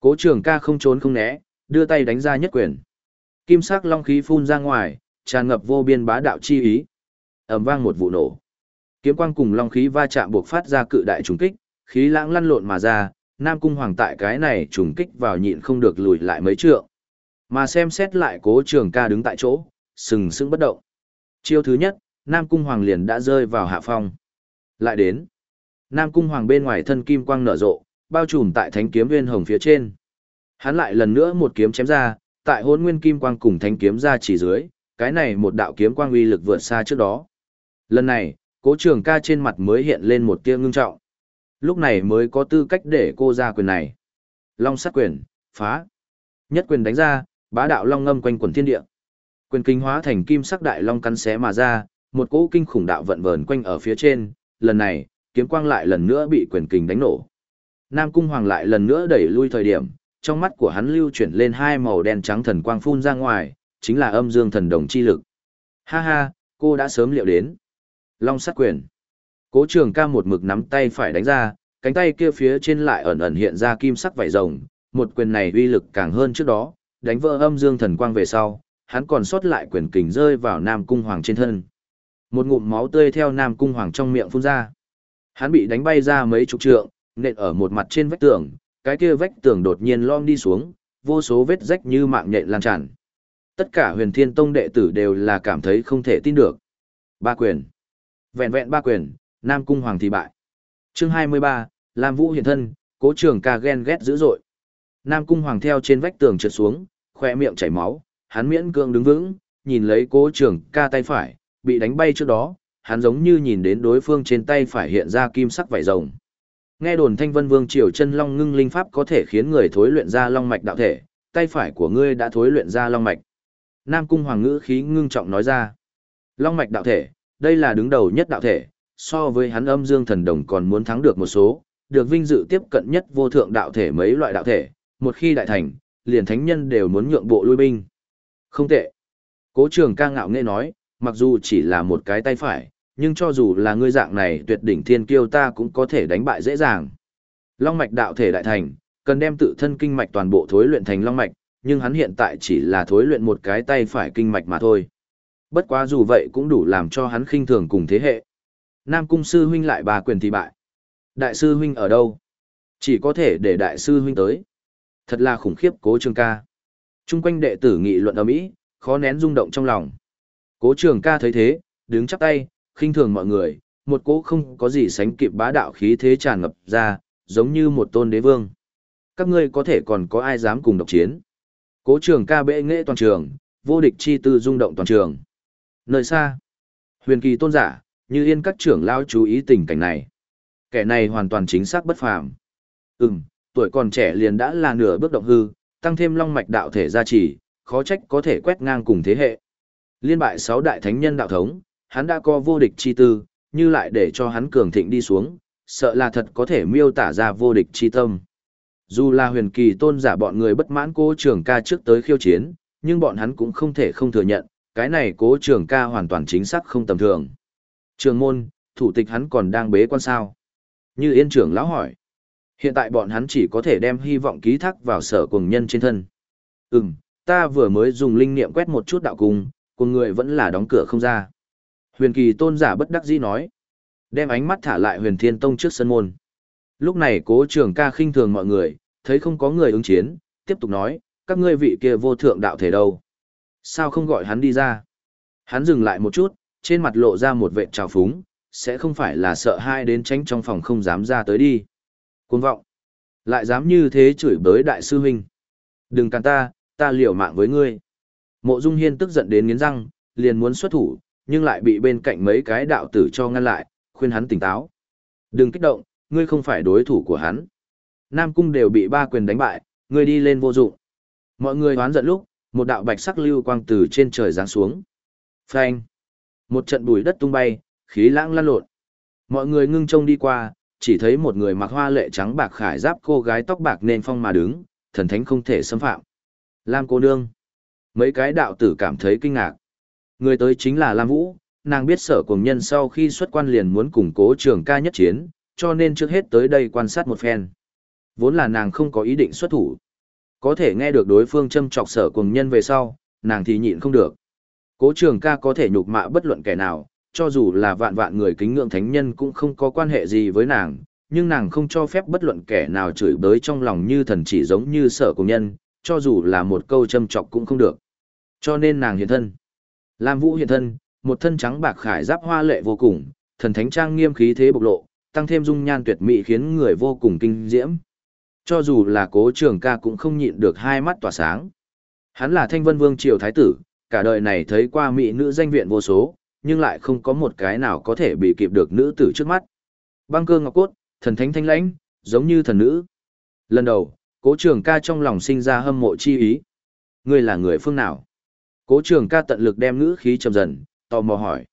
Cố trường ca không trốn không né, đưa tay đánh ra nhất quyền. Kim sắc long khí phun ra ngoài, tràn ngập vô biên bá đạo chi ý. ầm vang một vụ nổ. Kiếm quang cùng long khí va chạm buộc phát ra cự đại trùng kích, khí lãng lăn lộn mà ra, Nam Cung Hoàng tại cái này trùng kích vào nhịn không được lùi lại mấy trượng. Mà xem xét lại cố trường ca đứng tại chỗ, sừng sững bất động. Chiêu thứ nhất, Nam Cung Hoàng liền đã rơi vào hạ phong. Lại đến. Nam Cung Hoàng bên ngoài thân kim quang nở rộ, bao trùm tại thánh kiếm nguyên hồng phía trên. Hắn lại lần nữa một kiếm chém ra, tại hôn nguyên kim quang cùng thánh kiếm ra chỉ dưới, cái này một đạo kiếm quang uy lực vượt xa trước đó. Lần này, cố trường ca trên mặt mới hiện lên một tia ngưng trọng. Lúc này mới có tư cách để cô ra quyền này. Long sát quyền, phá. Nhất quyền đánh ra, bá đạo long ngâm quanh quần thiên địa. Quyền kinh hóa thành kim sắc đại long cắn xé mà ra, một cỗ kinh khủng đạo vận vờn quanh ở phía trên, lần này, kiếm quang lại lần nữa bị quyền kình đánh nổ. Nam cung hoàng lại lần nữa đẩy lui thời điểm, trong mắt của hắn lưu chuyển lên hai màu đen trắng thần quang phun ra ngoài, chính là âm dương thần đồng chi lực. Ha ha, cô đã sớm liệu đến. Long sát quyền. Cố trường ca một mực nắm tay phải đánh ra, cánh tay kia phía trên lại ẩn ẩn hiện ra kim sắc vảy rồng, một quyền này uy lực càng hơn trước đó, đánh vỡ âm dương thần quang về sau, hắn còn sót lại quyền kình rơi vào Nam Cung Hoàng trên thân. Một ngụm máu tươi theo Nam Cung Hoàng trong miệng phun ra. Hắn bị đánh bay ra mấy chục trượng, nện ở một mặt trên vách tường, cái kia vách tường đột nhiên lom đi xuống, vô số vết rách như mạng nhện lan tràn. Tất cả huyền thiên tông đệ tử đều là cảm thấy không thể tin được. Ba quyền. Vẹn vẹn ba quyền, Nam Cung Hoàng thì bại. chương 23, Lam Vũ hiện thân, cố trường ca ghen ghét dữ dội. Nam Cung Hoàng theo trên vách tường trượt xuống, khoe miệng chảy máu, hắn miễn cưỡng đứng vững, nhìn lấy cố trường ca tay phải, bị đánh bay trước đó, hắn giống như nhìn đến đối phương trên tay phải hiện ra kim sắc vảy rồng. Nghe đồn Thanh Vân Vương Triều chân long ngưng linh pháp có thể khiến người thối luyện ra long mạch đạo thể, tay phải của ngươi đã thối luyện ra long mạch. Nam Cung Hoàng ngữ khí ngưng trọng nói ra. Long mạch đạo thể, đây là đứng đầu nhất đạo thể, so với hắn âm dương thần đồng còn muốn thắng được một số, được vinh dự tiếp cận nhất vô thượng đạo thể mấy loại đạo thể, một khi đại thành, liền thánh nhân đều muốn nhượng bộ lui binh. Không tệ. Cố trường ca ngạo nghe nói, mặc dù chỉ là một cái tay phải, nhưng cho dù là ngươi dạng này tuyệt đỉnh thiên kiêu ta cũng có thể đánh bại dễ dàng. Long mạch đạo thể đại thành, cần đem tự thân kinh mạch toàn bộ thối luyện thành long mạch, nhưng hắn hiện tại chỉ là thối luyện một cái tay phải kinh mạch mà thôi. Bất quá dù vậy cũng đủ làm cho hắn khinh thường cùng thế hệ. Nam cung sư huynh lại bà quyền thì bại. Đại sư huynh ở đâu? Chỉ có thể để đại sư huynh tới. Thật là khủng khiếp cố trường ca. Trung quanh đệ tử nghị luận ở mỹ, khó nén rung động trong lòng. Cố trường ca thấy thế, đứng chắp tay, khinh thường mọi người, một cỗ không có gì sánh kịp bá đạo khí thế tràn ngập ra, giống như một tôn đế vương. Các ngươi có thể còn có ai dám cùng độc chiến. Cố trường ca bệ nghệ toàn trường, vô địch chi tư rung động toàn trường. Nơi xa, huyền kỳ tôn giả, như yên các trưởng lao chú ý tình cảnh này. Kẻ này hoàn toàn chính xác bất phàm. Ừm, tuổi còn trẻ liền đã là nửa bước động hư, tăng thêm long mạch đạo thể gia trì, khó trách có thể quét ngang cùng thế hệ. Liên bại sáu đại thánh nhân đạo thống, hắn đã có vô địch chi tư, như lại để cho hắn cường thịnh đi xuống, sợ là thật có thể miêu tả ra vô địch chi tâm. Dù là huyền kỳ tôn giả bọn người bất mãn cố trường ca trước tới khiêu chiến, nhưng bọn hắn cũng không thể không thừa nhận, cái này cố trường ca hoàn toàn chính xác không tầm thường. Trường môn, thủ tịch hắn còn đang bế quan sao? Như yên trưởng lão hỏi. Hiện tại bọn hắn chỉ có thể đem hy vọng ký thác vào sở cùng nhân trên thân. Ừm, ta vừa mới dùng linh niệm quét một chút đạo cung, cùng người vẫn là đóng cửa không ra. Huyền kỳ tôn giả bất đắc dĩ nói. Đem ánh mắt thả lại huyền thiên tông trước sân môn. Lúc này cố trường ca khinh thường mọi người, thấy không có người ứng chiến, tiếp tục nói, các ngươi vị kia vô thượng đạo thể đâu. Sao không gọi hắn đi ra? Hắn dừng lại một chút, trên mặt lộ ra một vệ trào phúng, sẽ không phải là sợ hai đến tránh trong phòng không dám ra tới đi. Cuồng vọng. Lại dám như thế chửi bới đại sư huynh. Đừng cản ta, ta liều mạng với ngươi. Mộ Dung Hiên tức giận đến nghiến răng, liền muốn xuất thủ, nhưng lại bị bên cạnh mấy cái đạo tử cho ngăn lại, khuyên hắn tỉnh táo. Đừng kích động, ngươi không phải đối thủ của hắn. Nam Cung đều bị ba quyền đánh bại, ngươi đi lên vô dụng. Mọi người hoán giận lúc, một đạo bạch sắc lưu quang từ trên trời giáng xuống. Phanh! Một trận bùi đất tung bay, khí lãng lan lộn. Mọi người ngưng trông đi qua, chỉ thấy một người mặc hoa lệ trắng bạc khải giáp cô gái tóc bạc nên phong mà đứng, thần thánh không thể xâm phạm. Lam cô nương. Mấy cái đạo tử cảm thấy kinh ngạc. Người tới chính là Lam Vũ, nàng biết sở cùng nhân sau khi xuất quan liền muốn củng cố trường ca nhất chiến, cho nên trước hết tới đây quan sát một phen. Vốn là nàng không có ý định xuất thủ. Có thể nghe được đối phương châm chọc sở cùng nhân về sau, nàng thì nhịn không được. Cố trường ca có thể nhục mạ bất luận kẻ nào, cho dù là vạn vạn người kính ngưỡng thánh nhân cũng không có quan hệ gì với nàng, nhưng nàng không cho phép bất luận kẻ nào chửi bới trong lòng như thần chỉ giống như sở cùng nhân, cho dù là một câu châm chọc cũng không được. Cho nên nàng hiện thân. Lam Vũ hiện thân, một thân trắng bạc khải giáp hoa lệ vô cùng, thần thánh trang nghiêm khí thế bộc lộ, tăng thêm dung nhan tuyệt mỹ khiến người vô cùng kinh diễm. Cho dù là cố trường ca cũng không nhịn được hai mắt tỏa sáng. Hắn là thanh vân vương triều thái tử, cả đời này thấy qua mỹ nữ danh viện vô số, nhưng lại không có một cái nào có thể bị kịp được nữ tử trước mắt. Băng cơ ngọc cốt, thần thánh thanh lãnh, giống như thần nữ. Lần đầu, cố trường ca trong lòng sinh ra hâm mộ chi ý. Ngươi là người phương nào? Cố trường ca tận lực đem ngữ khí trầm dần, tò mò hỏi.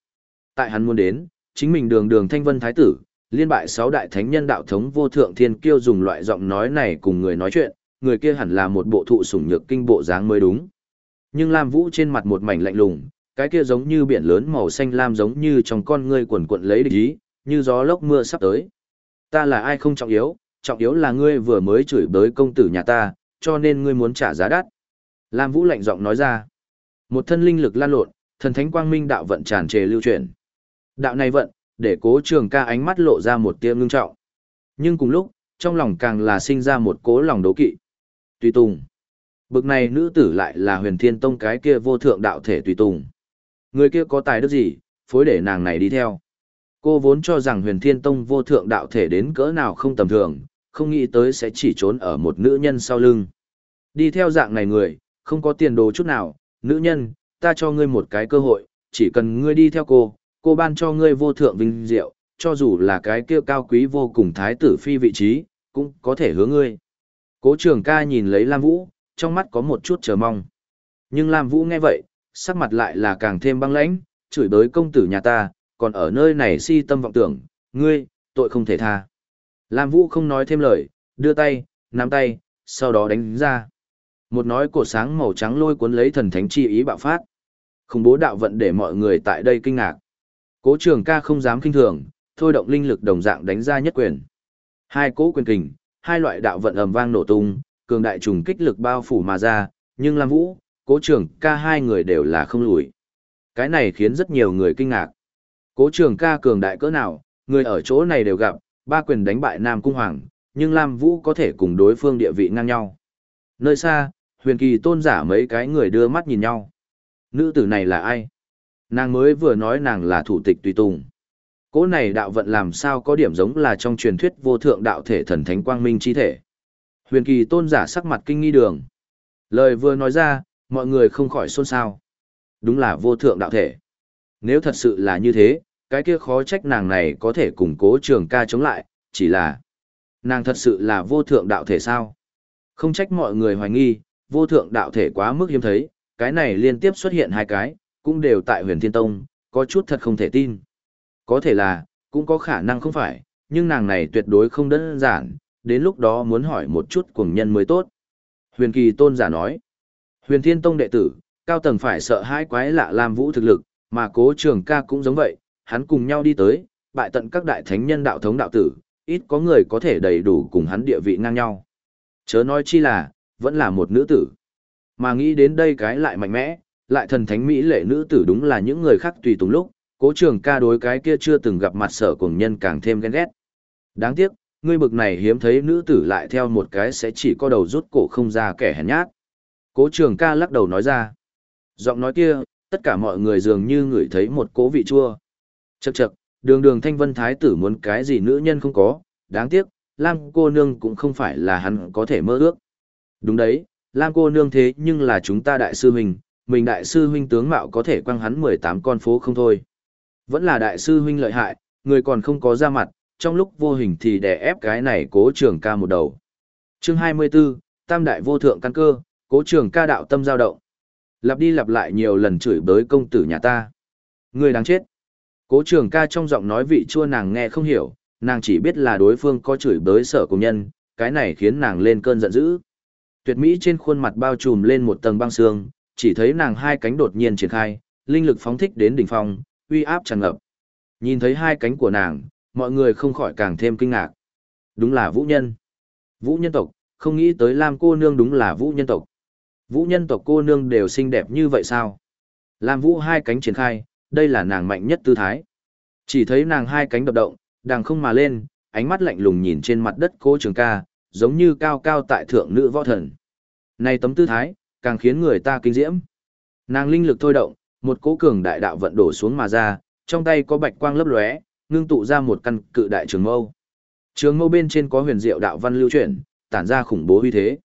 Tại hắn muốn đến, chính mình đường đường thanh vân thái tử, liên bại sáu đại thánh nhân đạo thống vô thượng thiên kiêu dùng loại giọng nói này cùng người nói chuyện, người kia hẳn là một bộ thụ sủng nhược kinh bộ dáng mới đúng. Nhưng Lam Vũ trên mặt một mảnh lạnh lùng, cái kia giống như biển lớn màu xanh lam giống như trong con ngươi quần quận lấy địch ý, như gió lốc mưa sắp tới. Ta là ai không trọng yếu, trọng yếu là ngươi vừa mới chửi bới công tử nhà ta, cho nên ngươi muốn trả giá đắt. Lam Vũ lạnh giọng nói ra. Một thân linh lực lan lộn, thần thánh quang minh đạo vận tràn trề lưu truyền. Đạo này vận, để cố trường ca ánh mắt lộ ra một tia ngưng trọng. Nhưng cùng lúc, trong lòng càng là sinh ra một cố lòng đố kỵ. Tùy Tùng. Bực này nữ tử lại là huyền thiên tông cái kia vô thượng đạo thể Tùy Tùng. Người kia có tài đức gì, phối để nàng này đi theo. Cô vốn cho rằng huyền thiên tông vô thượng đạo thể đến cỡ nào không tầm thường, không nghĩ tới sẽ chỉ trốn ở một nữ nhân sau lưng. Đi theo dạng này người, không có tiền đồ chút nào, nữ nhân, ta cho ngươi một cái cơ hội, chỉ cần ngươi đi theo cô, cô ban cho ngươi vô thượng vinh diệu, cho dù là cái kia cao quý vô cùng thái tử phi vị trí, cũng có thể hứa ngươi. Cố trường ca nhìn lấy Lam Vũ, trong mắt có một chút chờ mong. Nhưng Lam Vũ nghe vậy, sắc mặt lại là càng thêm băng lãnh, chửi bới công tử nhà ta, còn ở nơi này si tâm vọng tưởng, ngươi, tội không thể tha. Lam Vũ không nói thêm lời, đưa tay, nắm tay, sau đó đánh ra. Một nói cổ sáng màu trắng lôi cuốn lấy thần thánh chi ý bạo phát. Khủng bố đạo vận để mọi người tại đây kinh ngạc. Cố trường ca không dám kinh thường, thôi động linh lực đồng dạng đánh ra nhất quyền. Hai cố quyền kình, hai loại đạo vận ầm vang nổ tung, cường đại trùng kích lực bao phủ mà ra, nhưng Lam Vũ, cố trường ca hai người đều là không lùi. Cái này khiến rất nhiều người kinh ngạc. Cố trường ca cường đại cỡ nào, người ở chỗ này đều gặp, ba quyền đánh bại Nam Cung Hoàng, nhưng Lam Vũ có thể cùng đối phương địa vị ngang nhau. Nơi xa, huyền kỳ tôn giả mấy cái người đưa mắt nhìn nhau. Nữ tử này là ai? Nàng mới vừa nói nàng là thủ tịch tùy tùng. Cố này đạo vận làm sao có điểm giống là trong truyền thuyết vô thượng đạo thể thần thánh quang minh chi thể. Huyền kỳ tôn giả sắc mặt kinh nghi đường. Lời vừa nói ra, mọi người không khỏi xôn xao. Đúng là vô thượng đạo thể. Nếu thật sự là như thế, cái kia khó trách nàng này có thể củng cố trường ca chống lại, chỉ là nàng thật sự là vô thượng đạo thể sao? Không trách mọi người hoài nghi, vô thượng đạo thể quá mức hiếm thấy, cái này liên tiếp xuất hiện hai cái, cũng đều tại huyền thiên tông, có chút thật không thể tin. Có thể là, cũng có khả năng không phải, nhưng nàng này tuyệt đối không đơn giản, đến lúc đó muốn hỏi một chút cuồng nhân mới tốt. Huyền kỳ tôn giả nói, huyền thiên tông đệ tử, cao tầng phải sợ hai quái lạ làm vũ thực lực, mà cố trường ca cũng giống vậy, hắn cùng nhau đi tới, bại tận các đại thánh nhân đạo thống đạo tử, ít có người có thể đầy đủ cùng hắn địa vị ngang nhau. Chớ nói chi là, vẫn là một nữ tử. Mà nghĩ đến đây cái lại mạnh mẽ, lại thần thánh mỹ lệ nữ tử đúng là những người khác tùy tùng lúc, cố trường ca đối cái kia chưa từng gặp mặt sở cùng nhân càng thêm ghen ghét. Đáng tiếc, ngươi bực này hiếm thấy nữ tử lại theo một cái sẽ chỉ có đầu rút cổ không ra kẻ hèn nhát. Cố trường ca lắc đầu nói ra. Giọng nói kia, tất cả mọi người dường như ngửi thấy một cố vị chua. Chậc chậc, đường đường thanh vân thái tử muốn cái gì nữ nhân không có, đáng tiếc, Lam cô nương cũng không phải là hắn có thể mơ ước. Đúng đấy, Lam cô nương thế nhưng là chúng ta đại sư huynh, mình đại sư huynh tướng mạo có thể quăng hắn 18 con phố không thôi. Vẫn là đại sư huynh lợi hại, người còn không có ra mặt, trong lúc vô hình thì đè ép cái này cố trường ca một đầu. chương 24, Tam Đại Vô Thượng Căn Cơ, cố trường ca đạo tâm giao động. Lặp đi lặp lại nhiều lần chửi bới công tử nhà ta. Người đáng chết. Cố trường ca trong giọng nói vị chua nàng nghe không hiểu, nàng chỉ biết là đối phương có chửi bới sở cùng nhân, cái này khiến nàng lên cơn giận dữ. Tuyệt mỹ trên khuôn mặt bao trùm lên một tầng băng xương, chỉ thấy nàng hai cánh đột nhiên triển khai, linh lực phóng thích đến đỉnh phong, uy áp tràn ngập. Nhìn thấy hai cánh của nàng, mọi người không khỏi càng thêm kinh ngạc. Đúng là vũ nhân. Vũ nhân tộc, Không nghĩ tới Lam cô nương đúng là vũ nhân tộc. Vũ nhân tộc cô nương đều xinh đẹp như vậy sao? Lam vũ hai cánh triển khai, đây là nàng mạnh nhất tư thái. Chỉ thấy nàng hai cánh đập động, đàng không mà lên, ánh mắt lạnh lùng nhìn trên mặt đất cố trường ca, giống như cao cao tại thượng nữ võ thần. Này tấm tư thái, càng khiến người ta kinh diễm. Nàng linh lực thôi động, một cỗ cường đại đạo vận đổ xuống mà ra, trong tay có bạch quang lấp lóe, ngưng tụ ra một căn cự đại trường mâu. Trường mâu bên trên có huyền diệu đạo văn lưu chuyển, tản ra khủng bố uy thế.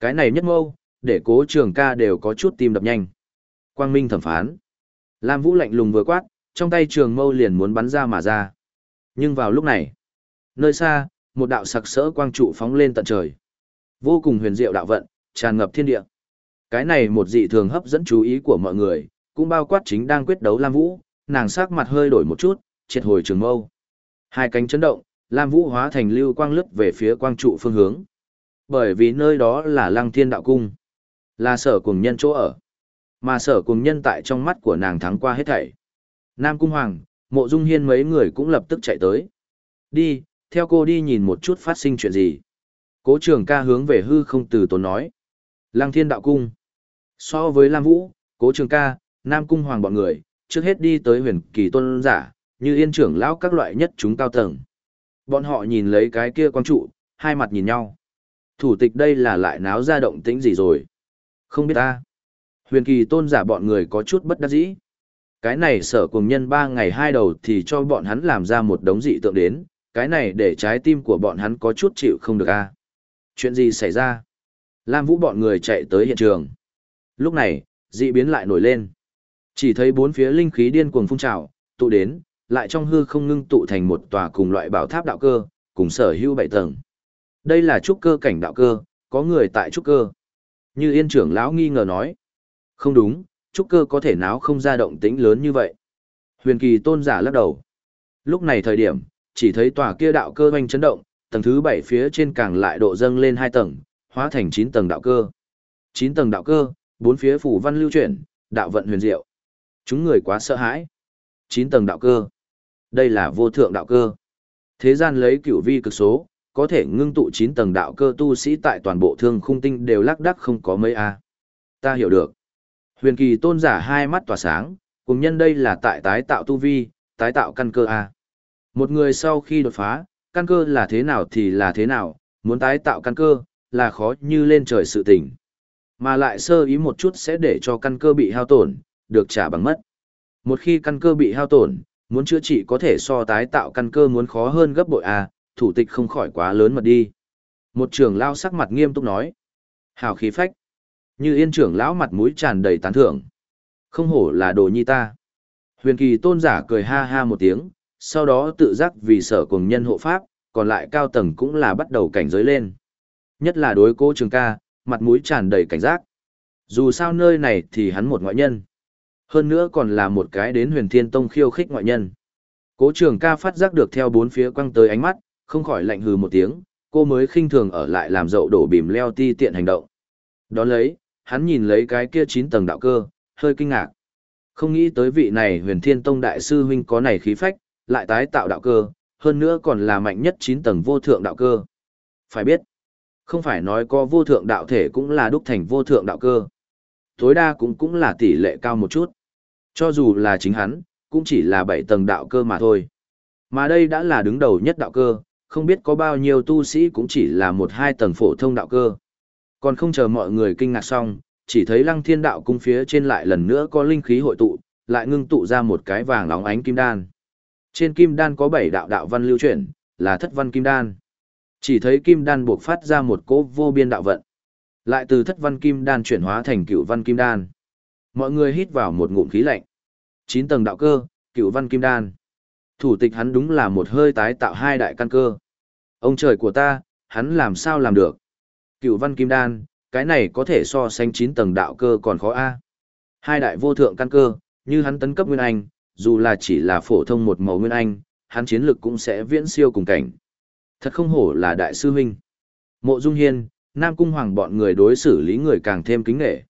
Cái này nhất mâu, để cố trường ca đều có chút tim đập nhanh. Quang Minh thẩm phán. Lam Vũ lạnh lùng vừa quát, trong tay trường mâu liền muốn bắn ra mà ra. Nhưng vào lúc này, nơi xa, một đạo sặc sỡ quang trụ phóng lên tận trời. Vô cùng huyền diệu đạo vận, tràn ngập thiên địa. Cái này một dị thường hấp dẫn chú ý của mọi người, cũng bao quát chính đang quyết đấu Lam Vũ, nàng sắc mặt hơi đổi một chút, triệt hồi trường mâu. Hai cánh chấn động, Lam Vũ hóa thành lưu quang lướt về phía quang trụ phương hướng. Bởi vì nơi đó là Lăng Thiên Đạo Cung, là sở cùng nhân chỗ ở. Mà sở cùng nhân tại trong mắt của nàng thắng qua hết thảy. Nam Cung Hoàng, Mộ Dung Hiên mấy người cũng lập tức chạy tới. Đi, theo cô đi nhìn một chút phát sinh chuyện gì. Cố trường ca hướng về hư không từ tốn nói. Lăng Thiên Đạo Cung. So với Lam Vũ, Cố trường ca, Nam Cung Hoàng bọn người, trước hết đi tới huyền kỳ tôn giả, như yên trưởng lão các loại nhất chúng cao tầng. Bọn họ nhìn lấy cái kia quang trụ, hai mặt nhìn nhau. Thủ tịch đây là lại náo ra động tĩnh gì rồi? Không biết ta. Huyền kỳ tôn giả bọn người có chút bất đắc dĩ. Cái này sở cùng nhân ba ngày hai đầu thì cho bọn hắn làm ra một đống dị tượng đến, cái này để trái tim của bọn hắn có chút chịu không được a. Chuyện gì xảy ra? Lam Vũ bọn người chạy tới hiện trường. Lúc này, dị biến lại nổi lên. Chỉ thấy bốn phía linh khí điên cuồng phun trào, tụ đến, lại trong hư không ngưng tụ thành một tòa cùng loại bảo tháp đạo cơ, cùng sở hữu bảy tầng. Đây là trúc cơ cảnh đạo cơ, có người tại trúc cơ. Như yên trưởng lão nghi ngờ nói. Không đúng, trúc cơ có thể náo không ra động tĩnh lớn như vậy. Huyền kỳ tôn giả lắc đầu. Lúc này thời điểm, chỉ thấy tòa kia đạo cơ hoành chấn động, tầng thứ bảy phía trên càng lại độ dâng lên hai tầng, hóa thành chín tầng đạo cơ. Chín tầng đạo cơ, bốn phía phủ văn lưu chuyển, đạo vận huyền diệu. Chúng người quá sợ hãi. Chín tầng đạo cơ. Đây là vô thượng đạo cơ. Thế gian lấy cửu vi cực số, có thể ngưng tụ chín tầng đạo cơ tu sĩ tại toàn bộ thương khung tinh đều lắc đắc không có mấy a. Ta hiểu được. Huyền kỳ tôn giả hai mắt tỏa sáng, cùng nhân đây là tại tái tạo tu vi, tái tạo căn cơ a. Một người sau khi đột phá, căn cơ là thế nào thì là thế nào, muốn tái tạo căn cơ, là khó như lên trời sự tình. Mà lại sơ ý một chút sẽ để cho căn cơ bị hao tổn, được trả bằng mất. Một khi căn cơ bị hao tổn, muốn chữa trị có thể so tái tạo căn cơ muốn khó hơn gấp bội a, thủ tịch không khỏi quá lớn mật đi. Một trưởng lao sắc mặt nghiêm túc nói. Hào khí phách. Như yên trưởng lão mặt mũi tràn đầy tán thưởng. Không hổ là đồ nhi ta. Huyền kỳ tôn giả cười ha ha một tiếng, sau đó tự giác vì sở cùng nhân hộ pháp, còn lại cao tầng cũng là bắt đầu cảnh giới lên. Nhất là đối cô trường ca, mặt mũi tràn đầy cảnh giác. Dù sao nơi này thì hắn một ngoại nhân. Hơn nữa còn là một cái đến huyền thiên tông khiêu khích ngoại nhân. Cố trường ca phát giác được theo bốn phía quăng tới ánh mắt, không khỏi lạnh hừ một tiếng, cô mới khinh thường ở lại làm dậu đổ bìm leo ti tiện hành động. Đón lấy, hắn nhìn lấy cái kia chín tầng đạo cơ, hơi kinh ngạc. Không nghĩ tới vị này huyền thiên tông đại sư huynh có này khí phách, lại tái tạo đạo cơ, hơn nữa còn là mạnh nhất chín tầng vô thượng đạo cơ. Phải biết, không phải nói có vô thượng đạo thể cũng là đúc thành vô thượng đạo cơ. Tối đa cũng cũng là tỷ lệ cao một chút. Cho dù là chính hắn, cũng chỉ là bảy tầng đạo cơ mà thôi. Mà đây đã là đứng đầu nhất đạo cơ, không biết có bao nhiêu tu sĩ cũng chỉ là một hai tầng phổ thông đạo cơ. Còn không chờ mọi người kinh ngạc xong, chỉ thấy lăng thiên đạo cung phía trên lại lần nữa có linh khí hội tụ, lại ngưng tụ ra một cái vàng óng ánh kim đan. Trên kim đan có bảy đạo đạo văn lưu chuyển, là thất văn kim đan. Chỉ thấy kim đan buộc phát ra một cỗ vô biên đạo vận. Lại từ thất văn kim đan chuyển hóa thành cựu văn kim đan. Mọi người hít vào một ngụm khí lạnh. Chín tầng đạo cơ, cựu văn kim đan. Thủ tịch hắn đúng là một hơi tái tạo hai đại căn cơ. Ông trời của ta, hắn làm sao làm được? Cựu văn kim đan, cái này có thể so sánh chín tầng đạo cơ còn khó a. Hai đại vô thượng căn cơ, như hắn tấn cấp Nguyên Anh, dù là chỉ là phổ thông một màu Nguyên Anh, hắn chiến lực cũng sẽ viễn siêu cùng cảnh. Thật không hổ là đại sư huynh. Mộ Dung Hiên, Nam Cung Hoàng bọn người đối xử lý người càng thêm kính nghệ.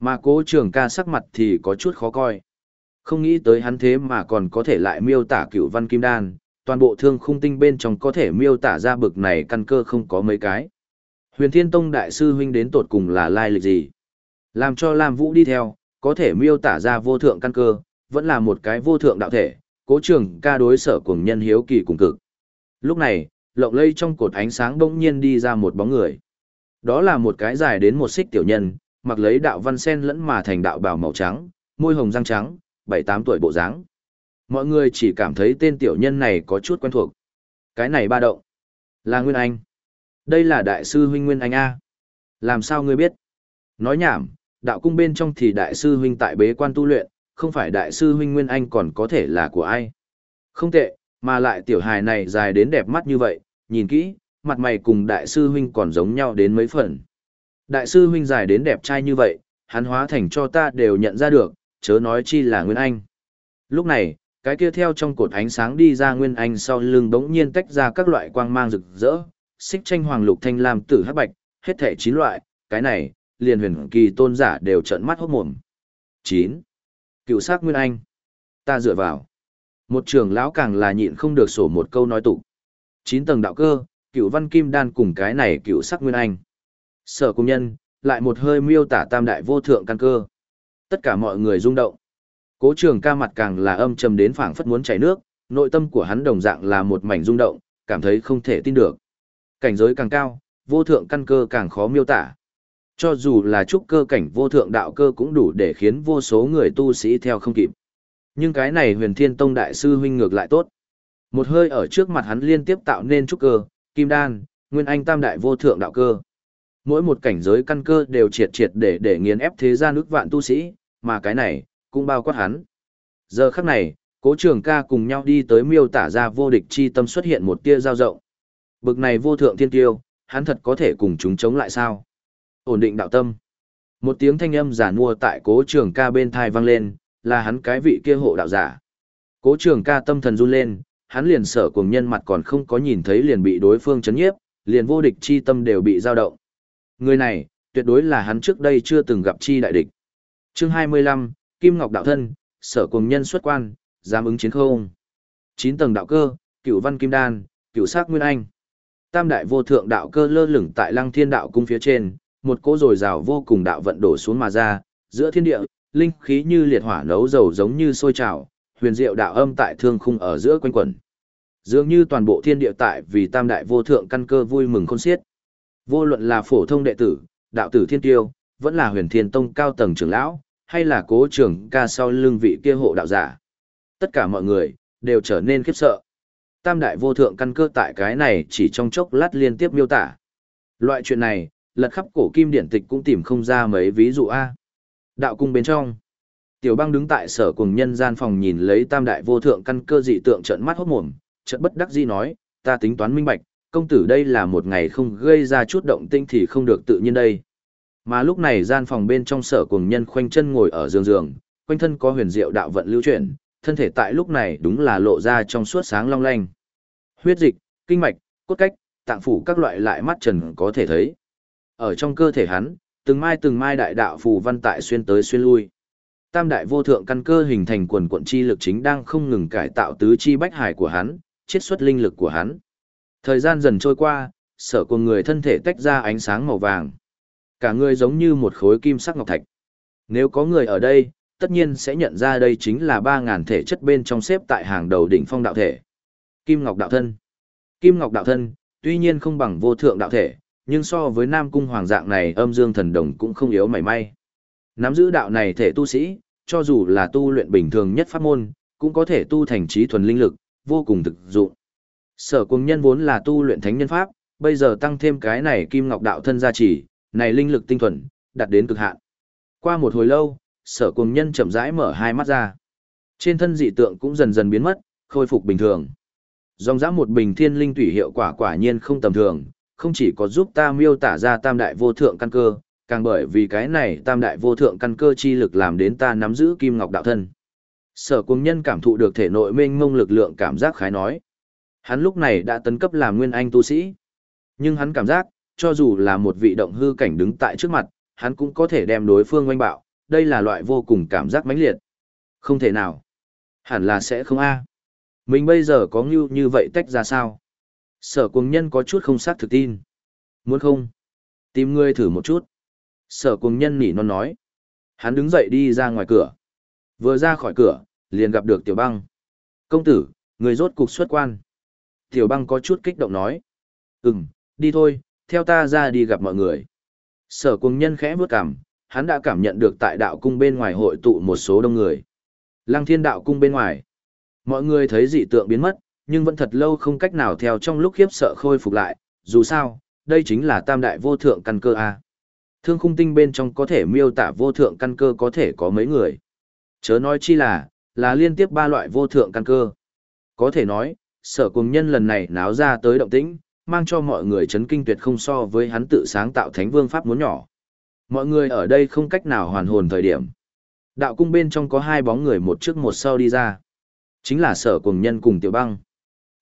Mà cố trường ca sắc mặt thì có chút khó coi. Không nghĩ tới hắn thế mà còn có thể lại miêu tả cựu văn kim đan, toàn bộ thương khung tinh bên trong có thể miêu tả ra bực này căn cơ không có mấy cái. Huyền Thiên Tông đại sư huynh đến tột cùng là lai lịch gì? Làm cho Lam Vũ đi theo, có thể miêu tả ra vô thượng căn cơ, vẫn là một cái vô thượng đạo thể, cố trường ca đối sở cùng nhân hiếu kỳ cùng cực. Lúc này, lộng lây trong cột ánh sáng bỗng nhiên đi ra một bóng người. Đó là một cái dài đến một xích tiểu nhân, mặc lấy đạo văn sen lẫn mà thành đạo bào màu trắng, môi hồng răng trắng, bảy tám tuổi bộ dáng. Mọi người chỉ cảm thấy tên tiểu nhân này có chút quen thuộc. Cái này ba động. Là Nguyên Anh. Đây là đại sư huynh Nguyên Anh A. Làm sao ngươi biết? Nói nhảm, đạo cung bên trong thì đại sư huynh tại bế quan tu luyện, không phải đại sư huynh Nguyên Anh còn có thể là của ai. Không tệ, mà lại tiểu hài này dài đến đẹp mắt như vậy, nhìn kỹ, mặt mày cùng đại sư huynh còn giống nhau đến mấy phần. Đại sư huynh dài đến đẹp trai như vậy, hắn hóa thành cho ta đều nhận ra được, chớ nói chi là Nguyên Anh. Lúc này, cái kia theo trong cột ánh sáng đi ra Nguyên Anh sau lưng bỗng nhiên tách ra các loại quang mang rực rỡ, xích tranh hoàng lục thanh lam tử hắc bạch, hết thể chín loại, cái này, liền huyền kỳ tôn giả đều trợn mắt hốt mồm. 9. Cựu sắc Nguyên Anh. Ta dựa vào. Một trường lão càng là nhịn không được sổ một câu nói tụ. 9 tầng đạo cơ, cựu văn kim đan cùng cái này cựu sắc Nguyên Anh. Sở công nhân, lại một hơi miêu tả tam đại vô thượng căn cơ. Tất cả mọi người rung động. Cố trường ca mặt càng là âm trầm đến phảng phất muốn chảy nước, nội tâm của hắn đồng dạng là một mảnh rung động, cảm thấy không thể tin được. Cảnh giới càng cao, vô thượng căn cơ càng khó miêu tả. Cho dù là trúc cơ cảnh vô thượng đạo cơ cũng đủ để khiến vô số người tu sĩ theo không kịp. Nhưng cái này huyền thiên tông đại sư huynh ngược lại tốt. Một hơi ở trước mặt hắn liên tiếp tạo nên trúc cơ, kim đan, nguyên anh tam đại vô thượng đạo cơ. Mỗi một cảnh giới căn cơ đều triệt triệt để để nghiền ép thế gian ước vạn tu sĩ, mà cái này, cũng bao quát hắn. Giờ khắc này, cố trường ca cùng nhau đi tới miêu tả ra vô địch chi tâm xuất hiện một tia giao rộng. Bực này vô thượng thiên tiêu, hắn thật có thể cùng chúng chống lại sao? Ổn định đạo tâm. Một tiếng thanh âm giả mua tại cố trường ca bên thai vang lên, là hắn cái vị kia hộ đạo giả. Cố trường ca tâm thần run lên, hắn liền sợ cùng nhân mặt còn không có nhìn thấy liền bị đối phương chấn nhiếp, liền vô địch chi tâm đều bị dao động. Người này, tuyệt đối là hắn trước đây chưa từng gặp chi đại địch. Chương 25, Kim Ngọc đạo thân, sở cùng nhân xuất quan, dám ứng chiến không. 9 tầng đạo cơ, cửu văn kim đan, cửu sắc nguyên anh. Tam đại vô thượng đạo cơ lơ lửng tại Lăng Thiên đạo cung phía trên, một cỗ rồi rào vô cùng đạo vận đổ xuống mà ra, giữa thiên địa, linh khí như liệt hỏa nấu dầu giống như sôi trào, huyền diệu đạo âm tại thương khung ở giữa quanh quẩn. Dường như toàn bộ thiên địa tại vì tam đại vô thượng căn cơ vui mừng khôn xiết. Vô luận là phổ thông đệ tử, đạo tử thiên tiêu, vẫn là huyền thiên tông cao tầng trưởng lão, hay là cố trưởng ca sau lưng vị kia hộ đạo giả. Tất cả mọi người, đều trở nên khiếp sợ. Tam đại vô thượng căn cơ tại cái này chỉ trong chốc lát liên tiếp miêu tả. Loại chuyện này, lật khắp cổ kim điển tịch cũng tìm không ra mấy ví dụ A. Đạo cung bên trong. Tiểu băng đứng tại sở cùng nhân gian phòng nhìn lấy tam đại vô thượng căn cơ dị tượng trận mắt hốt mồm, trận bất đắc dĩ nói, ta tính toán minh bạch, công tử đây là một ngày không gây ra chút động tinh thì không được tự nhiên đây. Mà lúc này gian phòng bên trong sở cùng nhân khoanh chân ngồi ở giường giường, quanh thân có huyền diệu đạo vận lưu chuyển, thân thể tại lúc này đúng là lộ ra trong suốt sáng long lanh. Huyết dịch, kinh mạch, cốt cách, tạng phủ các loại lại mắt trần có thể thấy. Ở trong cơ thể hắn, từng mai từng mai đại đạo phù văn tại xuyên tới xuyên lui. Tam đại vô thượng căn cơ hình thành quần quận chi lực chính đang không ngừng cải tạo tứ chi bách hải của hắn, chiết xuất linh lực của hắn. Thời gian dần trôi qua, sở của người thân thể tách ra ánh sáng màu vàng. Cả người giống như một khối kim sắc ngọc thạch. Nếu có người ở đây, tất nhiên sẽ nhận ra đây chính là 3.000 thể chất bên trong xếp tại hàng đầu đỉnh phong đạo thể. Kim Ngọc Đạo Thân Kim Ngọc Đạo Thân, tuy nhiên không bằng vô thượng đạo thể, nhưng so với Nam Cung Hoàng dạng này âm dương thần đồng cũng không yếu mảy may. Nắm giữ đạo này thể tu sĩ, cho dù là tu luyện bình thường nhất pháp môn, cũng có thể tu thành trí thuần linh lực, vô cùng thực dụng. Sở cùng nhân vốn là tu luyện thánh nhân pháp, bây giờ tăng thêm cái này kim ngọc đạo thân gia trì, này linh lực tinh thuần, đạt đến cực hạn. Qua một hồi lâu, sở cùng nhân chậm rãi mở hai mắt ra. Trên thân dị tượng cũng dần dần biến mất, khôi phục bình thường. Dòng dã một bình thiên linh tủy hiệu quả quả nhiên không tầm thường, không chỉ có giúp ta miêu tả ra tam đại vô thượng căn cơ, càng bởi vì cái này tam đại vô thượng căn cơ chi lực làm đến ta nắm giữ kim ngọc đạo thân. Sở Cung nhân cảm thụ được thể nội mênh mông lực lượng cảm giác khái nói. Hắn lúc này đã tấn cấp làm nguyên anh tu sĩ. Nhưng hắn cảm giác, cho dù là một vị động hư cảnh đứng tại trước mặt, hắn cũng có thể đem đối phương oanh bạo, đây là loại vô cùng cảm giác mãnh liệt. Không thể nào. Hẳn là sẽ không a. Mình bây giờ có ngưu như vậy tách ra sao? Sở cuồng nhân có chút không xác thực tin. Muốn không? Tìm ngươi thử một chút. Sở cùng nhân nỉ non nói. Hắn đứng dậy đi ra ngoài cửa. Vừa ra khỏi cửa, liền gặp được tiểu băng. Công tử, người rốt cục xuất quan. Tiểu băng có chút kích động nói. Ừm, đi thôi, theo ta ra đi gặp mọi người. Sở cùng nhân khẽ bước cảm, hắn đã cảm nhận được tại đạo cung bên ngoài hội tụ một số đông người. Lăng thiên đạo cung bên ngoài. Mọi người thấy dị tượng biến mất, nhưng vẫn thật lâu không cách nào theo trong lúc khiếp sợ khôi phục lại, dù sao, đây chính là tam đại vô thượng căn cơ A. Thương khung tinh bên trong có thể miêu tả vô thượng căn cơ có thể có mấy người. Chớ nói chi là, là liên tiếp ba loại vô thượng căn cơ. Có thể nói, sở cùng nhân lần này náo ra tới động tĩnh, mang cho mọi người chấn kinh tuyệt không so với hắn tự sáng tạo thánh vương pháp muốn nhỏ. Mọi người ở đây không cách nào hoàn hồn thời điểm. Đạo cung bên trong có hai bóng người một trước một sau đi ra. Chính là sở cùng nhân cùng tiểu băng.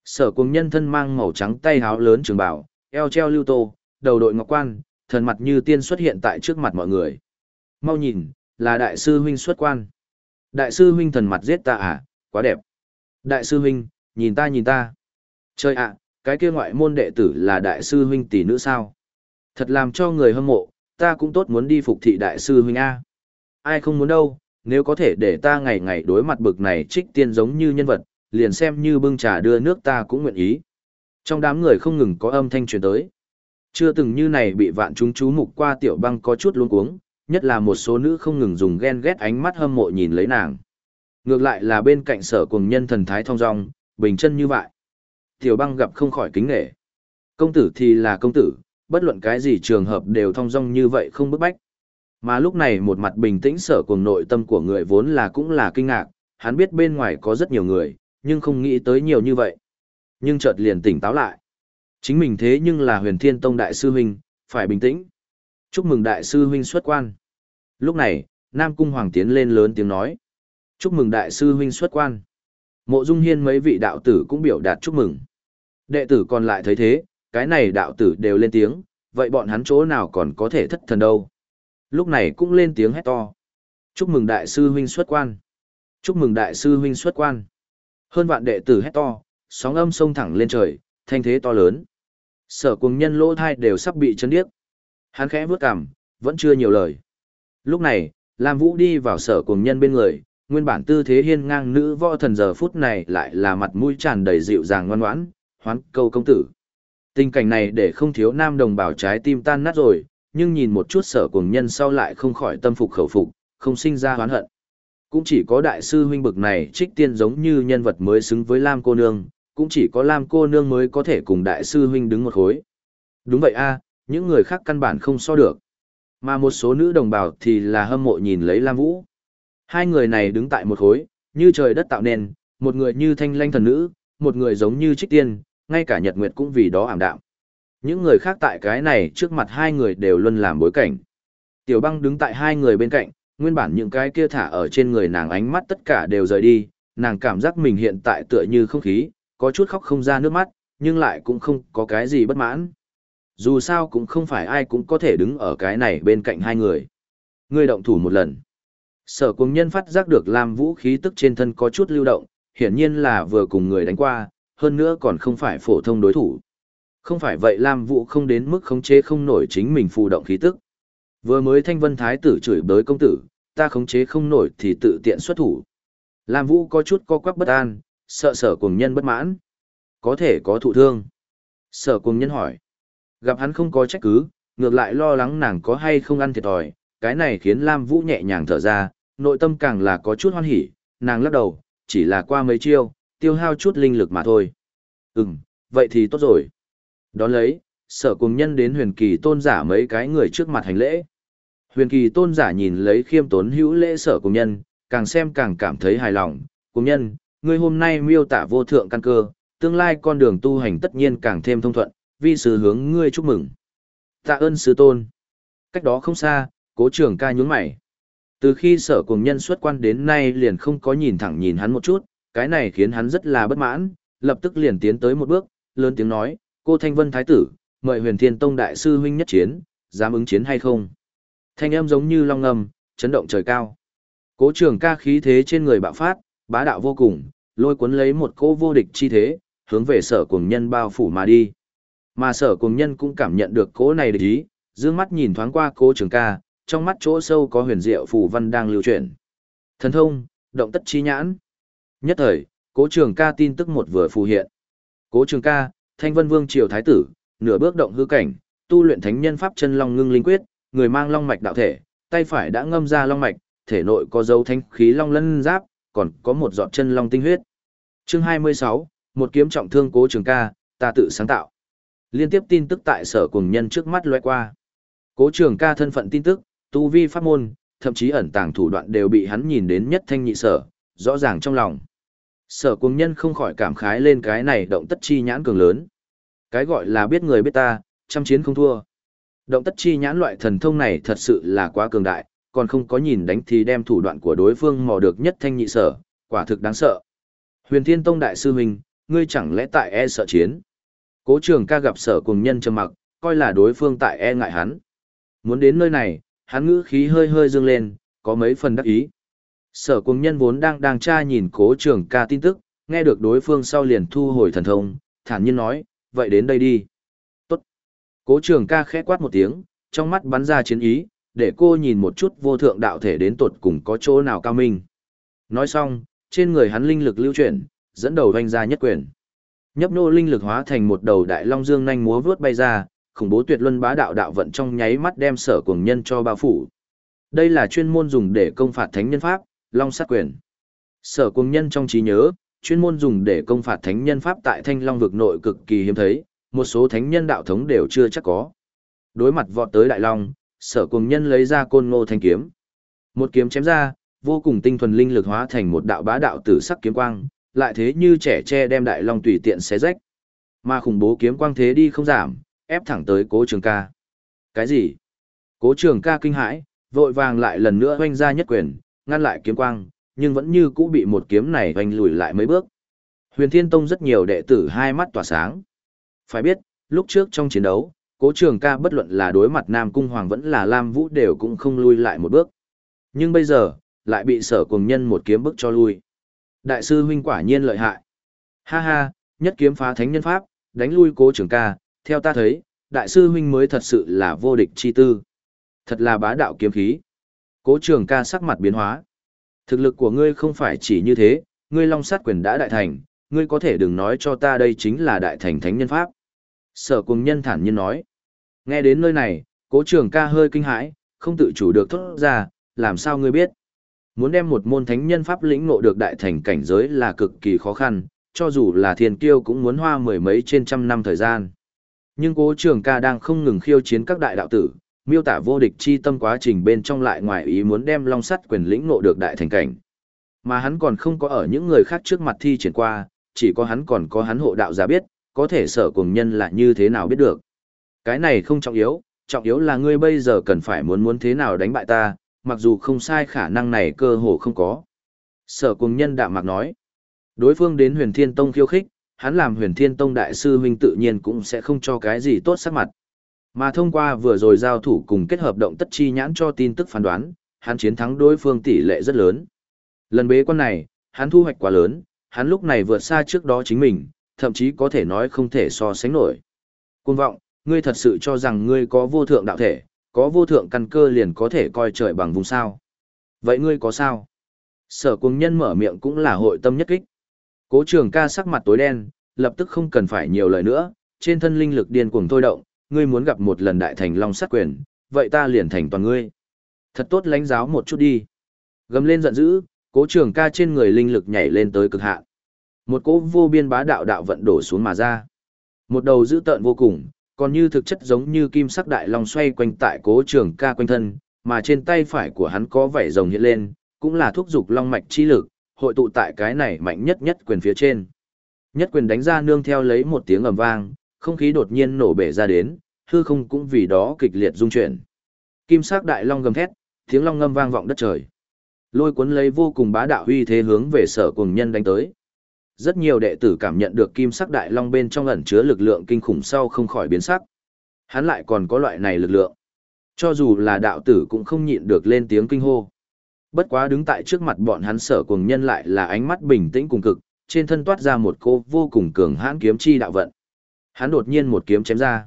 Sở cùng nhân thân mang màu trắng tay háo lớn trường bảo, eo treo lưu tô, đầu đội ngọc quan, thần mặt như tiên xuất hiện tại trước mặt mọi người. Mau nhìn, là đại sư huynh xuất quan. Đại sư huynh thần mặt giết ta à, quá đẹp. Đại sư huynh, nhìn ta nhìn ta. trời ạ, cái kia ngoại môn đệ tử là đại sư huynh tỷ nữ sao? Thật làm cho người hâm mộ, ta cũng tốt muốn đi phục thị đại sư huynh A. Ai không muốn đâu, nếu có thể để ta ngày ngày đối mặt bực này trích tiên giống như nhân vật, liền xem như bưng trà đưa nước ta cũng nguyện ý. Trong đám người không ngừng có âm thanh truyền tới. Chưa từng như này bị vạn chúng chú mục qua tiểu băng có chút luống cuống, nhất là một số nữ không ngừng dùng ghen ghét ánh mắt hâm mộ nhìn lấy nàng. Ngược lại là bên cạnh sở cùng nhân thần thái thong dong, bình chân như vậy. Tiểu băng gặp không khỏi kính nghệ. Công tử thì là công tử, bất luận cái gì trường hợp đều thong dong như vậy không bức bách. Mà lúc này một mặt bình tĩnh sở cùng nội tâm của người vốn là cũng là kinh ngạc, hắn biết bên ngoài có rất nhiều người, nhưng không nghĩ tới nhiều như vậy. Nhưng chợt liền tỉnh táo lại. Chính mình thế nhưng là huyền thiên tông đại sư huynh, phải bình tĩnh. Chúc mừng đại sư huynh xuất quan. Lúc này, Nam Cung Hoàng tiến lên lớn tiếng nói. Chúc mừng đại sư huynh xuất quan. Mộ Dung Hiên mấy vị đạo tử cũng biểu đạt chúc mừng. Đệ tử còn lại thấy thế, cái này đạo tử đều lên tiếng, vậy bọn hắn chỗ nào còn có thể thất thần đâu. Lúc này cũng lên tiếng hét to. Chúc mừng đại sư huynh xuất quan. Chúc mừng đại sư huynh xuất quan. Hơn vạn đệ tử hét to, sóng âm sông thẳng lên trời, thanh thế to lớn. Sở cùng nhân lỗ thai đều sắp bị chấn điếc. Hắn khẽ vướt cằm, vẫn chưa nhiều lời. Lúc này, Lam Vũ đi vào sở cùng nhân bên người, nguyên bản tư thế hiên ngang nữ võ thần giờ phút này lại là mặt mũi tràn đầy dịu dàng ngoan ngoãn, hoán câu công tử. Tình cảnh này để không thiếu nam đồng bào trái tim tan nát rồi, nhưng nhìn một chút sở cùng nhân sau lại không khỏi tâm phục khẩu phục, không sinh ra hoán hận. Cũng chỉ có đại sư huynh bực này trích tiên giống như nhân vật mới xứng với Lam cô nương, cũng chỉ có Lam cô nương mới có thể cùng đại sư huynh đứng một khối. Đúng vậy a, những người khác căn bản không so được. Mà một số nữ đồng bào thì là hâm mộ nhìn lấy Lam Vũ. Hai người này đứng tại một khối, như trời đất tạo nên, một người như thanh lanh thần nữ, một người giống như trích tiên, ngay cả nhật nguyệt cũng vì đó ảm đạm. Những người khác tại cái này trước mặt hai người đều luôn làm bối cảnh. Tiểu băng đứng tại hai người bên cạnh, nguyên bản những cái kia thả ở trên người nàng ánh mắt tất cả đều rời đi, nàng cảm giác mình hiện tại tựa như không khí, có chút khóc không ra nước mắt, nhưng lại cũng không có cái gì bất mãn. Dù sao cũng không phải ai cũng có thể đứng ở cái này bên cạnh hai người. Ngươi động thủ một lần. Sở cùng nhân phát giác được làm Vũ khí tức trên thân có chút lưu động, hiển nhiên là vừa cùng người đánh qua, hơn nữa còn không phải phổ thông đối thủ. Không phải vậy Lam Vũ không đến mức khống chế không nổi chính mình phù động khí tức. Vừa mới Thanh Vân Thái tử chửi bới công tử, ta khống chế không nổi thì tự tiện xuất thủ. Lam Vũ có chút co quắp bất an, sợ sở cùng nhân bất mãn. Có thể có thụ thương. Sở cùng nhân hỏi. Gặp hắn không có trách cứ, ngược lại lo lắng nàng có hay không ăn thiệt thòi, cái này khiến Lam Vũ nhẹ nhàng thở ra, nội tâm càng là có chút hoan hỉ, nàng lắc đầu, chỉ là qua mấy chiêu, tiêu hao chút linh lực mà thôi. Ừm, vậy thì tốt rồi. Đón lấy, sở cùng nhân đến huyền kỳ tôn giả mấy cái người trước mặt hành lễ. Huyền kỳ tôn giả nhìn lấy khiêm tốn hữu lễ sở cùng nhân, càng xem càng cảm thấy hài lòng. Cùng nhân, ngươi hôm nay miêu tả vô thượng căn cơ, tương lai con đường tu hành tất nhiên càng thêm thông thuận, vi sư hướng ngươi chúc mừng. Tạ ơn sư tôn. Cách đó không xa, cố trưởng ca nhún mày. Từ khi sở cùng nhân xuất quan đến nay liền không có nhìn thẳng nhìn hắn một chút, cái này khiến hắn rất là bất mãn, lập tức liền tiến tới một bước, lớn tiếng nói, cô Thanh Vân Thái Tử, mời huyền thiên tông đại sư huynh nhất chiến, dám ứng chiến hay không? Thanh âm giống như long ngầm, chấn động trời cao. Cố trường ca khí thế trên người bạo phát, bá đạo vô cùng, lôi cuốn lấy một cỗ vô địch chi thế, hướng về sở cùng nhân bao phủ mà đi. Mà sở cùng nhân cũng cảm nhận được cỗ này địch ý, dương mắt nhìn thoáng qua cố trường ca, trong mắt chỗ sâu có huyền diệu phù văn đang lưu chuyển. Thần thông, động tất chi nhãn. Nhất thời, cố trường ca tin tức một vừa phù hiện. Cố trường ca, thanh vân vương triều thái tử, nửa bước động hư cảnh, tu luyện thánh nhân pháp chân long ngưng linh quyết, người mang long mạch đạo thể, tay phải đã ngâm ra long mạch, thể nội có dấu thanh khí long lân giáp, còn có một giọt chân long tinh huyết. Chương 26, một kiếm trọng thương cố trường ca, ta tự sáng tạo. Liên tiếp tin tức tại sở cùng nhân trước mắt lóe qua. Cố trường ca thân phận tin tức, tu vi pháp môn, thậm chí ẩn tàng thủ đoạn đều bị hắn nhìn đến nhất thanh nhị sở, rõ ràng trong lòng. Sở cuồng nhân không khỏi cảm khái lên cái này động tất chi nhãn cường lớn. Cái gọi là biết người biết ta, trăm chiến không thua. Động tất chi nhãn loại thần thông này thật sự là quá cường đại, còn không có nhìn đánh thì đem thủ đoạn của đối phương mò được nhất thanh nhị sở, quả thực đáng sợ. Huyền Thiên Tông đại sư huynh, ngươi chẳng lẽ tại e sợ chiến? Cố Trường Ca gặp sở cùng nhân trầm mặc, coi là đối phương tại e ngại hắn. Muốn đến nơi này, hắn ngữ khí hơi hơi dương lên, có mấy phần đắc ý. Sở cùng nhân vốn đang đang tra nhìn Cố Trường Ca tin tức, nghe được đối phương sau liền thu hồi thần thông, thản nhiên nói, vậy đến đây đi. Tốt. Cố Trường Ca khẽ quát một tiếng, trong mắt bắn ra chiến ý, để cô nhìn một chút vô thượng đạo thể đến tột cùng có chỗ nào cao minh. Nói xong, trên người hắn linh lực lưu chuyển, dẫn đầu vanh ra nhất quyền. Nhấp nô linh lực hóa thành một đầu đại long dương nhanh múa vướt bay ra, khủng bố tuyệt luân bá đạo đạo vận trong nháy mắt đem sở cuồng nhân cho bao phủ. Đây là chuyên môn dùng để công phạt thánh nhân pháp, long sát quyền. Sở Cung nhân trong trí nhớ, chuyên môn dùng để công phạt thánh nhân pháp tại thanh long vực nội cực kỳ hiếm thấy, một số thánh nhân đạo thống đều chưa chắc có. Đối mặt vọt tới đại long, sở Cung nhân lấy ra côn ngô thanh kiếm. Một kiếm chém ra, vô cùng tinh thuần linh lực hóa thành một đạo bá đạo tử sắc kiếm quang, lại thế như trẻ tre đem đại long tùy tiện xé rách. Mà khủng bố kiếm quang thế đi không giảm, ép thẳng tới cố trường ca. Cái gì? Cố trường ca kinh hãi, vội vàng lại lần nữa hoanh ra nhất quyền, ngăn lại kiếm quang, nhưng vẫn như cũ bị một kiếm này hoanh lùi lại mấy bước. Huyền Thiên Tông rất nhiều đệ tử hai mắt tỏa sáng. Phải biết, lúc trước trong chiến đấu, cố trường ca bất luận là đối mặt Nam Cung Hoàng vẫn là Lam Vũ đều cũng không lui lại một bước. Nhưng bây giờ, lại bị sở cùng nhân một kiếm bức cho lui. Đại sư huynh quả nhiên lợi hại. Ha ha, nhất kiếm phá thánh nhân pháp, đánh lui cố trường ca, theo ta thấy, đại sư huynh mới thật sự là vô địch chi tư. Thật là bá đạo kiếm khí. Cố trường ca sắc mặt biến hóa. Thực lực của ngươi không phải chỉ như thế, ngươi long sát quyền đã đại thành, ngươi có thể đừng nói cho ta đây chính là đại thành thánh nhân pháp. Sở cùng nhân thản nhiên nói. Nghe đến nơi này, cố trường ca hơi kinh hãi, không tự chủ được thốt ra, làm sao ngươi biết. Muốn đem một môn thánh nhân pháp lĩnh ngộ được đại thành cảnh giới là cực kỳ khó khăn, cho dù là thiên kiêu cũng muốn hoa mười mấy trên trăm năm thời gian. Nhưng cố trường ca đang không ngừng khiêu chiến các đại đạo tử, miêu tả vô địch chi tâm quá trình bên trong lại ngoài ý muốn đem long sắt quyền lĩnh ngộ được đại thành cảnh. Mà hắn còn không có ở những người khác trước mặt thi triển qua, chỉ có hắn còn có hắn hộ đạo giả biết, có thể sở cùng nhân là như thế nào biết được. Cái này không trọng yếu, trọng yếu là ngươi bây giờ cần phải muốn muốn thế nào đánh bại ta, mặc dù không sai khả năng này cơ hồ không có. Sở cùng nhân đạm mạc nói, đối phương đến huyền thiên tông khiêu khích, hắn làm huyền thiên tông đại sư huynh tự nhiên cũng sẽ không cho cái gì tốt sắc mặt. Mà thông qua vừa rồi giao thủ cùng kết hợp động tất chi nhãn cho tin tức phán đoán, hắn chiến thắng đối phương tỷ lệ rất lớn. Lần bế quan này, hắn thu hoạch quá lớn, hắn lúc này vượt xa trước đó chính mình, thậm chí có thể nói không thể so sánh nổi. Cuồng vọng, ngươi thật sự cho rằng ngươi có vô thượng đạo thể, có vô thượng căn cơ liền có thể coi trời bằng vùng sao. Vậy ngươi có sao? Sở cuồng nhân mở miệng cũng là hội tâm nhất kích. Cố trường ca sắc mặt tối đen, lập tức không cần phải nhiều lời nữa, trên thân linh lực điên cuồng thôi động, ngươi muốn gặp một lần đại thành long sát quyền, vậy ta liền thành toàn ngươi. Thật tốt lãnh giáo một chút đi. Gầm lên giận dữ, cố trường ca trên người linh lực nhảy lên tới cực hạn. Một cỗ vô biên bá đạo đạo vận đổ xuống mà ra. Một đầu dữ tợn vô cùng, còn như thực chất giống như kim sắc đại long xoay quanh tại cố trường ca quanh thân, mà trên tay phải của hắn có vảy rồng hiện lên, cũng là thúc dục long mạch chi lực, hội tụ tại cái này mạnh nhất nhất quyền phía trên. Nhất quyền đánh ra nương theo lấy một tiếng ầm vang, không khí đột nhiên nổ bể ra đến, hư không cũng vì đó kịch liệt rung chuyển. Kim sắc đại long gầm thét, tiếng long ngâm vang vọng đất trời. Lôi cuốn lấy vô cùng bá đạo uy thế hướng về sở cùng nhân đánh tới. Rất nhiều đệ tử cảm nhận được kim sắc đại long bên trong ẩn chứa lực lượng kinh khủng sau không khỏi biến sắc. Hắn lại còn có loại này lực lượng. Cho dù là đạo tử cũng không nhịn được lên tiếng kinh hô. Bất quá đứng tại trước mặt bọn hắn sở cùng nhân lại là ánh mắt bình tĩnh cùng cực, trên thân toát ra một cô vô cùng cường hãn kiếm chi đạo vận. Hắn đột nhiên một kiếm chém ra.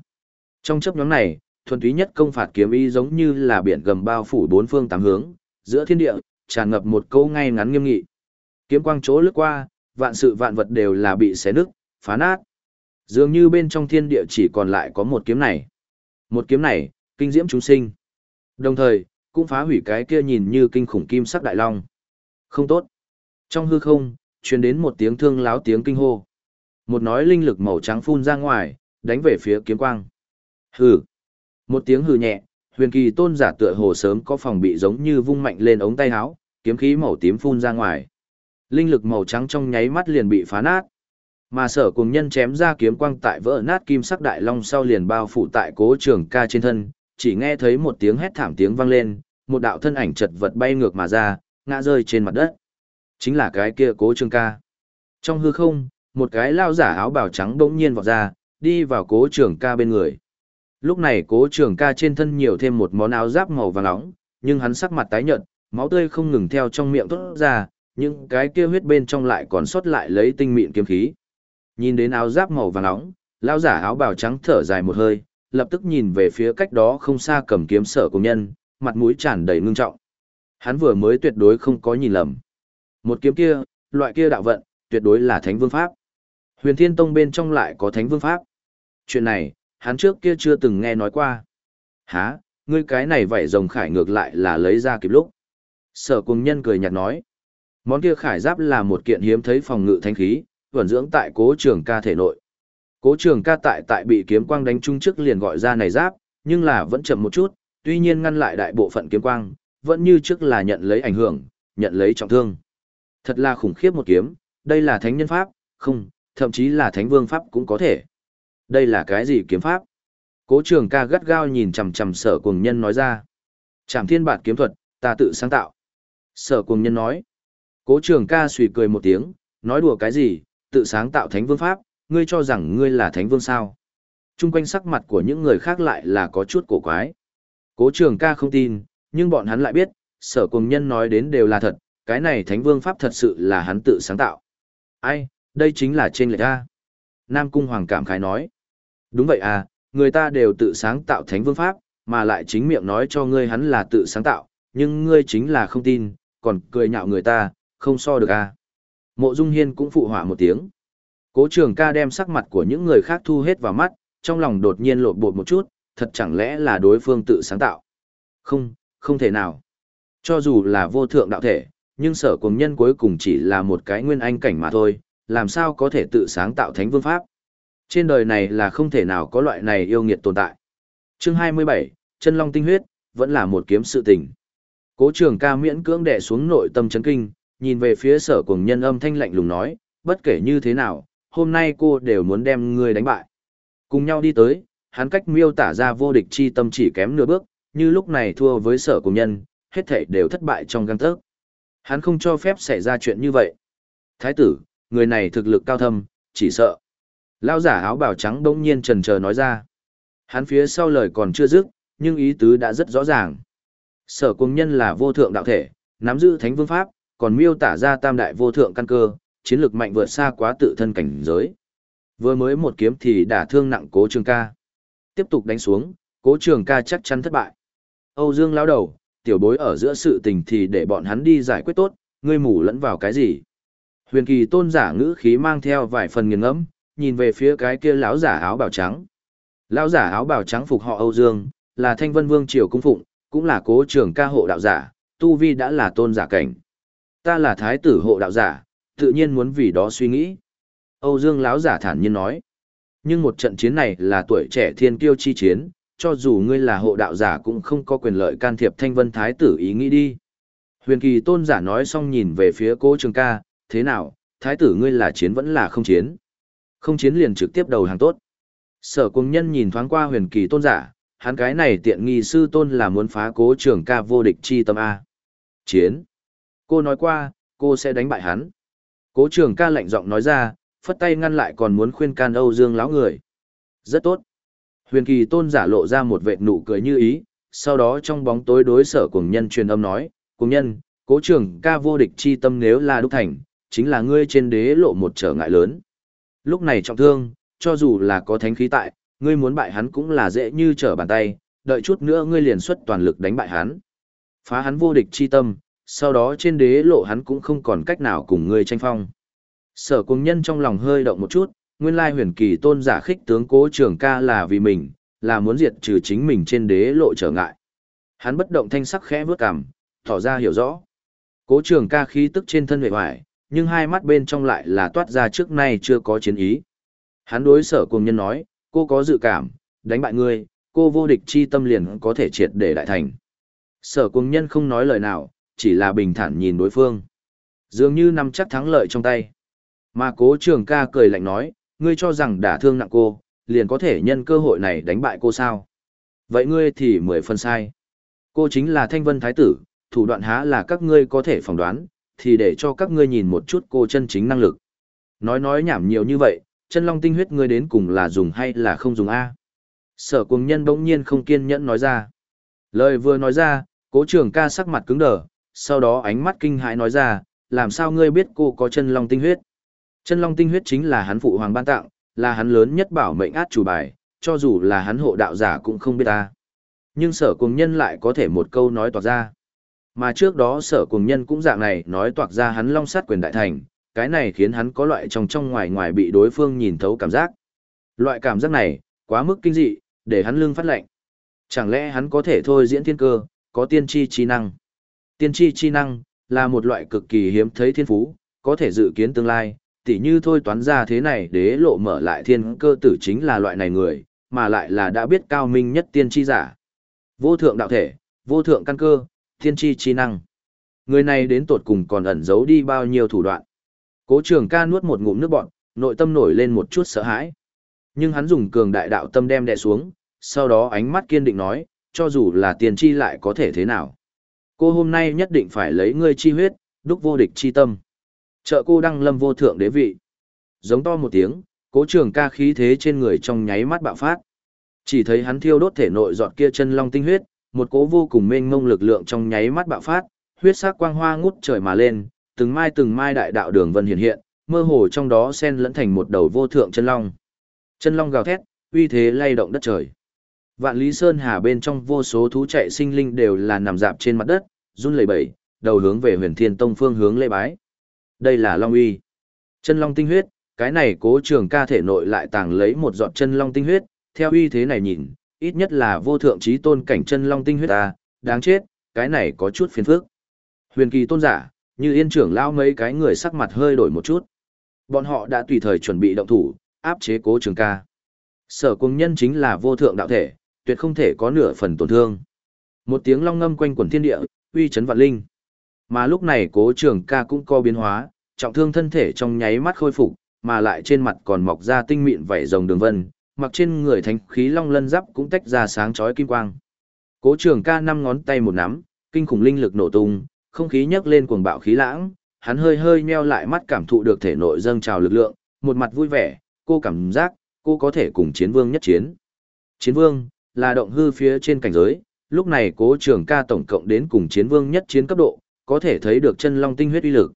Trong chấp nhóm này, thuần túy nhất công phạt kiếm ý giống như là biển gầm bao phủ bốn phương tám hướng, giữa thiên địa, tràn ngập một câu ngay ngắn nghiêm nghị. Kiếm quang chỗ lướt qua, vạn sự vạn vật đều là bị xé nứt, phá nát. Dường như bên trong thiên địa chỉ còn lại có một kiếm này. Một kiếm này, kinh diễm chúng sinh. Đồng thời, cũng phá hủy cái kia nhìn như kinh khủng kim sắc đại long. Không tốt. Trong hư không, truyền đến một tiếng thương láo tiếng kinh hô. Một nói linh lực màu trắng phun ra ngoài, đánh về phía kiếm quang. Hừ. Một tiếng hừ nhẹ, huyền kỳ tôn giả tựa hồ sớm có phòng bị giống như vung mạnh lên ống tay áo, kiếm khí màu tím phun ra ngoài. Linh lực màu trắng trong nháy mắt liền bị phá nát. Mà sở cùng nhân chém ra kiếm quang tại vỡ nát kim sắc đại long sau liền bao phủ tại cố trường ca trên thân, chỉ nghe thấy một tiếng hét thảm tiếng vang lên, một đạo thân ảnh chật vật bay ngược mà ra, ngã rơi trên mặt đất. Chính là cái kia cố trường ca. Trong hư không, một cái lao giả áo bào trắng bỗng nhiên vọt ra, đi vào cố trường ca bên người. Lúc này cố trường ca trên thân nhiều thêm một món áo giáp màu vàng nóng, nhưng hắn sắc mặt tái nhợt, máu tươi không ngừng theo trong miệng tốt ra, nhưng cái kia huyết bên trong lại còn sót lại lấy tinh mịn kiếm khí. Nhìn đến áo giáp màu vàng nóng, lão giả áo bào trắng thở dài một hơi, lập tức nhìn về phía cách đó không xa cầm kiếm sở công nhân, mặt mũi tràn đầy ngưng trọng. Hắn vừa mới tuyệt đối không có nhìn lầm. Một kiếm kia, loại kia đạo vận, tuyệt đối là thánh vương pháp. Huyền Thiên Tông bên trong lại có thánh vương pháp. Chuyện này, hắn trước kia chưa từng nghe nói qua. Hả, ngươi cái này vậy rồng khải ngược lại là lấy ra kịp lúc. Sở cùng nhân cười nhạt nói. Món kia khải giáp là một kiện hiếm thấy phòng ngự thanh khí, vẩn dưỡng tại cố trường ca thể nội. Cố trường ca tại tại bị kiếm quang đánh trung trước liền gọi ra này giáp, nhưng là vẫn chậm một chút, tuy nhiên ngăn lại đại bộ phận kiếm quang, vẫn như trước là nhận lấy ảnh hưởng, nhận lấy trọng thương. Thật là khủng khiếp một kiếm, đây là thánh nhân pháp, không, thậm chí là thánh vương pháp cũng có thể. Đây là cái gì kiếm pháp? Cố trường ca gắt gao nhìn chằm chằm sở cuồng nhân nói ra. Trảm thiên bản kiếm thuật, ta tự sáng tạo. Sở cuồng nhân nói. Cố trường ca suy cười một tiếng, nói đùa cái gì, tự sáng tạo thánh vương pháp, ngươi cho rằng ngươi là thánh vương sao. Trung quanh sắc mặt của những người khác lại là có chút cổ quái. Cố trường ca không tin, nhưng bọn hắn lại biết, sở cuồng nhân nói đến đều là thật, cái này thánh vương pháp thật sự là hắn tự sáng tạo. Ai, đây chính là trên lệch A. Nam Cung Hoàng cảm khái nói. Đúng vậy à, người ta đều tự sáng tạo thánh vương pháp, mà lại chính miệng nói cho ngươi hắn là tự sáng tạo, nhưng ngươi chính là không tin, còn cười nhạo người ta, không so được à. Mộ Dung Hiên cũng phụ họa một tiếng. Cố trường ca đem sắc mặt của những người khác thu hết vào mắt, trong lòng đột nhiên lột bột một chút, thật chẳng lẽ là đối phương tự sáng tạo. Không, không thể nào. Cho dù là vô thượng đạo thể, nhưng sở cùng nhân cuối cùng chỉ là một cái nguyên anh cảnh mà thôi, làm sao có thể tự sáng tạo thánh vương pháp. Trên đời này là không thể nào có loại này yêu nghiệt tồn tại. Chương 27, chân long tinh huyết, vẫn là một kiếm sự tình. Cố trường ca miễn cưỡng đè xuống nội tâm chấn kinh, nhìn về phía sở cùng nhân âm thanh lạnh lùng nói, bất kể như thế nào, hôm nay cô đều muốn đem ngươi đánh bại. Cùng nhau đi tới, hắn cách miêu tả ra vô địch chi tâm chỉ kém nửa bước, như lúc này thua với sở cùng nhân, hết thảy đều thất bại trong găng tớc. Hắn không cho phép xảy ra chuyện như vậy. Thái tử, người này thực lực cao thâm, chỉ sợ. Lao giả áo bào trắng đông nhiên trần chờ nói ra. Hắn phía sau lời còn chưa dứt, nhưng ý tứ đã rất rõ ràng. Sở cung nhân là vô thượng đạo thể, nắm giữ thánh vương pháp, còn miêu tả ra tam đại vô thượng căn cơ, chiến lược mạnh vượt xa quá tự thân cảnh giới. Vừa mới một kiếm thì đả thương nặng cố trường ca. Tiếp tục đánh xuống, cố trường ca chắc chắn thất bại. Âu Dương lão đầu, tiểu bối ở giữa sự tình thì để bọn hắn đi giải quyết tốt, ngươi mù lẫn vào cái gì. Huyền kỳ tôn giả ngữ khí mang theo vài phần nghiền ngẫm, nhìn về phía cái kia lão giả áo bào trắng. Lão giả áo bào trắng phục họ Âu Dương, là Thanh Vân Vương triều cung phụng, cũng là cố trưởng ca hộ đạo giả, tu vi đã là tôn giả cảnh. Ta là thái tử hộ đạo giả, tự nhiên muốn vì đó suy nghĩ. Âu Dương lão giả thản nhiên nói. Nhưng một trận chiến này là tuổi trẻ thiên kiêu chi chiến, cho dù ngươi là hộ đạo giả cũng không có quyền lợi can thiệp Thanh Vân thái tử ý nghĩ đi. Huyền kỳ tôn giả nói xong nhìn về phía cố trường ca, thế nào, thái tử ngươi là chiến vẫn là không chiến. Không chiến liền trực tiếp đầu hàng tốt. Sở cùng nhân nhìn thoáng qua huyền kỳ tôn giả, hắn cái này tiện nghi sư tôn là muốn phá cố trưởng ca vô địch chi tâm A. Chiến. Cô nói qua, cô sẽ đánh bại hắn. Cố trưởng ca lạnh giọng nói ra, phất tay ngăn lại còn muốn khuyên can Âu Dương lão người. Rất tốt. Huyền kỳ tôn giả lộ ra một vệt nụ cười như ý, sau đó trong bóng tối đối sở cùng nhân truyền âm nói, cùng nhân, cố trưởng ca vô địch chi tâm nếu là đúc thành, chính là ngươi trên đế lộ một trở ngại lớn. Lúc này trọng thương, cho dù là có thánh khí tại, ngươi muốn bại hắn cũng là dễ như trở bàn tay, đợi chút nữa ngươi liền xuất toàn lực đánh bại hắn. Phá hắn vô địch chi tâm, sau đó trên đế lộ hắn cũng không còn cách nào cùng ngươi tranh phong. Sở cùng nhân trong lòng hơi động một chút, nguyên lai huyền kỳ tôn giả khích tướng cố trường ca là vì mình, là muốn diệt trừ chính mình trên đế lộ trở ngại. Hắn bất động thanh sắc khẽ vướt cằm, tỏ ra hiểu rõ. Cố trường ca khí tức trên thân vệ hoài, nhưng hai mắt bên trong lại là toát ra trước nay chưa có chiến ý. Hắn đối sở cùng nhân nói, cô có dự cảm, đánh bại ngươi, cô vô địch chi tâm liền có thể triệt để đại thành. Sở cùng nhân không nói lời nào, chỉ là bình thản nhìn đối phương. Dường như nắm chắc thắng lợi trong tay. Mà cố trường ca cười lạnh nói, ngươi cho rằng đả thương nặng cô, liền có thể nhân cơ hội này đánh bại cô sao. Vậy ngươi thì mười phần sai. Cô chính là thanh vân thái tử, thủ đoạn há là các ngươi có thể phỏng đoán, thì để cho các ngươi nhìn một chút cô chân chính năng lực. Nói nói nhảm nhiều như vậy, chân long tinh huyết ngươi đến cùng là dùng hay là không dùng A. Sở cùng nhân bỗng nhiên không kiên nhẫn nói ra. Lời vừa nói ra, cố trường ca sắc mặt cứng đờ, sau đó ánh mắt kinh hãi nói ra, làm sao ngươi biết cô có chân long tinh huyết? Chân long tinh huyết chính là hắn phụ hoàng ban tặng, là hắn lớn nhất bảo mệnh át chủ bài, cho dù là hắn hộ đạo giả cũng không biết ta. Nhưng sở cùng nhân lại có thể một câu nói toạc ra. Mà trước đó sở cùng nhân cũng dạng này nói toạc ra hắn long sát quyền đại thành, cái này khiến hắn có loại trong trong ngoài ngoài bị đối phương nhìn thấu cảm giác. Loại cảm giác này, quá mức kinh dị, để hắn lưng phát lệnh. Chẳng lẽ hắn có thể thôi diễn thiên cơ, có tiên tri chi năng. Tiên tri chi năng, là một loại cực kỳ hiếm thấy thiên phú, có thể dự kiến tương lai, tỉ như thôi toán ra thế này đế lộ mở lại thiên cơ tử chính là loại này người, mà lại là đã biết cao minh nhất tiên tri giả. Vô thượng đạo thể, vô thượng căn cơ, thiên tri chi năng. Người này đến tột cùng còn ẩn giấu đi bao nhiêu thủ đoạn. Cố trường ca nuốt một ngụm nước bọn, nội tâm nổi lên một chút sợ hãi. Nhưng hắn dùng cường đại đạo tâm đem đè xuống, sau đó ánh mắt kiên định nói, cho dù là tiền chi lại có thể thế nào. Cô hôm nay nhất định phải lấy ngươi chi huyết, đúc vô địch chi tâm. Trợ cô đăng lâm vô thượng đế vị. Giống to một tiếng, cố trường ca khí thế trên người trong nháy mắt bạo phát. Chỉ thấy hắn thiêu đốt thể nội giọt kia chân long tinh huyết, một cố vô cùng mênh mông lực lượng trong nháy mắt bạo phát, huyết sắc quang hoa ngút trời mà lên, từng mai từng mai đại đạo đường vân hiện hiện, mơ hồ trong đó xen lẫn thành một đầu vô thượng chân long. Chân long gào thét, uy thế lay động đất trời. Vạn Lý Sơn Hà bên trong vô số thú chạy sinh linh đều là nằm dạp trên mặt đất, run lẩy bẩy, đầu hướng về Huyền Thiên Tông phương hướng lễ bái. Đây là Long uy. Chân Long tinh huyết, cái này Cố Trường Ca thể nội lại tàng lấy một giọt chân Long tinh huyết, theo uy thế này nhìn, ít nhất là vô thượng trí tôn cảnh chân Long tinh huyết ta, đáng chết, cái này có chút phiền phức. Huyền Kỳ tôn giả, như yên trưởng lao mấy cái người sắc mặt hơi đổi một chút. Bọn họ đã tùy thời chuẩn bị động thủ, áp chế Cố Trường Ca. Sở cung nhân chính là vô thượng đạo thể, tuyệt không thể có nửa phần tổn thương. Một tiếng long ngâm quanh quần thiên địa, uy chấn vạn linh. Mà lúc này cố trường ca cũng có biến hóa, trọng thương thân thể trong nháy mắt khôi phục, mà lại trên mặt còn mọc ra tinh mịn vảy rồng đường vân, mặc trên người thánh khí long lân giáp cũng tách ra sáng chói kim quang. Cố trường ca năm ngón tay một nắm, kinh khủng linh lực nổ tung, không khí nhấc lên cuồng bạo khí lãng, hắn hơi hơi nheo lại mắt cảm thụ được thể nội dâng trào lực lượng, một mặt vui vẻ, cô cảm giác, cô có thể cùng chiến vương nhất chiến. Chiến vương, là động hư phía trên cảnh giới, lúc này cố trường ca tổng cộng đến cùng chiến vương nhất chiến cấp độ, có thể thấy được chân long tinh huyết uy lực.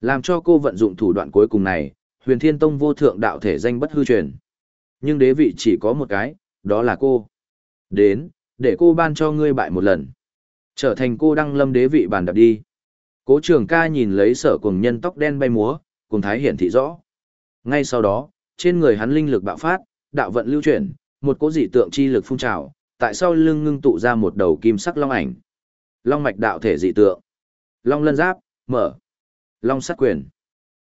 Làm cho cô vận dụng thủ đoạn cuối cùng này, huyền thiên tông vô thượng đạo thể danh bất hư truyền. Nhưng đế vị chỉ có một cái, đó là cô. Đến, để cô ban cho ngươi bại một lần. Trở thành cô đăng lâm đế vị bàn đạp đi. Cố trường ca nhìn lấy sở cùng nhân tóc đen bay múa, cùng thái hiển thị rõ. Ngay sau đó, trên người hắn linh lực bạo phát, đạo vận lưu chuyển, một cố dị tượng chi lực phun trào, tại sau lưng ngưng tụ ra một đầu kim sắc long ảnh. Long mạch đạo thể dị tượng. Long lân giáp, mở. Long sát quyền.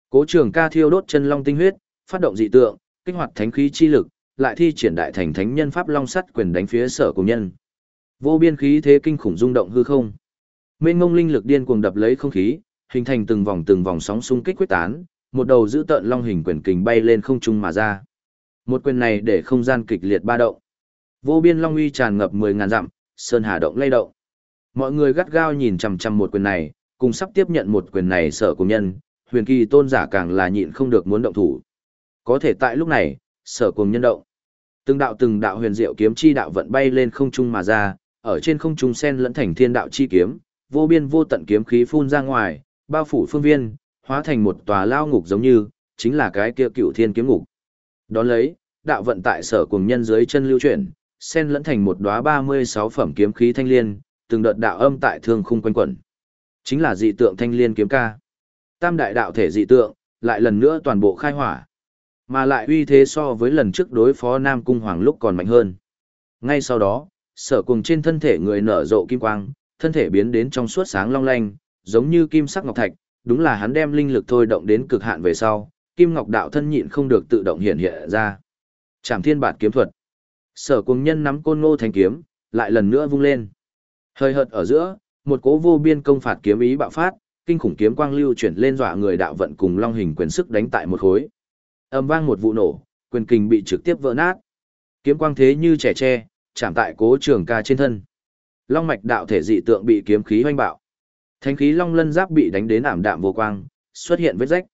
Cố trường ca thiêu đốt chân long tinh huyết, phát động dị tượng, kích hoạt thánh khí chi lực, lại thi triển đại thành thánh nhân pháp long sắt quyền đánh phía sở cùng nhân. Vô biên khí thế kinh khủng rung động hư không. Mênh ngông linh lực điên cuồng đập lấy không khí, hình thành từng vòng từng vòng sóng xung kích quyết tán, một đầu giữ tợn long hình quyền kình bay lên không trung mà ra. Một quyền này để không gian kịch liệt ba động. Vô biên long uy tràn ngập mười ngàn dặm, sơn hà động lay động. Mọi người gắt gao nhìn chằm chằm một quyền này, cùng sắp tiếp nhận một quyền này sợ cùng nhân, huyền kỳ tôn giả càng là nhịn không được muốn động thủ. Có thể tại lúc này, sở cùng nhân động. Từng đạo từng đạo huyền diệu kiếm chi đạo vận bay lên không trung mà ra, ở trên không trung sen lẫn thành thiên đạo chi kiếm, vô biên vô tận kiếm khí phun ra ngoài, bao phủ phương viên, hóa thành một tòa lao ngục giống như, chính là cái kia cựu thiên kiếm ngục. Đón lấy, đạo vận tại sở cùng nhân dưới chân lưu chuyển, xen lẫn thành một đóa 36 phẩm kiếm khí thanh liên, từng đợt đạo âm tại thương khung quanh quẩn. Chính là dị tượng thanh liên kiếm ca. Tam đại đạo thể dị tượng, lại lần nữa toàn bộ khai hỏa. Mà lại uy thế so với lần trước đối phó Nam Cung Hoàng lúc còn mạnh hơn. Ngay sau đó, sở cùng trên thân thể người nở rộ kim quang, thân thể biến đến trong suốt sáng long lanh, giống như kim sắc ngọc thạch, đúng là hắn đem linh lực thôi động đến cực hạn về sau, kim ngọc đạo thân nhịn không được tự động hiện hiện ra. Trảm thiên bản kiếm thuật. Sở cùng nhân nắm côn ngô thành kiếm, lại lần nữa vung lên. Hơi hợt ở giữa, một cố vô biên công phạt kiếm ý bạo phát, kinh khủng kiếm quang lưu chuyển lên dọa người đạo vận cùng long hình quyền sức đánh tại một khối. Âm vang một vụ nổ, quyền kình bị trực tiếp vỡ nát. Kiếm quang thế như trẻ tre, chạm tại cố trường ca trên thân. Long mạch đạo thể dị tượng bị kiếm khí hoanh bạo. Thánh khí long lân giáp bị đánh đến ảm đạm vô quang, xuất hiện vết rách.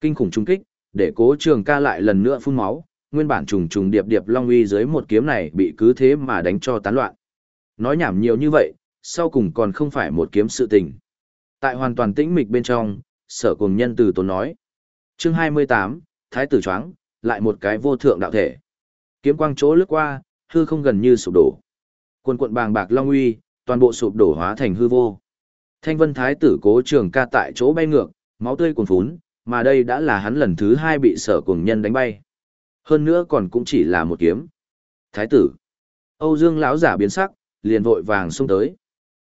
Kinh khủng trung kích, để cố trường ca lại lần nữa phun máu, nguyên bản trùng trùng điệp điệp long uy dưới một kiếm này bị cứ thế mà đánh cho tán loạn. Nói nhảm nhiều như vậy, sau cùng còn không phải một kiếm sự tình. Tại hoàn toàn tĩnh mịch bên trong, sở cùng nhân từ tốn nói. Chương 28, Thái tử choáng, lại một cái vô thượng đạo thể. Kiếm quang chỗ lướt qua, hư không gần như sụp đổ. Quần quận bàng bạc long uy, toàn bộ sụp đổ hóa thành hư vô. Thanh vân thái tử cố trường ca tại chỗ bay ngược, máu tươi cuồn phún, mà đây đã là hắn lần thứ hai bị sở cùng nhân đánh bay. Hơn nữa còn cũng chỉ là một kiếm. Thái tử. Âu Dương lão giả biến sắc, liền vội vàng xông tới.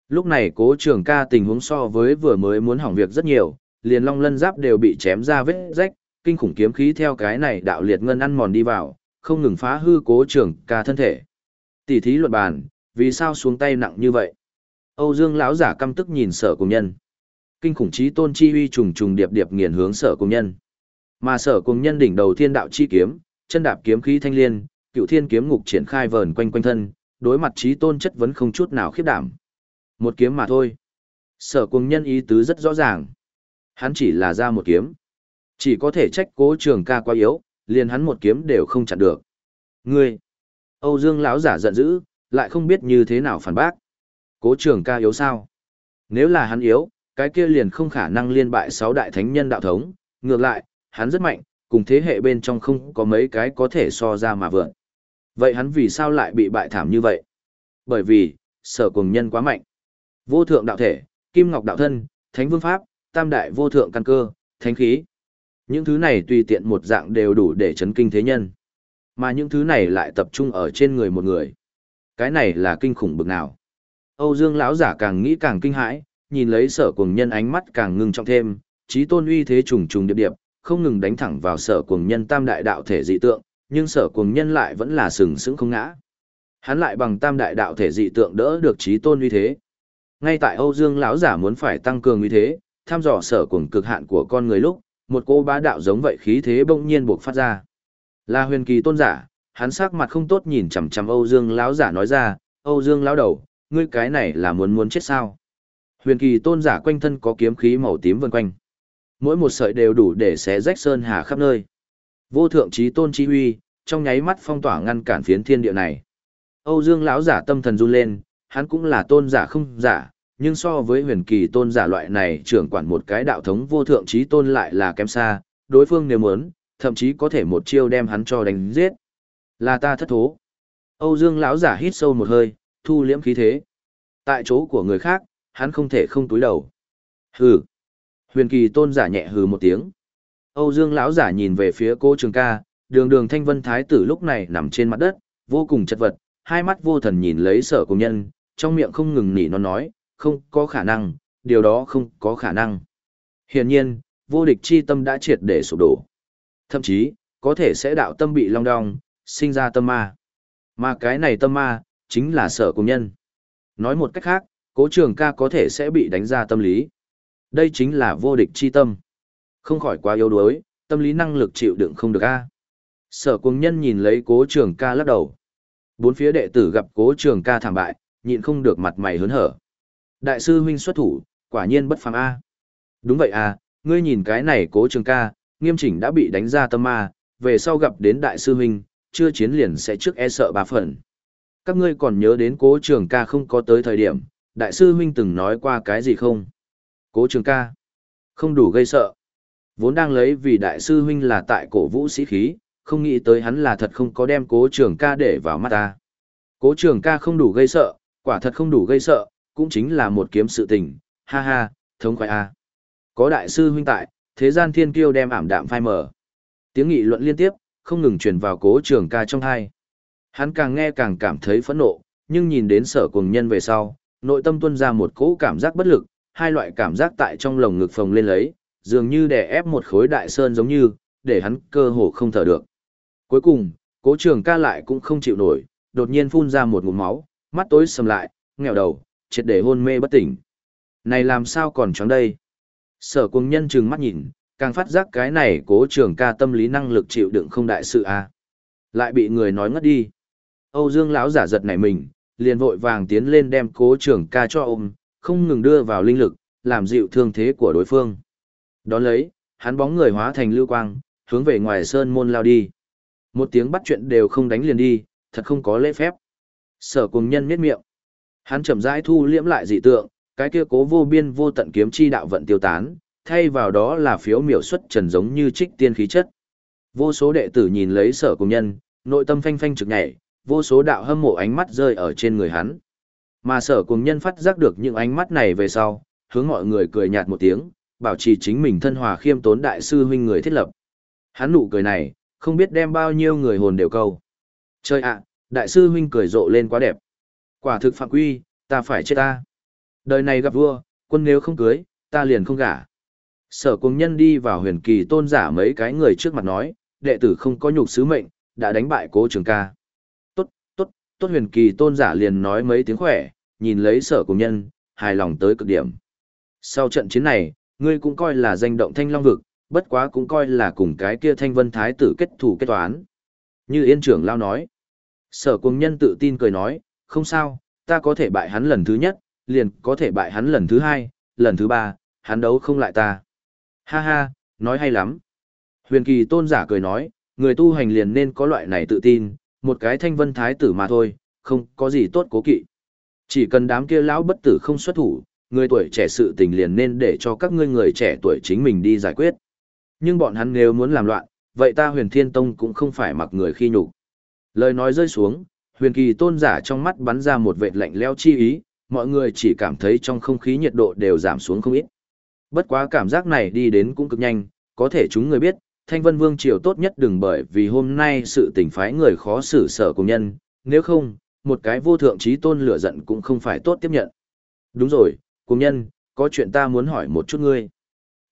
Lúc này cố trường ca tình huống so với vừa mới muốn hỏng việc rất nhiều, liền long lân giáp đều bị chém ra vết rách, kinh khủng kiếm khí theo cái này đạo liệt ngân ăn mòn đi vào, không ngừng phá hư cố trường ca thân thể. Tỷ thí luận bàn, vì sao xuống tay nặng như vậy? Âu Dương lão giả căm tức nhìn sở cùng nhân. Kinh khủng chí tôn chi uy trùng trùng điệp điệp nghiền hướng sở cùng nhân. Mà sở cùng nhân đỉnh đầu thiên đạo chi kiếm, chân đạp kiếm khí thanh liên, cựu thiên kiếm ngục triển khai vờn quanh quanh thân, đối mặt chí tôn chất vấn không chút nào khiếp đảm. Một kiếm mà thôi. Sở cùng nhân ý tứ rất rõ ràng. Hắn chỉ là ra một kiếm. Chỉ có thể trách cố trường ca quá yếu, liền hắn một kiếm đều không chặn được. Ngươi! Âu Dương lão giả giận dữ, lại không biết như thế nào phản bác. Cố trường ca yếu sao? Nếu là hắn yếu, cái kia liền không khả năng liên bại sáu đại thánh nhân đạo thống, ngược lại, hắn rất mạnh, cùng thế hệ bên trong không có mấy cái có thể so ra mà vượn. Vậy hắn vì sao lại bị bại thảm như vậy? Bởi vì, sở cùng nhân quá mạnh. Vô thượng đạo thể, kim ngọc đạo thân, thánh vương pháp, tam đại vô thượng căn cơ, thánh khí. Những thứ này tùy tiện một dạng đều đủ để chấn kinh thế nhân. Mà những thứ này lại tập trung ở trên người một người. Cái này là kinh khủng bực nào. Âu Dương lão giả càng nghĩ càng kinh hãi, nhìn lấy sở cuồng nhân ánh mắt càng ngưng trọng thêm, trí tôn uy thế trùng trùng điệp điệp, không ngừng đánh thẳng vào sở cuồng nhân tam đại đạo thể dị tượng, nhưng sở cuồng nhân lại vẫn là sừng sững không ngã. Hắn lại bằng tam đại đạo thể dị tượng đỡ được trí tôn uy thế. Ngay tại Âu Dương lão giả muốn phải tăng cường uy thế, tham dò sở cuồng cực hạn của con người lúc, một cô bá đạo giống vậy khí thế bỗng nhiên buộc phát ra. Là huyền kỳ tôn giả, hắn sắc mặt không tốt nhìn chằm chằm Âu Dương lão giả nói ra, Âu Dương lão đầu, ngươi cái này là muốn muốn chết sao? Huyền kỳ tôn giả quanh thân có kiếm khí màu tím vần quanh. Mỗi một sợi đều đủ để xé rách sơn hà khắp nơi. Vô thượng trí tôn chi huy, trong nháy mắt phong tỏa ngăn cản phiến thiên địa này. Âu Dương lão giả tâm thần run lên, hắn cũng là tôn giả không giả, nhưng so với huyền kỳ tôn giả loại này trưởng quản một cái đạo thống vô thượng trí tôn lại là kém xa, đối phương nếu muốn, thậm chí có thể một chiêu đem hắn cho đánh giết. Là ta thất thố. Âu Dương lão giả hít sâu một hơi, thu liễm khí thế. Tại chỗ của người khác, hắn không thể không túi đầu. Hừ. Huyền kỳ tôn giả nhẹ hừ một tiếng. Âu Dương lão giả nhìn về phía cô Trường Ca, đường đường thanh vân thái tử lúc này nằm trên mặt đất, vô cùng chật vật, hai mắt vô thần nhìn lấy sở công nhân, trong miệng không ngừng nỉ nó nói, không có khả năng, điều đó không có khả năng. Hiển nhiên, vô địch chi tâm đã triệt để sụp đổ. Thậm chí, có thể sẽ đạo tâm bị long đong, sinh ra tâm ma. Mà cái này tâm ma, chính là sở công nhân. Nói một cách khác, cố trường ca có thể sẽ bị đánh ra tâm lý. Đây chính là vô địch chi tâm. Không khỏi quá yếu đuối, tâm lý năng lực chịu đựng không được a. Sở cung nhân nhìn lấy cố trường ca lắc đầu. Bốn phía đệ tử gặp cố trường ca thảm bại, nhịn không được mặt mày hớn hở. Đại sư huynh xuất thủ, quả nhiên bất phàm a. Đúng vậy a, ngươi nhìn cái này cố trường ca, nghiêm chỉnh đã bị đánh ra tâm ma, về sau gặp đến đại sư huynh, chưa chiến liền sẽ trước e sợ ba phần. Các ngươi còn nhớ đến cố trường ca không có tới thời điểm, đại sư huynh từng nói qua cái gì không? Cố trường ca, không đủ gây sợ. Vốn đang lấy vì đại sư huynh là tại cổ vũ sĩ khí, không nghĩ tới hắn là thật không có đem cố trường ca để vào mắt ta. Cố trường ca không đủ gây sợ, quả thật không đủ gây sợ, cũng chính là một kiếm sự tình, ha ha, thống khoái a. Có đại sư huynh tại, thế gian thiên kiêu đem ảm đạm phai mở. Tiếng nghị luận liên tiếp, không ngừng truyền vào cố trường ca trong hai. Hắn càng nghe càng cảm thấy phẫn nộ, nhưng nhìn đến sở cùng nhân về sau, nội tâm tuân ra một cỗ cảm giác bất lực, hai loại cảm giác tại trong lồng ngực phồng lên lấy, dường như đè ép một khối đại sơn giống như, để hắn cơ hồ không thở được. Cuối cùng, cố trường ca lại cũng không chịu nổi, đột nhiên phun ra một ngụm máu, mắt tối sầm lại, nghèo đầu, triệt để hôn mê bất tỉnh. Này làm sao còn choáng đây? Sở cùng nhân trừng mắt nhìn, càng phát giác cái này cố trường ca tâm lý năng lực chịu đựng không đại sự a à. Lại bị người nói ngất đi. Âu Dương lão giả giật nảy mình, liền vội vàng tiến lên đem cố trường ca cho ôm, không ngừng đưa vào linh lực, làm dịu thương thế của đối phương. Đón lấy, hắn bóng người hóa thành lưu quang, hướng về ngoài sơn môn lao đi. Một tiếng bắt chuyện đều không đánh liền đi, thật không có lễ phép. Sở cùng nhân miết miệng. Hắn chậm rãi thu liễm lại dị tượng, cái kia cố vô biên vô tận kiếm chi đạo vận tiêu tán, thay vào đó là phiếu miểu xuất trần giống như trích tiên khí chất. Vô số đệ tử nhìn lấy sở cùng nhân, nội tâm phanh phanh trực nhảy, vô số đạo hâm mộ ánh mắt rơi ở trên người hắn. Mà sở cùng nhân phát giác được những ánh mắt này về sau, hướng mọi người cười nhạt một tiếng, bảo trì chính mình thân hòa khiêm tốn đại sư huynh người thiết lập. Hắn nụ cười này, không biết đem bao nhiêu người hồn đều câu. Chơi ạ, đại sư huynh cười rộ lên quá đẹp. Quả thực phạm quy, ta phải chết ta. Đời này gặp vua, quân nếu không cưới, ta liền không gả. Sở cùng nhân đi vào huyền kỳ tôn giả mấy cái người trước mặt nói, đệ tử không có nhục sứ mệnh, đã đánh bại cố trường ca. Tốt, tốt, tốt huyền kỳ tôn giả liền nói mấy tiếng khỏe, nhìn lấy sở cùng nhân, hài lòng tới cực điểm. Sau trận chiến này, ngươi cũng coi là danh động thanh long vực, bất quá cũng coi là cùng cái kia thanh vân thái tử kết thủ kết toán. Như yên trưởng lao nói. Sở cùng nhân tự tin cười nói, không sao, ta có thể bại hắn lần thứ nhất, liền có thể bại hắn lần thứ hai, lần thứ ba, hắn đấu không lại ta. Ha ha, nói hay lắm. Huyền kỳ tôn giả cười nói, người tu hành liền nên có loại này tự tin, một cái thanh vân thái tử mà thôi, không có gì tốt cố kỵ. Chỉ cần đám kia lão bất tử không xuất thủ, người tuổi trẻ sự tình liền nên để cho các ngươi người trẻ tuổi chính mình đi giải quyết. Nhưng bọn hắn nếu muốn làm loạn, vậy ta huyền thiên tông cũng không phải mặc người khi nhục. Lời nói rơi xuống, huyền kỳ tôn giả trong mắt bắn ra một vệt lạnh leo chi ý, mọi người chỉ cảm thấy trong không khí nhiệt độ đều giảm xuống không ít. Bất quá cảm giác này đi đến cũng cực nhanh, có thể chúng người biết, Thanh Vân Vương Triều tốt nhất đừng bởi vì hôm nay sự tình phái người khó xử sở cùng nhân, nếu không, một cái vô thượng trí tôn lửa giận cũng không phải tốt tiếp nhận. Đúng rồi, cùng nhân, có chuyện ta muốn hỏi một chút ngươi.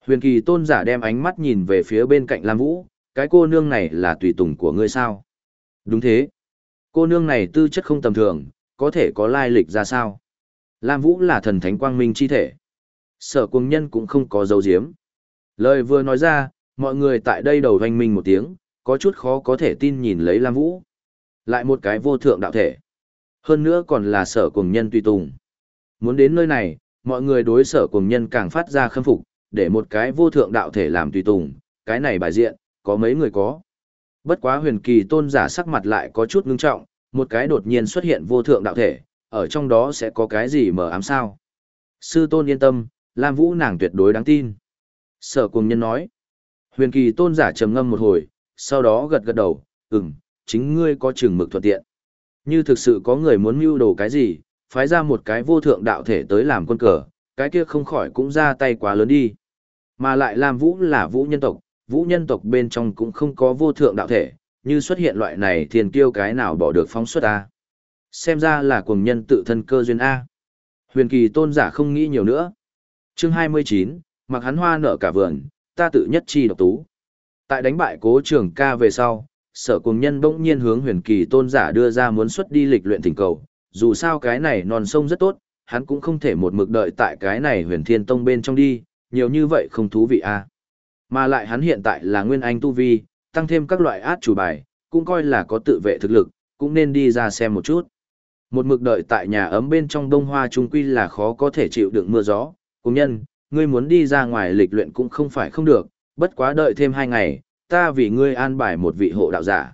Huyền kỳ tôn giả đem ánh mắt nhìn về phía bên cạnh Lam Vũ, cái cô nương này là tùy tùng của ngươi sao? Đúng thế. Cô nương này tư chất không tầm thường, có thể có lai lịch ra sao? Lam Vũ là thần thánh quang minh chi thể. Sở cung nhân cũng không có dấu diếm. Lời vừa nói ra, mọi người tại đây đầu hoanh minh một tiếng, có chút khó có thể tin nhìn lấy Lam Vũ. Lại một cái vô thượng đạo thể. Hơn nữa còn là sở cùng nhân tùy tùng. Muốn đến nơi này, mọi người đối sở cùng nhân càng phát ra khâm phục, để một cái vô thượng đạo thể làm tùy tùng, cái này bài diện, có mấy người có. Bất quá huyền kỳ tôn giả sắc mặt lại có chút ngưng trọng, một cái đột nhiên xuất hiện vô thượng đạo thể, ở trong đó sẽ có cái gì mờ ám sao. Sư tôn yên tâm, Lam Vũ nàng tuyệt đối đáng tin. Sở cùng nhân nói. Huyền kỳ tôn giả trầm ngâm một hồi, sau đó gật gật đầu, ừm, chính ngươi có chừng mực thuận tiện. Như thực sự có người muốn mưu đồ cái gì, phái ra một cái vô thượng đạo thể tới làm quân cờ, cái kia không khỏi cũng ra tay quá lớn đi. Mà lại Lam Vũ là vũ nhân tộc, vũ nhân tộc bên trong cũng không có vô thượng đạo thể, như xuất hiện loại này thiền kiêu cái nào bỏ được phóng xuất A. Xem ra là cuồng nhân tự thân cơ duyên A. Huyền kỳ tôn giả không nghĩ nhiều nữa. chương 29, mặc hắn hoa nở cả vườn, ta tự nhất chi độc tú. Tại đánh bại cố trường ca về sau, sở cuồng nhân bỗng nhiên hướng huyền kỳ tôn giả đưa ra muốn xuất đi lịch luyện thỉnh cầu. Dù sao cái này non sông rất tốt, hắn cũng không thể một mực đợi tại cái này huyền thiên tông bên trong đi, nhiều như vậy không thú vị a mà lại hắn hiện tại là nguyên anh tu vi, tăng thêm các loại át chủ bài, cũng coi là có tự vệ thực lực, cũng nên đi ra xem một chút. Một mực đợi tại nhà ấm bên trong đông hoa trung quy là khó có thể chịu đựng mưa gió, cùng nhân, ngươi muốn đi ra ngoài lịch luyện cũng không phải không được, bất quá đợi thêm hai ngày, ta vì ngươi an bài một vị hộ đạo giả.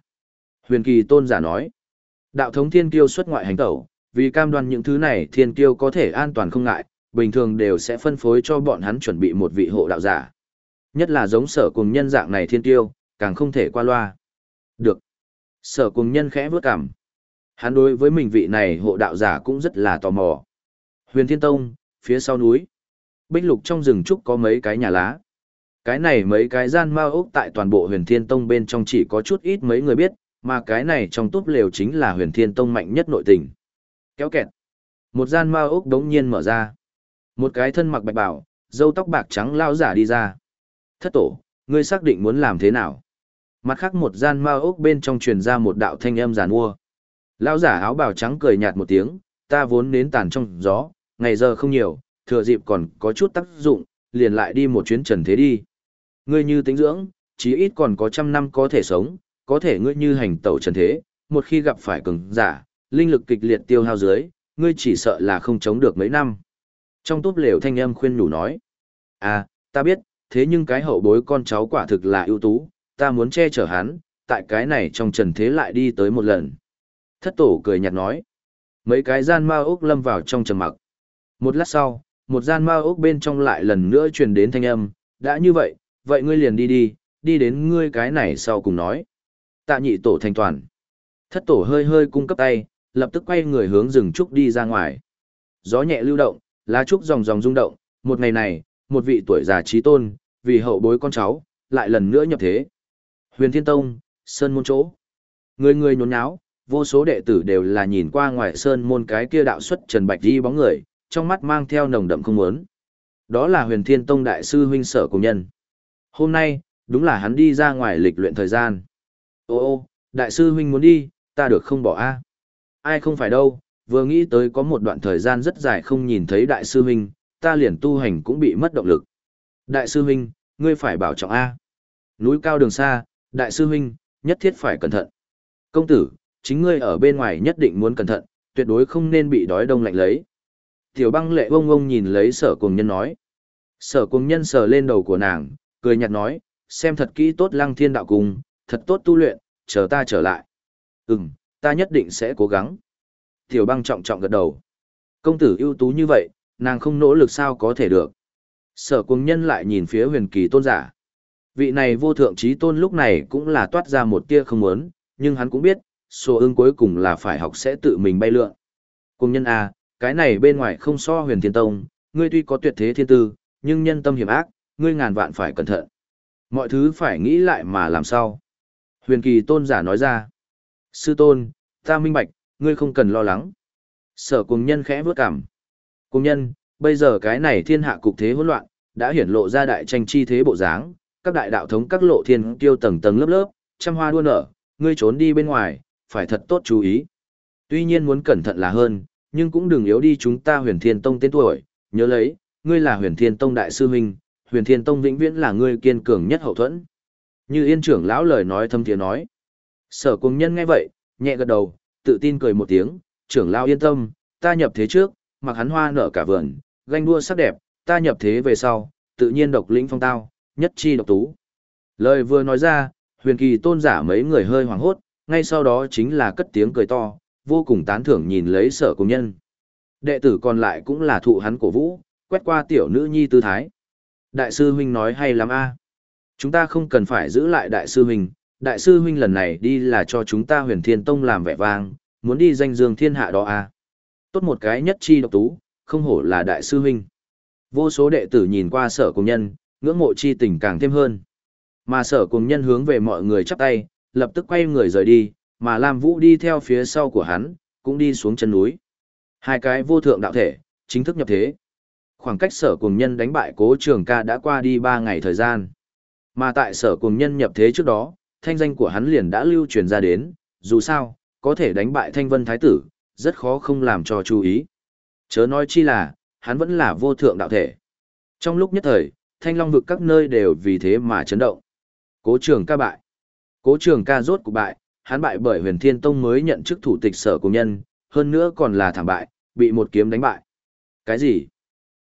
Huyền kỳ tôn giả nói, đạo thống thiên kiêu xuất ngoại hành tẩu, vì cam đoan những thứ này thiên kiêu có thể an toàn không ngại, bình thường đều sẽ phân phối cho bọn hắn chuẩn bị một vị hộ đạo giả. Nhất là giống sở cùng nhân dạng này thiên tiêu càng không thể qua loa. Được. Sở cùng nhân khẽ vướt cảm. Hắn đối với mình vị này hộ đạo giả cũng rất là tò mò. Huyền Thiên Tông, phía sau núi. Bích lục trong rừng trúc có mấy cái nhà lá. Cái này mấy cái gian ma ốc tại toàn bộ huyền thiên tông bên trong chỉ có chút ít mấy người biết, mà cái này trong túp lều chính là huyền thiên tông mạnh nhất nội tình. Kéo kẹt. Một gian ma ốc đống nhiên mở ra. Một cái thân mặc bạch bảo, dâu tóc bạc trắng lao giả đi ra. Thất tổ, ngươi xác định muốn làm thế nào? Mặt khác một gian ma ốc bên trong truyền ra một đạo thanh âm giàn mua. Lão giả áo bào trắng cười nhạt một tiếng, ta vốn nến tàn trong gió, ngày giờ không nhiều, thừa dịp còn có chút tác dụng, liền lại đi một chuyến trần thế đi. Ngươi như tính dưỡng, chí ít còn có trăm năm có thể sống, có thể ngươi như hành tẩu trần thế, một khi gặp phải cường giả, linh lực kịch liệt tiêu hao dưới, ngươi chỉ sợ là không chống được mấy năm. Trong túp lều thanh âm khuyên nhủ nói, à, ta biết, thế nhưng cái hậu bối con cháu quả thực là ưu tú, ta muốn che chở hắn, tại cái này trong trần thế lại đi tới một lần. Thất tổ cười nhạt nói, mấy cái gian ma ốc lâm vào trong trầm mặc. Một lát sau, một gian ma ốc bên trong lại lần nữa truyền đến thanh âm, đã như vậy, vậy ngươi liền đi đi, đi đến ngươi cái này sau cùng nói. Tạ nhị tổ thành toàn. Thất tổ hơi hơi cung cấp tay, lập tức quay người hướng rừng trúc đi ra ngoài. Gió nhẹ lưu động, lá trúc ròng ròng rung động, một ngày này, một vị tuổi già trí tôn, vì hậu bối con cháu, lại lần nữa nhập thế. Huyền Thiên Tông, Sơn Môn chỗ. Người người nhốn nháo, vô số đệ tử đều là nhìn qua ngoài Sơn Môn cái kia đạo xuất Trần Bạch Di bóng người, trong mắt mang theo nồng đậm không muốn. Đó là Huyền Thiên Tông Đại sư huynh sở cùng nhân. Hôm nay, đúng là hắn đi ra ngoài lịch luyện thời gian. Ô ô, Đại sư huynh muốn đi, ta được không bỏ a Ai không phải đâu, vừa nghĩ tới có một đoạn thời gian rất dài không nhìn thấy Đại sư huynh, ta liền tu hành cũng bị mất động lực. Đại sư huynh, ngươi phải bảo trọng A. Núi cao đường xa, đại sư huynh, nhất thiết phải cẩn thận. Công tử, chính ngươi ở bên ngoài nhất định muốn cẩn thận, tuyệt đối không nên bị đói đông lạnh lấy. Tiểu băng lệ bông bông nhìn lấy sở cùng nhân nói. Sở cùng nhân sờ lên đầu của nàng, cười nhạt nói, xem thật kỹ tốt lăng thiên đạo cùng, thật tốt tu luyện, chờ ta trở lại. Ừm, ta nhất định sẽ cố gắng. Tiểu băng trọng trọng gật đầu. Công tử ưu tú như vậy, nàng không nỗ lực sao có thể được. Sở cùng nhân lại nhìn phía huyền kỳ tôn giả. Vị này vô thượng trí tôn lúc này cũng là toát ra một tia không muốn, nhưng hắn cũng biết, số ưng cuối cùng là phải học sẽ tự mình bay lượn. Cùng nhân A, cái này bên ngoài không so huyền thiên tông, ngươi tuy có tuyệt thế thiên tư, nhưng nhân tâm hiểm ác, ngươi ngàn vạn phải cẩn thận. Mọi thứ phải nghĩ lại mà làm sao. Huyền kỳ tôn giả nói ra. Sư tôn, ta minh bạch, ngươi không cần lo lắng. Sở cùng nhân khẽ vướt cảm. Cùng nhân, bây giờ cái này thiên hạ cục thế hỗn loạn, đã hiển lộ ra đại tranh chi thế bộ dáng, các đại đạo thống các lộ thiên tiêu tầng tầng lớp lớp, trăm hoa đua nở, ngươi trốn đi bên ngoài, phải thật tốt chú ý. Tuy nhiên muốn cẩn thận là hơn, nhưng cũng đừng yếu đi chúng ta huyền thiên tông tên tuổi, nhớ lấy, ngươi là huyền thiên tông đại sư huynh, huyền thiên tông vĩnh viễn là ngươi kiên cường nhất hậu thuẫn. Như yên trưởng lão lời nói thâm thiế nói. Sở cùng nhân nghe vậy, nhẹ gật đầu, tự tin cười một tiếng, trưởng lão yên tâm, ta nhập thế trước, mặc hắn hoa nở cả vườn, ganh đua sắc đẹp, ta nhập thế về sau, tự nhiên độc lĩnh phong tao, nhất chi độc tú. Lời vừa nói ra, huyền kỳ tôn giả mấy người hơi hoảng hốt, ngay sau đó chính là cất tiếng cười to, vô cùng tán thưởng nhìn lấy sở công nhân. Đệ tử còn lại cũng là thụ hắn cổ vũ, quét qua tiểu nữ nhi tư thái. Đại sư huynh nói hay lắm a. Chúng ta không cần phải giữ lại đại sư huynh, đại sư huynh lần này đi là cho chúng ta huyền thiên tông làm vẻ vang, muốn đi danh dương thiên hạ đó a. Tốt một cái nhất chi độc tú, không hổ là đại sư huynh. Vô số đệ tử nhìn qua sở cùng nhân, ngưỡng mộ chi tình càng thêm hơn. Mà sở cùng nhân hướng về mọi người chắp tay, lập tức quay người rời đi, mà Lam Vũ đi theo phía sau của hắn, cũng đi xuống chân núi. Hai cái vô thượng đạo thể, chính thức nhập thế. Khoảng cách sở cùng nhân đánh bại cố trường ca đã qua đi 3 ngày thời gian. Mà tại sở cùng nhân nhập thế trước đó, thanh danh của hắn liền đã lưu truyền ra đến, dù sao, có thể đánh bại thanh vân thái tử, rất khó không làm cho chú ý. Chớ nói chi là, hắn vẫn là vô thượng đạo thể. Trong lúc nhất thời, thanh long vực các nơi đều vì thế mà chấn động. Cố trường ca bại. Cố trường ca rốt của bại, hắn bại bởi huyền thiên tông mới nhận chức thủ tịch sở công nhân, hơn nữa còn là thảm bại, bị một kiếm đánh bại. Cái gì?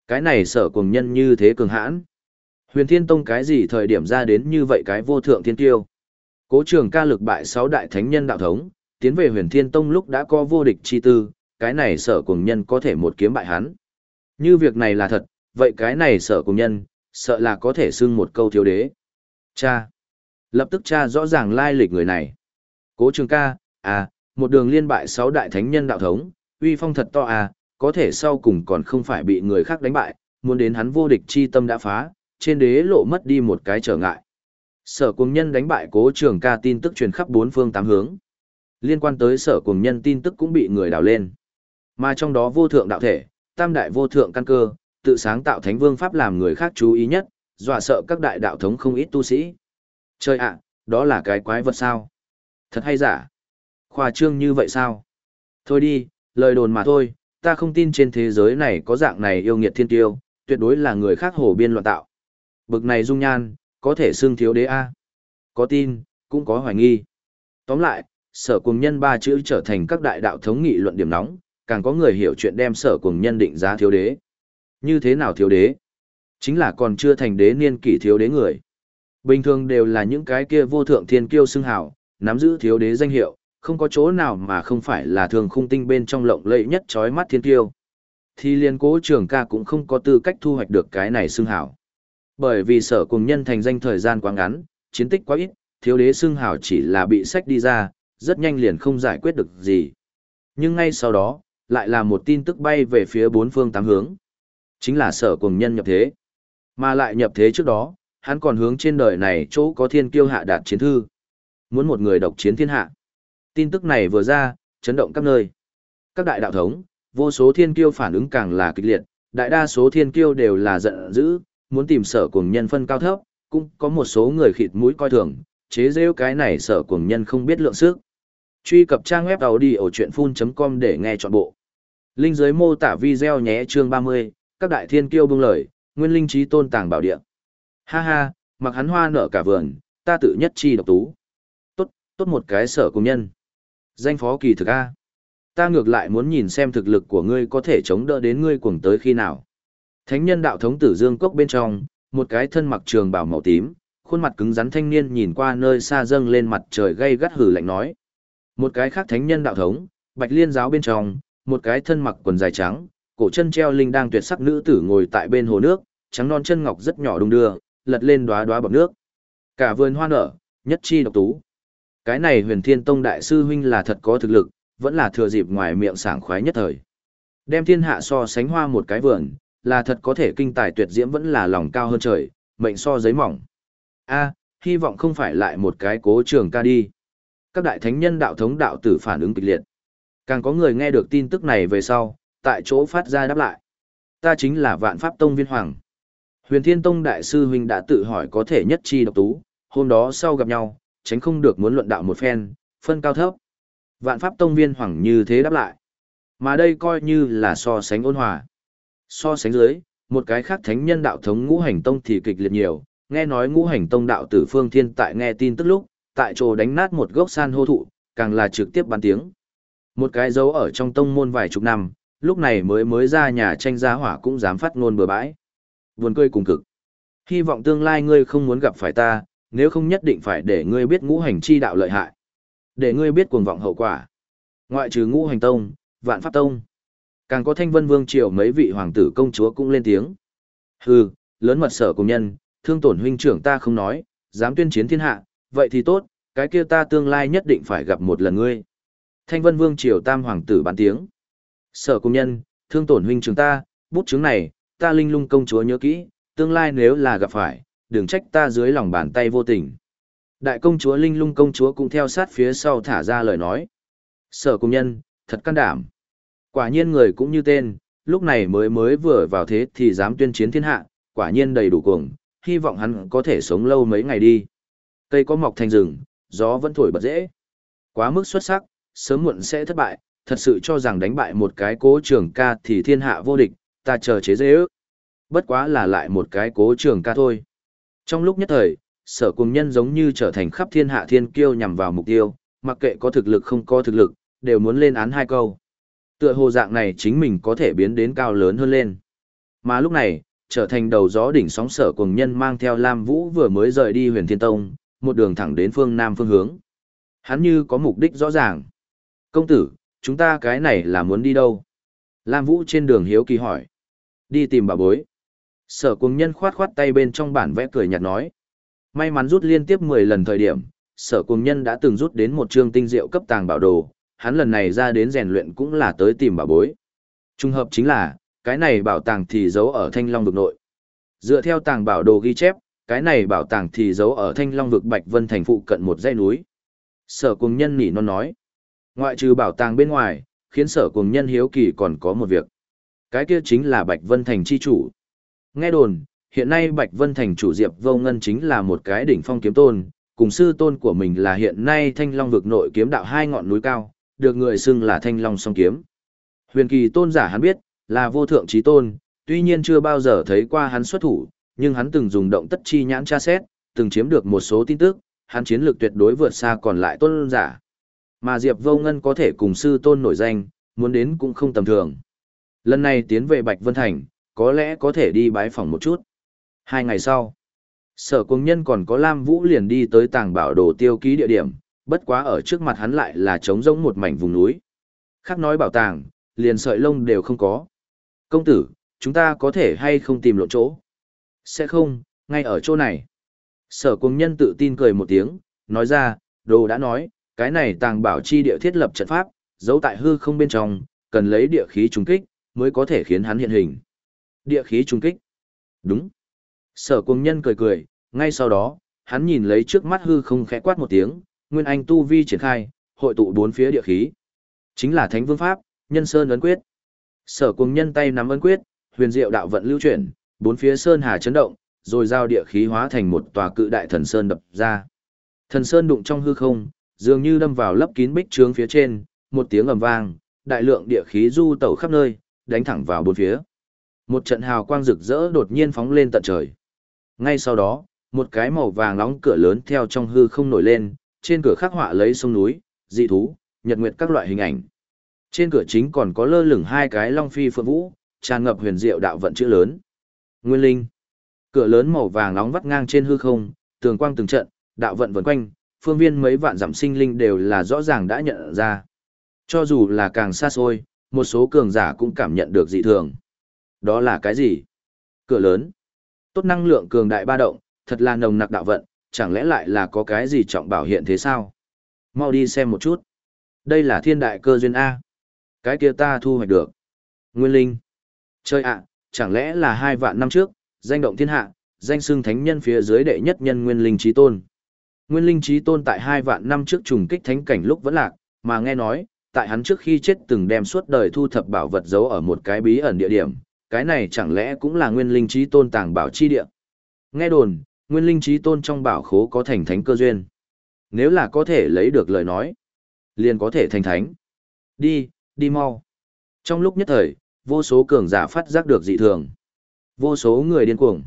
Cái này sở cùng nhân như thế cường hãn. Huyền thiên tông cái gì thời điểm ra đến như vậy cái vô thượng thiên tiêu. Cố trường ca lực bại sáu đại thánh nhân đạo thống, tiến về huyền thiên tông lúc đã có vô địch chi tư, cái này sở cùng nhân có thể một kiếm bại hắn. Như việc này là thật, vậy cái này sở cùng nhân, sợ là có thể xưng một câu thiếu đế. Cha. Lập tức cha rõ ràng lai lịch người này. Cố trường ca, à, một đường liên bại sáu đại thánh nhân đạo thống, uy phong thật to à, có thể sau cùng còn không phải bị người khác đánh bại, muốn đến hắn vô địch chi tâm đã phá, trên đế lộ mất đi một cái trở ngại. Sở cùng nhân đánh bại cố trường ca tin tức truyền khắp bốn phương tám hướng. Liên quan tới sở cùng nhân tin tức cũng bị người đào lên. Mà trong đó vô thượng đạo thể, tam đại vô thượng căn cơ, tự sáng tạo thánh vương pháp làm người khác chú ý nhất, dọa sợ các đại đạo thống không ít tu sĩ. trời ạ, đó là cái quái vật sao? Thật hay giả? Khoa trương như vậy sao? Thôi đi, lời đồn mà thôi, ta không tin trên thế giới này có dạng này yêu nghiệt thiên tiêu, tuyệt đối là người khác hồ biên loạn tạo. Bực này dung nhan, có thể xưng thiếu đế A. Có tin, cũng có hoài nghi. Tóm lại, sở cùng nhân ba chữ trở thành các đại đạo thống nghị luận điểm nóng, càng có người hiểu chuyện đem sở cùng nhân định giá thiếu đế. Như thế nào thiếu đế? Chính là còn chưa thành đế niên kỷ thiếu đế người. Bình thường đều là những cái kia vô thượng thiên kiêu xưng hào, nắm giữ thiếu đế danh hiệu, không có chỗ nào mà không phải là thường khung tinh bên trong lộng lẫy nhất chói mắt thiên kiêu. Thì liên cố trường ca cũng không có tư cách thu hoạch được cái này xưng hào. Bởi vì sở cùng nhân thành danh thời gian quá ngắn, chiến tích quá ít, thiếu đế xưng hào chỉ là bị sách đi ra, rất nhanh liền không giải quyết được gì. Nhưng ngay sau đó, lại là một tin tức bay về phía bốn phương tám hướng. Chính là sở cùng nhân nhập thế. Mà lại nhập thế trước đó, hắn còn hướng trên đời này chỗ có thiên kiêu hạ đạt chiến thư. Muốn một người độc chiến thiên hạ. Tin tức này vừa ra, chấn động các nơi. Các đại đạo thống, vô số thiên kiêu phản ứng càng là kịch liệt, đại đa số thiên kiêu đều là giận dữ, muốn tìm sở cùng nhân phân cao thấp, cũng có một số người khịt mũi coi thường, chế rêu cái này sở cùng nhân không biết lượng sức. Truy cập trang web đầu đi ở chuyện full.com để nghe trọn bộ. Linh dưới mô tả video nhé chương 30, các đại thiên kiêu bưng lời, nguyên linh trí tôn tàng bảo địa. Ha ha, mặc hắn hoa nở cả vườn, ta tự nhất chi độc tú. Tốt, tốt một cái sở công nhân. Danh phó kỳ thực A. Ta ngược lại muốn nhìn xem thực lực của ngươi có thể chống đỡ đến ngươi cuồng tới khi nào. Thánh nhân đạo thống tử dương cốc bên trong, một cái thân mặc trường bảo màu tím, khuôn mặt cứng rắn thanh niên nhìn qua nơi xa dâng lên mặt trời gây gắt hử lạnh nói. Một cái khác thánh nhân đạo thống, bạch liên giáo bên trong, một cái thân mặc quần dài trắng, cổ chân treo linh đang tuyệt sắc nữ tử ngồi tại bên hồ nước, trắng non chân ngọc rất nhỏ đung đưa, lật lên đóa đóa bọt nước. Cả vườn hoa nở, nhất chi độc tú. Cái này huyền thiên tông đại sư huynh là thật có thực lực, vẫn là thừa dịp ngoài miệng sảng khoái nhất thời. Đem thiên hạ so sánh hoa một cái vườn, là thật có thể kinh tài tuyệt diễm vẫn là lòng cao hơn trời, mệnh so giấy mỏng. A, hy vọng không phải lại một cái cố trường ca đi. Các đại thánh nhân đạo thống đạo tử phản ứng kịch liệt. Càng có người nghe được tin tức này về sau, tại chỗ phát ra đáp lại. Ta chính là vạn pháp tông viên hoàng. Huyền Thiên Tông Đại sư Huynh đã tự hỏi có thể nhất chi độc tú, hôm đó sau gặp nhau, tránh không được muốn luận đạo một phen, phân cao thấp. Vạn Pháp Tông viên hoàng như thế đáp lại. Mà đây coi như là so sánh ôn hòa. So sánh dưới, một cái khác thánh nhân đạo thống ngũ hành tông thì kịch liệt nhiều, nghe nói ngũ hành tông đạo tử phương thiên tại nghe tin tức lúc, tại chỗ đánh nát một gốc san hô thụ, càng là trực tiếp bàn tiếng. Một cái dấu ở trong tông môn vài chục năm, lúc này mới mới ra nhà tranh gia hỏa cũng dám phát ngôn bừa bãi. Buồn cười cùng cực. Hy vọng tương lai ngươi không muốn gặp phải ta, nếu không nhất định phải để ngươi biết ngũ hành chi đạo lợi hại. Để ngươi biết cuồng vọng hậu quả. Ngoại trừ ngũ hành tông, vạn pháp tông. Càng có thanh vân vương triều mấy vị hoàng tử công chúa cũng lên tiếng. Hừ, lớn mật sở cùng nhân, thương tổn huynh trưởng ta không nói, dám tuyên chiến thiên hạ, vậy thì tốt, cái kia ta tương lai nhất định phải gặp một lần ngươi. Thanh vân vương triều tam hoàng tử bán tiếng. Sở công nhân, thương tổn huynh trưởng ta, bút chứng này, ta linh lung công chúa nhớ kỹ, tương lai nếu là gặp phải, đừng trách ta dưới lòng bàn tay vô tình. Đại công chúa linh lung công chúa cũng theo sát phía sau thả ra lời nói. Sở công nhân, thật can đảm. Quả nhiên người cũng như tên, lúc này mới mới vừa vào thế thì dám tuyên chiến thiên hạ, quả nhiên đầy đủ cuồng, hy vọng hắn có thể sống lâu mấy ngày đi. Cây có mọc thành rừng, gió vẫn thổi bật dễ. Quá mức xuất sắc, sớm muộn sẽ thất bại, thật sự cho rằng đánh bại một cái cố trường ca thì thiên hạ vô địch, ta chờ chế dễ ước. Bất quá là lại một cái cố trường ca thôi. Trong lúc nhất thời, sở cùng nhân giống như trở thành khắp thiên hạ thiên kiêu nhằm vào mục tiêu, mặc kệ có thực lực không có thực lực, đều muốn lên án hai câu. Tựa hồ dạng này chính mình có thể biến đến cao lớn hơn lên. Mà lúc này, trở thành đầu gió đỉnh sóng sở cùng nhân mang theo Lam Vũ vừa mới rời đi huyền thiên tông, một đường thẳng đến phương Nam phương hướng. Hắn như có mục đích rõ ràng. Công tử, chúng ta cái này là muốn đi đâu? Lam Vũ trên đường hiếu kỳ hỏi. Đi tìm bà bối. Sở cùng nhân khoát khoát tay bên trong bản vẽ cười nhạt nói. May mắn rút liên tiếp 10 lần thời điểm, sở cùng nhân đã từng rút đến một chương tinh diệu cấp tàng bảo đồ, hắn lần này ra đến rèn luyện cũng là tới tìm bảo bối. Trung hợp chính là, cái này bảo tàng thì giấu ở Thanh Long vực nội. Dựa theo tàng bảo đồ ghi chép, cái này bảo tàng thì giấu ở Thanh Long vực Bạch Vân thành phụ cận một dãy núi. Sở Cuồng Nhân nỉ non nói, ngoại trừ bảo tàng bên ngoài, khiến Sở cùng Nhân hiếu kỳ còn có một việc. Cái kia chính là Bạch Vân thành chi chủ. Nghe đồn, hiện nay Bạch Vân thành chủ Diệp Vô Ngân chính là một cái đỉnh phong kiếm tôn, cùng sư tôn của mình là hiện nay Thanh Long vực nội kiếm đạo hai ngọn núi cao, được người xưng là Thanh Long song kiếm. Huyền kỳ tôn giả hắn biết, là vô thượng trí tôn, tuy nhiên chưa bao giờ thấy qua hắn xuất thủ, nhưng hắn từng dùng động tất chi nhãn tra xét, từng chiếm được một số tin tức, hắn chiến lược tuyệt đối vượt xa còn lại tôn giả. Mà Diệp Vô Ngân có thể cùng sư tôn nổi danh, muốn đến cũng không tầm thường. Lần này tiến về Bạch Vân Thành, có lẽ có thể đi bái phòng một chút. Hai ngày sau, sở công nhân còn có Lam Vũ liền đi tới tàng bảo đồ tiêu ký địa điểm, bất quá ở trước mặt hắn lại là trống rỗng một mảnh vùng núi. Khác nói bảo tàng, liền sợi lông đều không có. Công tử, chúng ta có thể hay không tìm lộ chỗ? Sẽ không, ngay ở chỗ này. Sở công nhân tự tin cười một tiếng, nói ra, đồ đã nói, cái này tàng bảo chi địa thiết lập trận pháp, giấu tại hư không bên trong, cần lấy địa khí trùng kích, mới có thể khiến hắn hiện hình. Địa khí trùng kích. Đúng. Sở công nhân cười cười, ngay sau đó, hắn nhìn lấy trước mắt hư không khẽ quát một tiếng, Nguyên Anh tu vi triển khai, hội tụ bốn phía địa khí. Chính là Thánh Vương Pháp, Nhân Sơn ấn quyết. Sở cùng nhân tay nắm ấn quyết, huyền diệu đạo vận lưu chuyển, bốn phía sơn hà chấn động, rồi giao địa khí hóa thành một tòa cự đại thần sơn đập ra. Thần sơn đụng trong hư không, dường như đâm vào lấp kín bích trướng phía trên, một tiếng ầm vang, đại lượng địa khí du tẩu khắp nơi, đánh thẳng vào bốn phía. Một trận hào quang rực rỡ đột nhiên phóng lên tận trời. Ngay sau đó, một cái màu vàng nóng cửa lớn theo trong hư không nổi lên, trên cửa khắc họa lấy sông núi, dị thú, nhật nguyệt các loại hình ảnh. Trên cửa chính còn có lơ lửng hai cái long phi phượng vũ, tràn ngập huyền diệu đạo vận chữ lớn. Nguyên linh. Cửa lớn màu vàng nóng vắt ngang trên hư không, tường quang từng trận, đạo vận vần quanh, phương viên mấy vạn dặm sinh linh đều là rõ ràng đã nhận ra. Cho dù là càng xa xôi, một số cường giả cũng cảm nhận được dị thường. Đó là cái gì? Cửa lớn. Tốt năng lượng cường đại ba động, thật là nồng nặc đạo vận, chẳng lẽ lại là có cái gì trọng bảo hiện thế sao? Mau đi xem một chút. Đây là thiên đại cơ duyên A. Cái kia ta thu hoạch được. Nguyên linh. Chơi ạ, chẳng lẽ là hai vạn năm trước, danh động thiên hạ, danh xưng thánh nhân phía dưới đệ nhất nhân nguyên linh trí tôn. Nguyên linh trí tôn tại hai vạn năm trước trùng kích thánh cảnh lúc vẫn lạc, mà nghe nói, tại hắn trước khi chết từng đem suốt đời thu thập bảo vật giấu ở một cái bí ẩn địa điểm, cái này chẳng lẽ cũng là nguyên linh trí tôn tàng bảo chi địa. Nghe đồn, nguyên linh trí tôn trong bảo khố có thành thánh cơ duyên. Nếu là có thể lấy được lời nói, liền có thể thành thánh. Đi, đi mau. Trong lúc nhất thời, vô số cường giả phát giác được dị thường. Vô số người điên cuồng.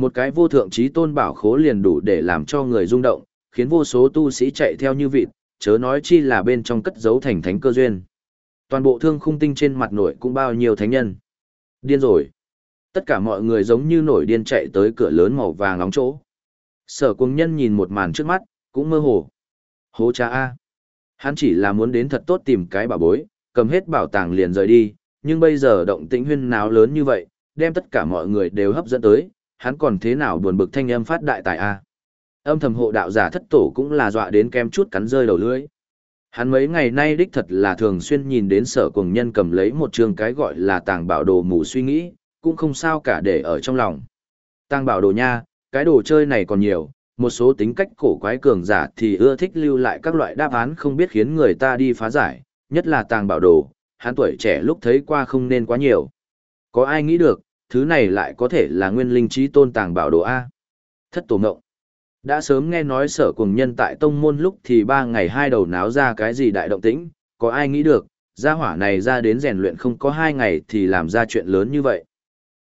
Một cái vô thượng trí tôn bảo khố liền đủ để làm cho người rung động, khiến vô số tu sĩ chạy theo như vịt, chớ nói chi là bên trong cất giấu thành thánh cơ duyên. Toàn bộ thương khung tinh trên mặt nội cũng bao nhiêu thánh nhân. Điên rồi. Tất cả mọi người giống như nổi điên chạy tới cửa lớn màu vàng nóng chỗ. Sở cung nhân nhìn một màn trước mắt, cũng mơ hồ. Hố cha A. Hắn chỉ là muốn đến thật tốt tìm cái bảo bối, cầm hết bảo tàng liền rời đi, nhưng bây giờ động tĩnh huyên náo lớn như vậy, đem tất cả mọi người đều hấp dẫn tới, hắn còn thế nào buồn bực thanh âm phát đại tài A. Âm thầm hộ đạo giả thất tổ cũng là dọa đến kem chút cắn rơi đầu lưỡi. Hắn mấy ngày nay đích thật là thường xuyên nhìn đến sở cùng nhân cầm lấy một trường cái gọi là tàng bảo đồ mù suy nghĩ, cũng không sao cả để ở trong lòng. Tàng bảo đồ nha, cái đồ chơi này còn nhiều, một số tính cách cổ quái cường giả thì ưa thích lưu lại các loại đáp án không biết khiến người ta đi phá giải, nhất là tàng bảo đồ, hắn tuổi trẻ lúc thấy qua không nên quá nhiều. Có ai nghĩ được, thứ này lại có thể là nguyên linh trí tôn tàng bảo đồ A. Thất tổ ngộng. Đã sớm nghe nói sở cùng nhân tại tông môn lúc thì ba ngày hai đầu náo ra cái gì đại động tĩnh, có ai nghĩ được, gia hỏa này ra đến rèn luyện không có hai ngày thì làm ra chuyện lớn như vậy.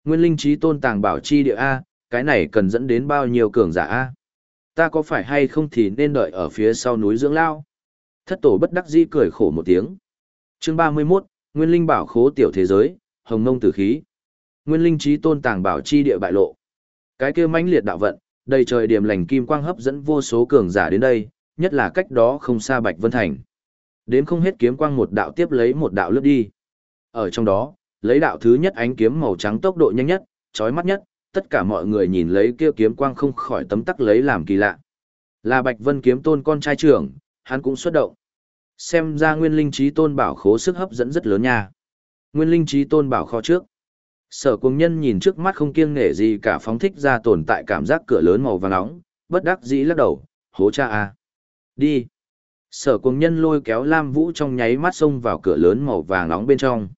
Nguyên linh trí tôn tàng bảo chi địa A, cái này cần dẫn đến bao nhiêu cường giả A. Ta có phải hay không thì nên đợi ở phía sau núi dưỡng lao. Thất tổ bất đắc dĩ cười khổ một tiếng. Chương 31, Nguyên linh bảo khố tiểu thế giới, hồng mông tử khí. Nguyên linh trí tôn tàng bảo chi địa bại lộ. Cái kia mãnh liệt đạo vận, đầy trời điểm lành kim quang hấp dẫn vô số cường giả đến đây, nhất là cách đó không xa Bạch Vân Thành. Đến không hết kiếm quang một đạo tiếp lấy một đạo lướt đi. Ở trong đó, lấy đạo thứ nhất ánh kiếm màu trắng tốc độ nhanh nhất, chói mắt nhất, tất cả mọi người nhìn lấy kia kiếm quang không khỏi tấm tắc lấy làm kỳ lạ. Là Bạch Vân kiếm tôn con trai trưởng, hắn cũng xuất động. Xem ra nguyên linh trí tôn bảo khố sức hấp dẫn rất lớn nha. Nguyên linh trí tôn bảo kho trước. Sở Cung nhân nhìn trước mắt không kiêng nể gì cả phóng thích ra tồn tại cảm giác cửa lớn màu vàng nóng, bất đắc dĩ lắc đầu, hố cha a. Đi. Sở Cung nhân lôi kéo Lam Vũ trong nháy mắt xông vào cửa lớn màu vàng nóng bên trong.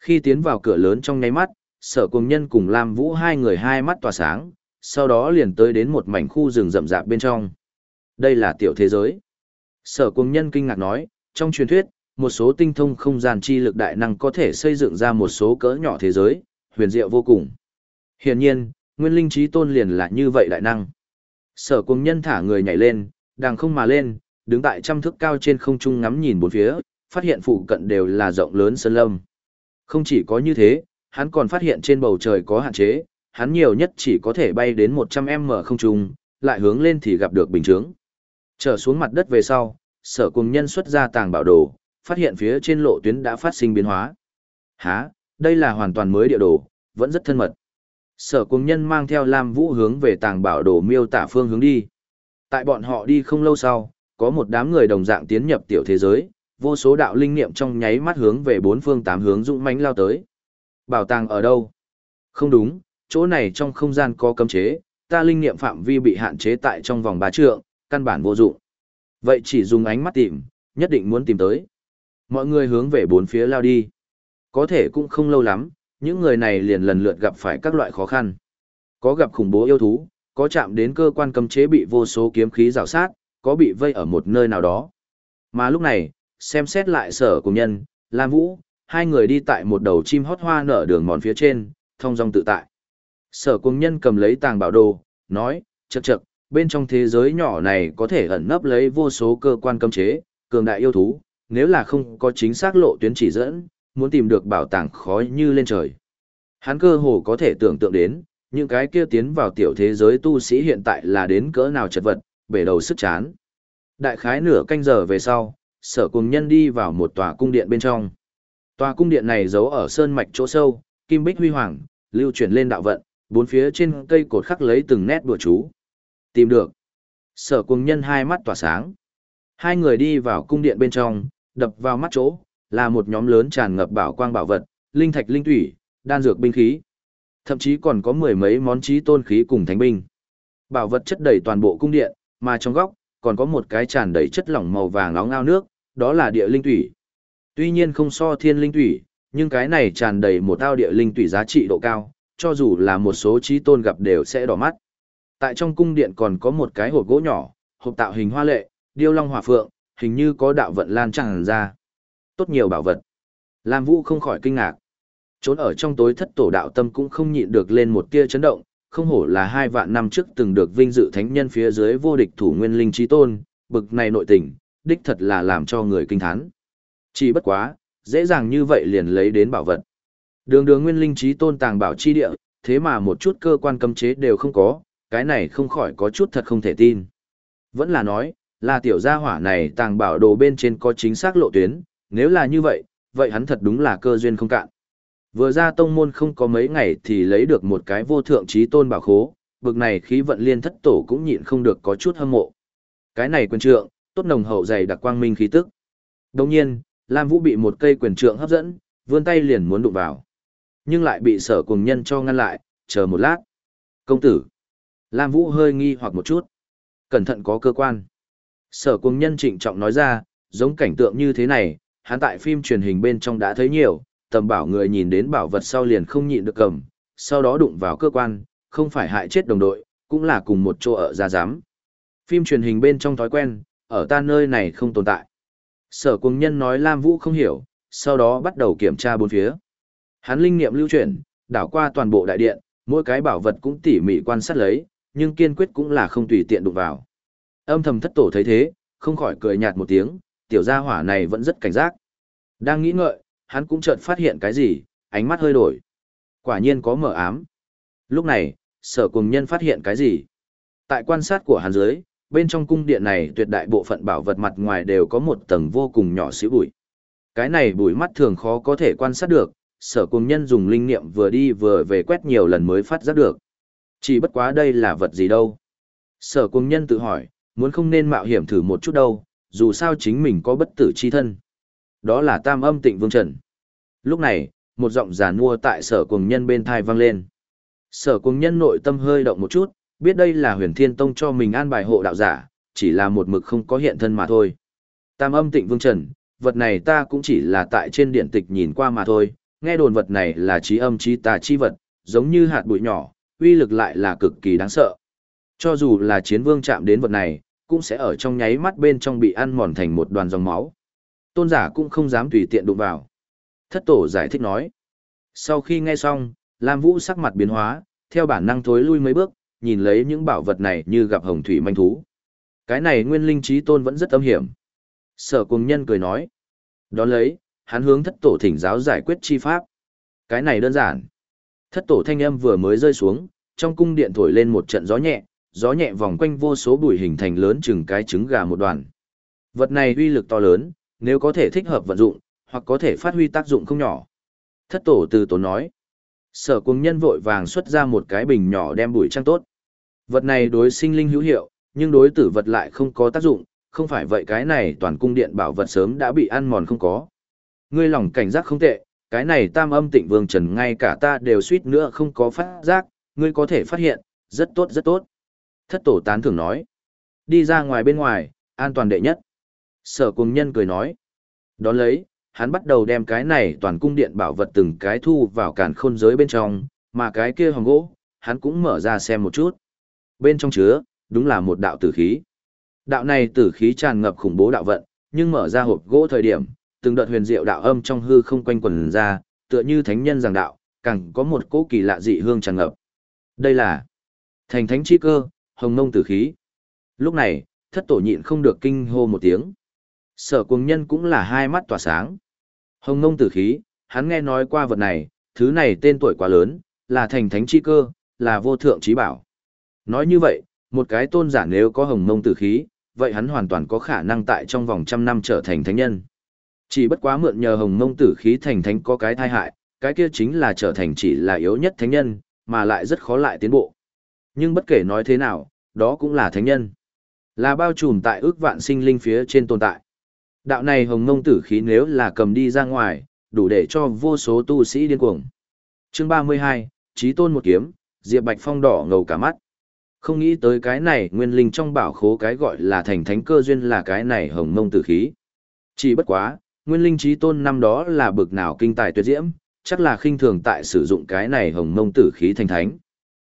Khi tiến vào cửa lớn trong nháy mắt, sở Cung nhân cùng Lam Vũ hai người hai mắt tỏa sáng, sau đó liền tới đến một mảnh khu rừng rậm rạp bên trong. Đây là tiểu thế giới. Sở Cung nhân kinh ngạc nói, trong truyền thuyết, một số tinh thông không gian chi lực đại năng có thể xây dựng ra một số cỡ nhỏ thế giới, huyền diệu vô cùng. Hiển nhiên, nguyên linh trí tôn liền là như vậy đại năng. Sở Cung nhân thả người nhảy lên, đang không mà lên, đứng tại trăm thước cao trên không trung ngắm nhìn bốn phía, phát hiện phụ cận đều là rộng lớn sơn lâm. Không chỉ có như thế, hắn còn phát hiện trên bầu trời có hạn chế, hắn nhiều nhất chỉ có thể bay đến 100m không trung, lại hướng lên thì gặp được bình chướng. Trở xuống mặt đất về sau, sở cùng nhân xuất ra tàng bảo đồ, phát hiện phía trên lộ tuyến đã phát sinh biến hóa. Hả, đây là hoàn toàn mới địa đồ, vẫn rất thân mật. Sở cùng nhân mang theo Lam Vũ hướng về tàng bảo đồ miêu tả phương hướng đi. Tại bọn họ đi không lâu sau, có một đám người đồng dạng tiến nhập tiểu thế giới, vô số đạo linh niệm trong nháy mắt hướng về bốn phương tám hướng dũng mãnh lao tới. Bảo tàng ở đâu? Không đúng, chỗ này trong không gian có cấm chế, ta linh niệm phạm vi bị hạn chế tại trong vòng ba trượng, căn bản vô dụng. Vậy chỉ dùng ánh mắt tìm, nhất định muốn tìm tới. Mọi người hướng về bốn phía lao đi. Có thể cũng không lâu lắm, những người này liền lần lượt gặp phải các loại khó khăn. Có gặp khủng bố yêu thú, có chạm đến cơ quan cấm chế bị vô số kiếm khí rào sát, có bị vây ở một nơi nào đó. Mà lúc này, xem xét lại sở cùng nhân, Lam Vũ, hai người đi tại một đầu chim hót hoa nở đường mòn phía trên, thông dong tự tại. Sở cùng nhân cầm lấy tàng bảo đồ, nói, chật chật, bên trong thế giới nhỏ này có thể ẩn nấp lấy vô số cơ quan cấm chế, cường đại yêu thú, nếu là không có chính xác lộ tuyến chỉ dẫn, muốn tìm được bảo tàng khó như lên trời. Hắn cơ hồ có thể tưởng tượng đến, những cái kia tiến vào tiểu thế giới tu sĩ hiện tại là đến cỡ nào chật vật, bể đầu sức chán. Đại khái nửa canh giờ về sau, sở cùng nhân đi vào một tòa cung điện bên trong. Tòa cung điện này giấu ở sơn mạch chỗ sâu, kim bích huy hoàng, lưu chuyển lên đạo vận, bốn phía trên cây cột khắc lấy từng nét đùa chú. Tìm được. Sở cùng nhân hai mắt tỏa sáng. Hai người đi vào cung điện bên trong, đập vào mắt chỗ, là một nhóm lớn tràn ngập bảo quang bảo vật, linh thạch linh thủy, đan dược binh khí. Thậm chí còn có mười mấy món trí tôn khí cùng thánh binh. Bảo vật chất đầy toàn bộ cung điện, mà trong góc, còn có một cái tràn đầy chất lỏng màu vàng nóng ao nước, đó là địa linh thủy. Tuy nhiên không so thiên linh thủy, nhưng cái này tràn đầy một ao địa linh thủy giá trị độ cao, cho dù là một số trí tôn gặp đều sẽ đỏ mắt. Tại trong cung điện còn có một cái hộp gỗ nhỏ, hộp tạo hình hoa lệ, điêu long hỏa phượng, hình như có đạo vận lan tràn ra. Tốt nhiều bảo vật. Lam Vũ không khỏi kinh ngạc. Trốn ở trong tối thất tổ đạo tâm cũng không nhịn được lên một tia chấn động, không hổ là hai vạn năm trước từng được vinh dự thánh nhân phía dưới vô địch thủ nguyên linh trí tôn, bực này nội tình, đích thật là làm cho người kinh thán. Chỉ bất quá, dễ dàng như vậy liền lấy đến bảo vật. Đường đường nguyên linh trí tôn tàng bảo chi địa, thế mà một chút cơ quan cấm chế đều không có, cái này không khỏi có chút thật không thể tin. Vẫn là nói, là tiểu gia hỏa này tàng bảo đồ bên trên có chính xác lộ tuyến, nếu là như vậy, vậy hắn thật đúng là cơ duyên không cạn. Vừa ra tông môn không có mấy ngày thì lấy được một cái vô thượng trí tôn bảo khố, bực này khí vận liên thất tổ cũng nhịn không được có chút hâm mộ. Cái này quyền trượng, tốt nồng hậu dày đặc quang minh khí tức. Đồng nhiên, Lam Vũ bị một cây quyền trượng hấp dẫn, vươn tay liền muốn đụng vào. Nhưng lại bị sở cùng nhân cho ngăn lại, chờ một lát. Công tử. Lam Vũ hơi nghi hoặc một chút. Cẩn thận có cơ quan. Sở cùng nhân trịnh trọng nói ra, giống cảnh tượng như thế này, hắn tại phim truyền hình bên trong đã thấy nhiều, tầm bảo người nhìn đến bảo vật sau liền không nhịn được cầm, sau đó đụng vào cơ quan, không phải hại chết đồng đội, cũng là cùng một chỗ ở ra giám. Phim truyền hình bên trong thói quen, ở ta nơi này không tồn tại. Sở cùng nhân nói Lam Vũ không hiểu, sau đó bắt đầu kiểm tra bốn phía. Hắn linh nghiệm lưu chuyển, đảo qua toàn bộ đại điện, mỗi cái bảo vật cũng tỉ mỉ quan sát lấy, nhưng kiên quyết cũng là không tùy tiện đụng vào. Âm thầm thất tổ thấy thế, không khỏi cười nhạt một tiếng, tiểu gia hỏa này vẫn rất cảnh giác. Đang nghĩ ngợi, hắn cũng chợt phát hiện cái gì, ánh mắt hơi đổi. Quả nhiên có mở ám. Lúc này, sở cùng nhân phát hiện cái gì? Tại quan sát của hắn dưới, bên trong cung điện này tuyệt đại bộ phận bảo vật mặt ngoài đều có một tầng vô cùng nhỏ xíu bụi. Cái này bụi mắt thường khó có thể quan sát được, sở cùng nhân dùng linh niệm vừa đi vừa về quét nhiều lần mới phát giác được. Chỉ bất quá đây là vật gì đâu. Sở cùng nhân tự hỏi, muốn không nên mạo hiểm thử một chút đâu, dù sao chính mình có bất tử chi thân. Đó là tam âm tịnh vương trần. Lúc này, một giọng giả nua tại sở cùng nhân bên thai vang lên. Sở cùng nhân nội tâm hơi động một chút, biết đây là huyền thiên tông cho mình an bài hộ đạo giả, chỉ là một mực không có hiện thân mà thôi. Tam âm tịnh vương trần, vật này ta cũng chỉ là tại trên điện tịch nhìn qua mà thôi, nghe đồn vật này là trí âm trí tà chi vật, giống như hạt bụi nhỏ, uy lực lại là cực kỳ đáng sợ. Cho dù là chiến vương chạm đến vật này, cũng sẽ ở trong nháy mắt bên trong bị ăn mòn thành một đoàn dòng máu. Tôn giả cũng không dám tùy tiện đụng vào. Thất tổ giải thích nói. Sau khi nghe xong, Lam Vũ sắc mặt biến hóa, theo bản năng thối lui mấy bước, nhìn lấy những bảo vật này như gặp hồng thủy manh thú. Cái này nguyên linh trí tôn vẫn rất âm hiểm. Sở cùng nhân cười nói. Đón lấy, hắn hướng thất tổ thỉnh giáo giải quyết chi pháp. Cái này đơn giản. Thất tổ thanh âm vừa mới rơi xuống, trong cung điện thổi lên một trận gió nhẹ, gió nhẹ vòng quanh vô số bụi hình thành lớn chừng cái trứng gà một đoàn. Vật này uy lực to lớn, nếu có thể thích hợp vận dụng, hoặc có thể phát huy tác dụng không nhỏ. Thất tổ từ tổ nói. Sở cung nhân vội vàng xuất ra một cái bình nhỏ đem bụi trăng tốt. Vật này đối sinh linh hữu hiệu, nhưng đối tử vật lại không có tác dụng, không phải vậy cái này toàn cung điện bảo vật sớm đã bị ăn mòn không có. Ngươi lòng cảnh giác không tệ, cái này tam âm tịnh vương trần ngay cả ta đều suýt nữa không có phát giác, ngươi có thể phát hiện, rất tốt rất tốt. Thất tổ tán thưởng nói. Đi ra ngoài bên ngoài, an toàn đệ nhất. Sở cùng nhân cười nói. Đón lấy, hắn bắt đầu đem cái này toàn cung điện bảo vật từng cái thu vào càn khôn giới bên trong, mà cái kia hồng gỗ, hắn cũng mở ra xem một chút. Bên trong chứa, đúng là một đạo tử khí. Đạo này tử khí tràn ngập khủng bố đạo vận, nhưng mở ra hộp gỗ thời điểm, từng đợt huyền diệu đạo âm trong hư không quanh quần ra, tựa như thánh nhân giảng đạo, càng có một cỗ kỳ lạ dị hương tràn ngập. Đây là thành thánh chi cơ, hồng nông tử khí. Lúc này, thất tổ nhịn không được kinh hô một tiếng. Sở cuồng nhân cũng là hai mắt tỏa sáng. Hồng ngông tử khí, hắn nghe nói qua vật này, thứ này tên tuổi quá lớn, là thành thánh chi cơ, là vô thượng trí bảo. Nói như vậy, một cái tôn giả nếu có hồng ngông tử khí, vậy hắn hoàn toàn có khả năng tại trong vòng trăm năm trở thành thánh nhân. Chỉ bất quá mượn nhờ hồng ngông tử khí thành thánh có cái thai hại, cái kia chính là trở thành chỉ là yếu nhất thánh nhân, mà lại rất khó lại tiến bộ. Nhưng bất kể nói thế nào, đó cũng là thánh nhân. Là bao trùm tại ước vạn sinh linh phía trên tồn tại. Đạo này hồng mông tử khí nếu là cầm đi ra ngoài, đủ để cho vô số tu sĩ điên cuồng. Chương 32, Chí Tôn một kiếm, Diệp Bạch Phong đỏ ngầu cả mắt. Không nghĩ tới cái này nguyên linh trong bảo khố cái gọi là thành thánh cơ duyên là cái này hồng mông tử khí. Chỉ bất quá, nguyên linh trí tôn năm đó là bực nào kinh tài tuyệt diễm, chắc là khinh thường tại sử dụng cái này hồng mông tử khí thành thánh.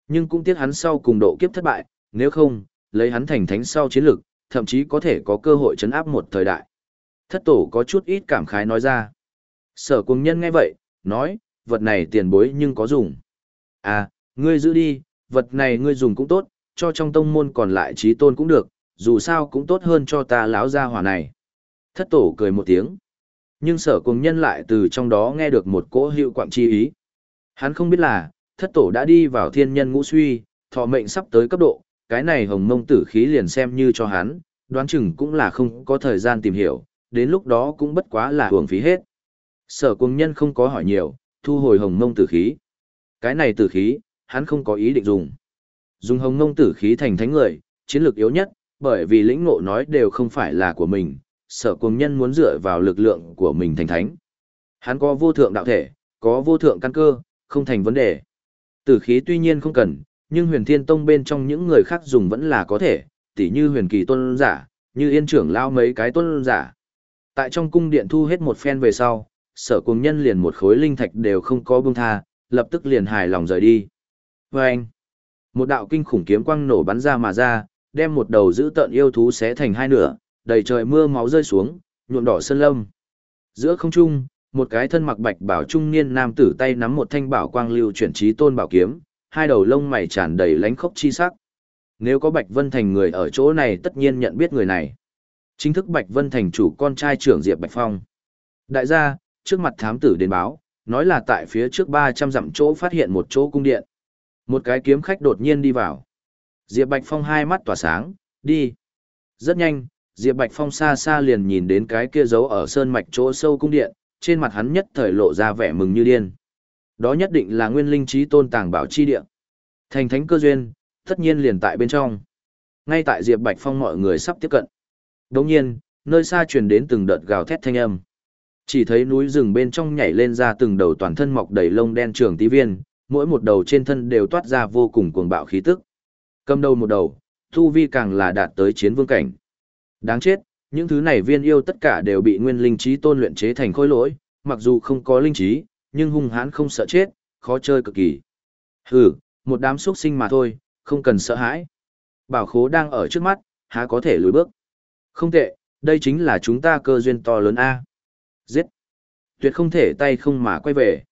Nhưng cũng tiếc hắn sau cùng độ kiếp thất bại, nếu không, lấy hắn thành thánh sau chiến lực, thậm chí có thể có cơ hội chấn áp một thời đại. Thất tổ có chút ít cảm khái nói ra. Sở cùng nhân nghe vậy, nói, vật này tiền bối nhưng có dùng. À, ngươi giữ đi, vật này ngươi dùng cũng tốt, cho trong tông môn còn lại trí tôn cũng được, dù sao cũng tốt hơn cho ta láo ra hỏa này. Thất tổ cười một tiếng. Nhưng sở cùng nhân lại từ trong đó nghe được một cỗ hiệu quạng chi ý. Hắn không biết là, thất tổ đã đi vào thiên nhân ngũ suy, thọ mệnh sắp tới cấp độ, cái này hồng mông tử khí liền xem như cho hắn, đoán chừng cũng là không có thời gian tìm hiểu, đến lúc đó cũng bất quá là hưởng phí hết. Sở cùng nhân không có hỏi nhiều, thu hồi hồng mông tử khí. Cái này tử khí, hắn không có ý định dùng. Dùng hồng mông tử khí thành thánh người, chiến lược yếu nhất, bởi vì lĩnh ngộ nói đều không phải là của mình, sở cùng nhân muốn dựa vào lực lượng của mình thành thánh. Hắn có vô thượng đạo thể, có vô thượng căn cơ, không thành vấn đề. Tử khí tuy nhiên không cần, nhưng huyền thiên tông bên trong những người khác dùng vẫn là có thể, tỉ như huyền kỳ tôn giả, như yên trưởng lao mấy cái tôn giả. Tại trong cung điện thu hết một phen về sau, sở cùng nhân liền một khối linh thạch đều không có buông tha, lập tức liền hài lòng rời đi. Và anh, một đạo kinh khủng kiếm quang nổ bắn ra mà ra, đem một đầu giữ tợn yêu thú xé thành hai nửa, đầy trời mưa máu rơi xuống, nhuộm đỏ sơn lâm. Giữa không trung, một cái thân mặc bạch bảo trung niên nam tử tay nắm một thanh bảo quang lưu chuyển trí tôn bảo kiếm, hai đầu lông mày tràn đầy lánh khốc chi sắc. Nếu có Bạch Vân Thành người ở chỗ này tất nhiên nhận biết người này. Chính thức Bạch Vân Thành chủ con trai trưởng Diệp Bạch Phong. Đại gia, trước mặt thám tử đến báo, nói là tại phía trước 300 dặm chỗ phát hiện một chỗ cung điện. Một cái kiếm khách đột nhiên đi vào. Diệp Bạch Phong hai mắt tỏa sáng, đi. Rất nhanh, Diệp Bạch Phong xa xa liền nhìn đến cái kia giấu ở sơn mạch chỗ sâu cung điện, trên mặt hắn nhất thời lộ ra vẻ mừng như điên. Đó nhất định là nguyên linh trí tôn tàng bảo chi địa. Thành thánh cơ duyên, tất nhiên liền tại bên trong. Ngay tại Diệp Bạch Phong mọi người sắp tiếp cận. Đồng nhiên, Nơi xa truyền đến từng đợt gào thét thanh âm. Chỉ thấy núi rừng bên trong nhảy lên ra từng đầu toàn thân mọc đầy lông đen trường tí viên, mỗi một đầu trên thân đều toát ra vô cùng cuồng bạo khí tức. Cầm đầu một đầu, thu vi càng là đạt tới chiến vương cảnh. Đáng chết, những thứ này viên yêu tất cả đều bị nguyên linh trí tôn luyện chế thành khối lỗi, mặc dù không có linh trí, nhưng hung hãn không sợ chết, khó chơi cực kỳ. Hừ, một đám xuất sinh mà thôi, không cần sợ hãi. Bảo khố đang ở trước mắt, há có thể lùi bước. Không tệ, đây chính là chúng ta cơ duyên to lớn A. Giết. Tuyệt không thể tay không mà quay về.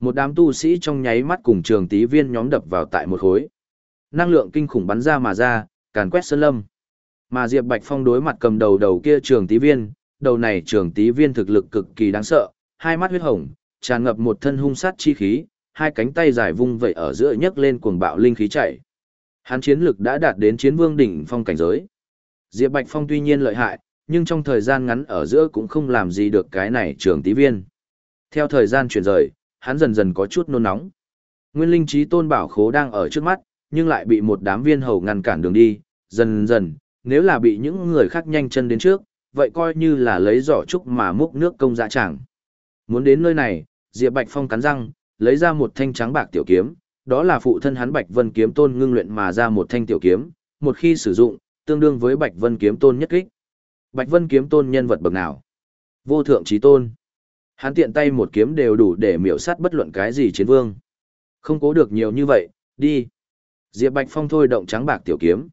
Một đám tu sĩ trong nháy mắt cùng trường tí viên nhóm đập vào tại một khối. Năng lượng kinh khủng bắn ra mà ra, càn quét sơn lâm. Mà Diệp Bạch Phong đối mặt cầm đầu đầu kia trường tí viên, đầu này trường tí viên thực lực cực kỳ đáng sợ, hai mắt huyết hồng, tràn ngập một thân hung sát chi khí, hai cánh tay dài vung vậy ở giữa nhấc lên cuồng bạo linh khí chạy. Hắn chiến lực đã đạt đến chiến vương đỉnh phong cảnh giới. Diệp Bạch Phong tuy nhiên lợi hại, nhưng trong thời gian ngắn ở giữa cũng không làm gì được cái này trường tí viên. Theo thời gian chuyển rời, hắn dần dần có chút nôn nóng. Nguyên linh trí tôn bảo khố đang ở trước mắt, nhưng lại bị một đám viên hầu ngăn cản đường đi, dần dần, nếu là bị những người khác nhanh chân đến trước, vậy coi như là lấy giỏ trúc mà múc nước công dạ chẳng. Muốn đến nơi này, Diệp Bạch Phong cắn răng, lấy ra một thanh trắng bạc tiểu kiếm, đó là phụ thân hắn Bạch Vân kiếm tôn ngưng luyện mà ra một thanh tiểu kiếm, một khi sử dụng, tương đương với Bạch Vân kiếm tôn nhất kích. Bạch Vân kiếm tôn nhân vật bậc nào? Vô thượng chí tôn. Hắn tiện tay một kiếm đều đủ để miểu sát bất luận cái gì chiến vương. Không cố được nhiều như vậy, đi. Diệp Bạch Phong thôi động trắng bạc tiểu kiếm.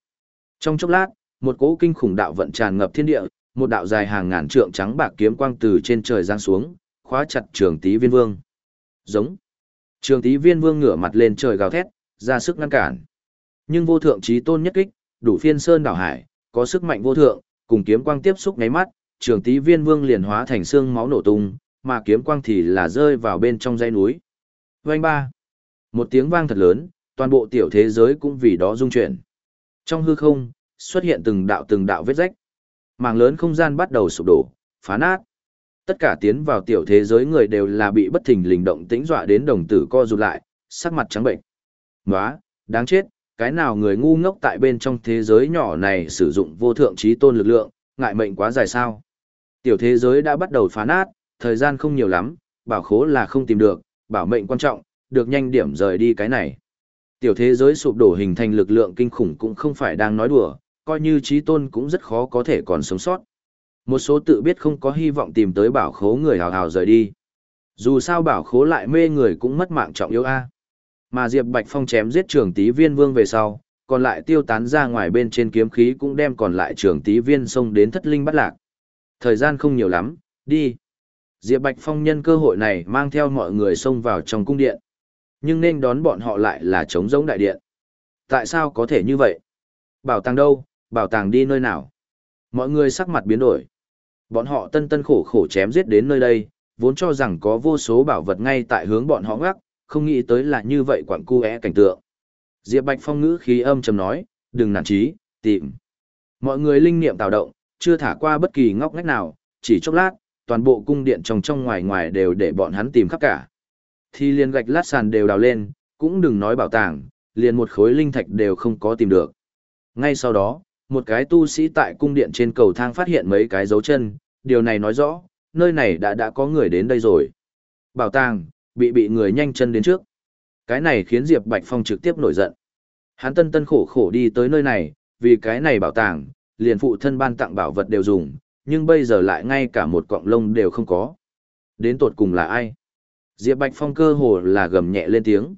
Trong chốc lát, một cỗ kinh khủng đạo vận tràn ngập thiên địa, một đạo dài hàng ngàn trượng trắng bạc kiếm quang từ trên trời giáng xuống, khóa chặt Trường Tý Viên Vương. Giống. Trường Tý Viên Vương ngửa mặt lên trời gào thét, ra sức ngăn cản. Nhưng vô thượng chí tôn nhất kích, đủ phiên sơn đảo hải, có sức mạnh vô thượng, cùng kiếm quang tiếp xúc nháy mắt, Trường Tý Viên Vương liền hóa thành xương máu nổ tung, mà kiếm quang thì là rơi vào bên trong dãy núi. Vành ba. Một tiếng vang thật lớn, toàn bộ tiểu thế giới cũng vì đó rung chuyển. Trong hư không, xuất hiện từng đạo từng đạo vết rách. Màng lớn không gian bắt đầu sụp đổ, phá nát. Tất cả tiến vào tiểu thế giới người đều là bị bất thình lình động tĩnh dọa đến đồng tử co rụt lại, sắc mặt trắng bệnh. Nóa, đáng chết, cái nào người ngu ngốc tại bên trong thế giới nhỏ này sử dụng vô thượng trí tôn lực lượng, ngại mệnh quá dài sao. Tiểu thế giới đã bắt đầu phá nát, thời gian không nhiều lắm, bảo khố là không tìm được, bảo mệnh quan trọng, được nhanh điểm rời đi cái này. Tiểu thế giới sụp đổ hình thành lực lượng kinh khủng cũng không phải đang nói đùa, coi như trí tôn cũng rất khó có thể còn sống sót. Một số tự biết không có hy vọng tìm tới bảo khố người hào hào rời đi. Dù sao bảo khố lại mê người cũng mất mạng trọng yếu a. Mà Diệp Bạch Phong chém giết trường tí viên vương về sau, còn lại tiêu tán ra ngoài bên trên kiếm khí cũng đem còn lại trường tí viên xông đến thất linh bắt lạc. Thời gian không nhiều lắm, đi. Diệp Bạch Phong nhân cơ hội này mang theo mọi người xông vào trong cung điện. Nhưng nên đón bọn họ lại là trống giống đại điện. Tại sao có thể như vậy? Bảo tàng đâu, bảo tàng đi nơi nào? Mọi người sắc mặt biến đổi. Bọn họ tân tân khổ khổ chém giết đến nơi đây, vốn cho rằng có vô số bảo vật ngay tại hướng bọn họ ngắc, không nghĩ tới là như vậy quặng cu cảnh tượng. Diệp Bạch Phong ngữ khí âm trầm nói, đừng nản chí, tìm. Mọi người linh niệm tạo động, chưa thả qua bất kỳ ngóc ngách nào, chỉ chốc lát, toàn bộ cung điện trong trong ngoài ngoài đều để bọn hắn tìm khắp cả. Thì liền gạch lát sàn đều đào lên, cũng đừng nói bảo tàng, liền một khối linh thạch đều không có tìm được. Ngay sau đó, một cái tu sĩ tại cung điện trên cầu thang phát hiện mấy cái dấu chân, điều này nói rõ, nơi này đã đã có người đến đây rồi. Bảo tàng, bị bị người nhanh chân đến trước. Cái này khiến Diệp Bạch Phong trực tiếp nổi giận. Hắn tân tân khổ khổ đi tới nơi này, vì cái này bảo tàng, liền phụ thân ban tặng bảo vật đều dùng, nhưng bây giờ lại ngay cả một cọng lông đều không có. Đến tột cùng là ai? Diệp Bạch Phong cơ hồ là gầm nhẹ lên tiếng.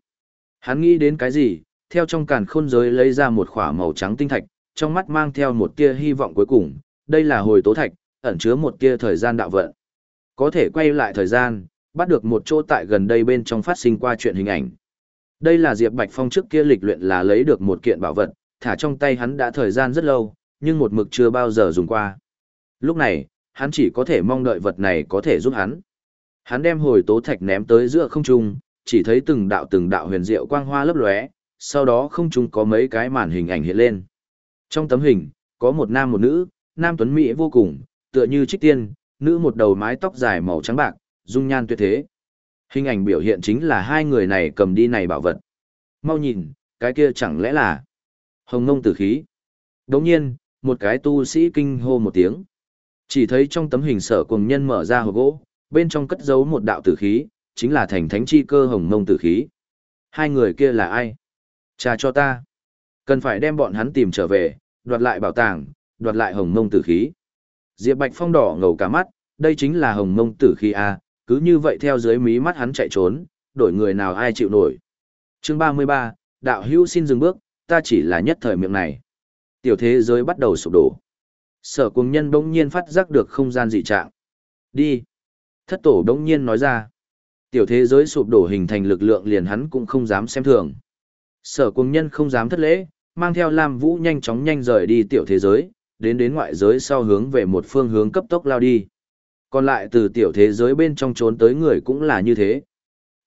Hắn nghĩ đến cái gì, theo trong càn khôn giới lấy ra một khỏa màu trắng tinh thạch, trong mắt mang theo một tia hy vọng cuối cùng, đây là hồi tố thạch, ẩn chứa một tia thời gian đạo vận. Có thể quay lại thời gian, bắt được một chỗ tại gần đây bên trong phát sinh qua chuyện hình ảnh. Đây là Diệp Bạch Phong trước kia lịch luyện là lấy được một kiện bảo vật, thả trong tay hắn đã thời gian rất lâu, nhưng một mực chưa bao giờ dùng qua. Lúc này, hắn chỉ có thể mong đợi vật này có thể giúp hắn. Hắn đem hồi tố thạch ném tới giữa không trung, chỉ thấy từng đạo từng đạo huyền diệu quang hoa lấp lóe, sau đó không trung có mấy cái màn hình ảnh hiện lên. Trong tấm hình, có một nam một nữ, nam tuấn mỹ vô cùng, tựa như trích tiên, nữ một đầu mái tóc dài màu trắng bạc, dung nhan tuyệt thế. Hình ảnh biểu hiện chính là hai người này cầm đi này bảo vật. Mau nhìn, cái kia chẳng lẽ là hồng ngông tử khí. Đồng nhiên, một cái tu sĩ kinh hô một tiếng. Chỉ thấy trong tấm hình sở cùng nhân mở ra hộp gỗ, bên trong cất giấu một đạo tử khí, chính là thành thánh chi cơ hồng ngông tử khí. Hai người kia là ai? Cha cho ta. Cần phải đem bọn hắn tìm trở về, đoạt lại bảo tàng, đoạt lại hồng ngông tử khí. Diệp Bạch Phong đỏ ngầu cả mắt, đây chính là hồng ngông tử khí A, cứ như vậy theo dưới mí mắt hắn chạy trốn, đổi người nào ai chịu nổi. Chương 33, đạo hữu xin dừng bước, ta chỉ là nhất thời miệng này. Tiểu thế giới bắt đầu sụp đổ. Sở cuồng nhân bỗng nhiên phát giác được không gian dị trạng. Đi. Thất tổ bỗng nhiên nói ra. Tiểu thế giới sụp đổ hình thành lực lượng liền hắn cũng không dám xem thường. Sở cuồng nhân không dám thất lễ, mang theo Lam Vũ nhanh chóng nhanh rời đi tiểu thế giới, đến đến ngoại giới sau hướng về một phương hướng cấp tốc lao đi. Còn lại từ tiểu thế giới bên trong trốn tới người cũng là như thế.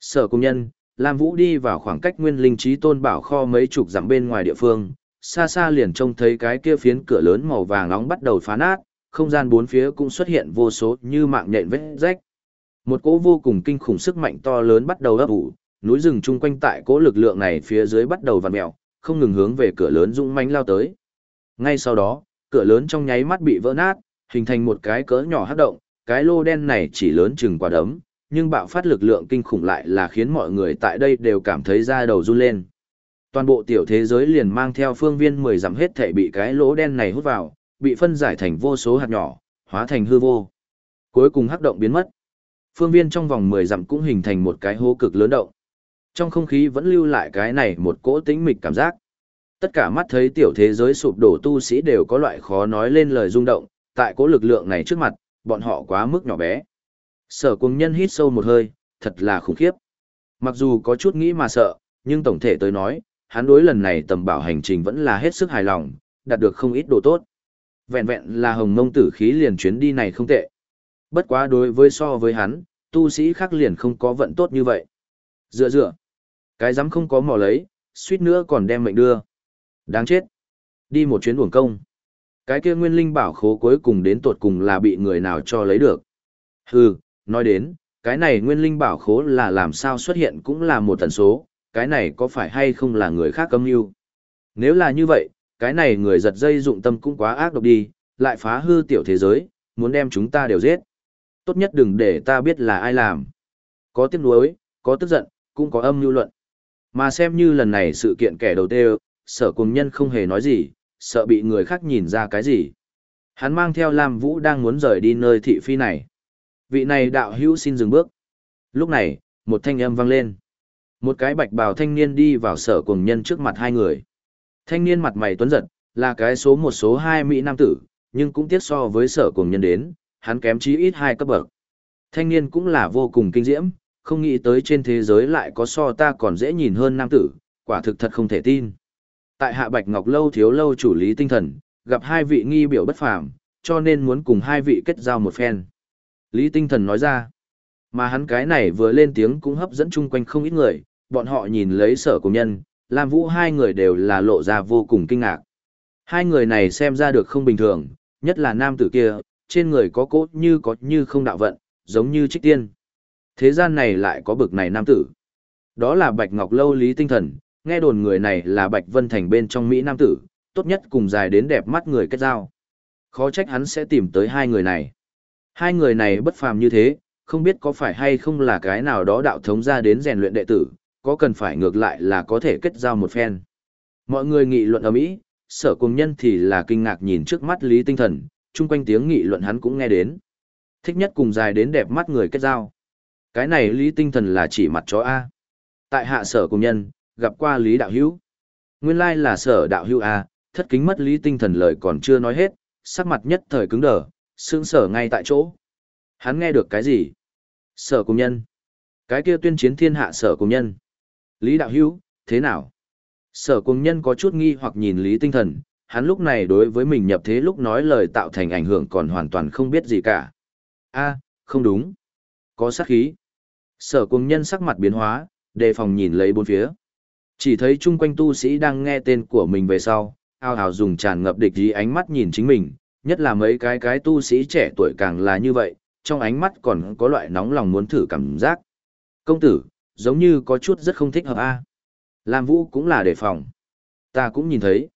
Sở công nhân, Lam Vũ đi vào khoảng cách nguyên linh trí tôn bảo kho mấy chục dặm bên ngoài địa phương, xa xa liền trông thấy cái kia phiến cửa lớn màu vàng nóng bắt đầu phá nát, không gian bốn phía cũng xuất hiện vô số như mạng nhện vết rách. Một cỗ vô cùng kinh khủng sức mạnh to lớn bắt đầu ấp ủ, núi rừng chung quanh tại cỗ lực lượng này phía dưới bắt đầu vặn mèo, không ngừng hướng về cửa lớn dũng mãnh lao tới. Ngay sau đó, cửa lớn trong nháy mắt bị vỡ nát, hình thành một cái cỡ nhỏ hắc động, cái lô đen này chỉ lớn chừng quả đấm, nhưng bạo phát lực lượng kinh khủng lại là khiến mọi người tại đây đều cảm thấy da đầu run lên. Toàn bộ tiểu thế giới liền mang theo phương viên 10 dặm hết thể bị cái lỗ đen này hút vào, bị phân giải thành vô số hạt nhỏ, hóa thành hư vô. Cuối cùng hắc động biến mất. Phương viên trong vòng 10 dặm cũng hình thành một cái hố cực lớn động. Trong không khí vẫn lưu lại cái này một cỗ tĩnh mịch cảm giác. Tất cả mắt thấy tiểu thế giới sụp đổ tu sĩ đều có loại khó nói lên lời rung động, tại cỗ lực lượng này trước mặt, bọn họ quá mức nhỏ bé. Sở cùng nhân hít sâu một hơi, thật là khủng khiếp. Mặc dù có chút nghĩ mà sợ, nhưng tổng thể tới nói, hắn đối lần này tầm bảo hành trình vẫn là hết sức hài lòng, đạt được không ít đồ tốt. Vẹn vẹn là hồng mông tử khí liền chuyến đi này không tệ. Bất quá đối với so với hắn, tu sĩ khác liền không có vận tốt như vậy. Dựa dựa, cái dám không có mò lấy, suýt nữa còn đem mệnh đưa. Đáng chết. Đi một chuyến uổng công. Cái kia nguyên linh bảo khố cuối cùng đến tột cùng là bị người nào cho lấy được. Hừ, nói đến, cái này nguyên linh bảo khố là làm sao xuất hiện cũng là một tần số, cái này có phải hay không là người khác âm mưu Nếu là như vậy, cái này người giật dây dụng tâm cũng quá ác độc đi, lại phá hư tiểu thế giới, muốn đem chúng ta đều giết. Tốt nhất đừng để ta biết là ai làm. Có tiếc nuối, có tức giận, cũng có âm mưu luận. Mà xem như lần này sự kiện kẻ đầu tiên, sở cùng nhân không hề nói gì, sợ bị người khác nhìn ra cái gì. Hắn mang theo Lam Vũ đang muốn rời đi nơi thị phi này. Vị này đạo hữu xin dừng bước. Lúc này, một thanh âm vang lên. Một cái bạch bào thanh niên đi vào sở cùng nhân trước mặt hai người. Thanh niên mặt mày tuấn giật, là cái số một số hai Mỹ Nam tử, nhưng cũng tiếc so với sở cùng nhân đến, hắn kém chí ít hai cấp bậc. Thanh niên cũng là vô cùng kinh diễm, không nghĩ tới trên thế giới lại có so ta còn dễ nhìn hơn nam tử, quả thực thật không thể tin. Tại hạ Bạch Ngọc Lâu thiếu lâu chủ lý tinh thần, gặp hai vị nghi biểu bất phàm, cho nên muốn cùng hai vị kết giao một phen. Lý tinh thần nói ra, mà hắn cái này vừa lên tiếng cũng hấp dẫn chung quanh không ít người, bọn họ nhìn lấy sở cùng nhân, Lam Vũ hai người đều là lộ ra vô cùng kinh ngạc. Hai người này xem ra được không bình thường, nhất là nam tử kia, trên người có cốt như có như không đạo vận, giống như trích tiên. Thế gian này lại có bực này nam tử. Đó là Bạch Ngọc Lâu Lý Tinh Thần, nghe đồn người này là Bạch Vân Thành bên trong Mỹ nam tử, tốt nhất cùng dài đến đẹp mắt người kết giao. Khó trách hắn sẽ tìm tới hai người này. Hai người này bất phàm như thế, không biết có phải hay không là cái nào đó đạo thống ra đến rèn luyện đệ tử, có cần phải ngược lại là có thể kết giao một phen. Mọi người nghị luận ở Mỹ, sở cùng nhân thì là kinh ngạc nhìn trước mắt Lý Tinh Thần, chung quanh tiếng nghị luận hắn cũng nghe đến. Thích nhất cùng dài đến đẹp mắt người kết giao. Cái này Lý Tinh Thần là chỉ mặt chó A. Tại hạ sở cùng nhân, gặp qua Lý Đạo Hữu. Nguyên lai là sở đạo hữu A, thất kính mất Lý Tinh Thần lời còn chưa nói hết, sắc mặt nhất thời cứng đờ, sững sở ngay tại chỗ. Hắn nghe được cái gì? Sở công nhân. Cái kia tuyên chiến thiên hạ sở công nhân. Lý Đạo Hữu thế nào? Sở công nhân có chút nghi hoặc nhìn Lý Tinh Thần, hắn lúc này đối với mình nhập thế lúc nói lời tạo thành ảnh hưởng còn hoàn toàn không biết gì cả. a không đúng. Có sát khí. Sở cùng nhân sắc mặt biến hóa, đề phòng nhìn lấy bốn phía. Chỉ thấy chung quanh tu sĩ đang nghe tên của mình về sau, ao hào dùng tràn ngập địch ý ánh mắt nhìn chính mình, nhất là mấy cái cái tu sĩ trẻ tuổi càng là như vậy, trong ánh mắt còn có loại nóng lòng muốn thử cảm giác. Công tử, giống như có chút rất không thích hợp a. Lam Vũ cũng là đề phòng. Ta cũng nhìn thấy.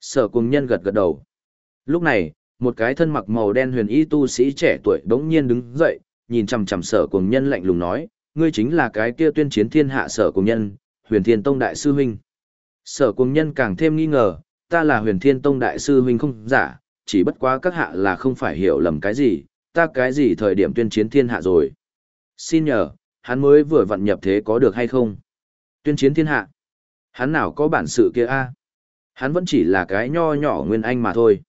Sở cùng nhân gật gật đầu. Lúc này, một cái thân mặc màu đen huyền y tu sĩ trẻ tuổi đống nhiên đứng dậy, nhìn chằm chằm sở cùng nhân lạnh lùng nói, ngươi chính là cái kia tuyên chiến thiên hạ sở cùng nhân, huyền thiên tông đại sư huynh. Sở cùng nhân càng thêm nghi ngờ, ta là huyền thiên tông đại sư huynh không giả, chỉ bất quá các hạ là không phải hiểu lầm cái gì, ta cái gì thời điểm tuyên chiến thiên hạ rồi. Xin nhờ, hắn mới vừa vận nhập thế có được hay không? Tuyên chiến thiên hạ. Hắn nào có bản sự kia a? Hắn vẫn chỉ là cái nho nhỏ nguyên anh mà thôi.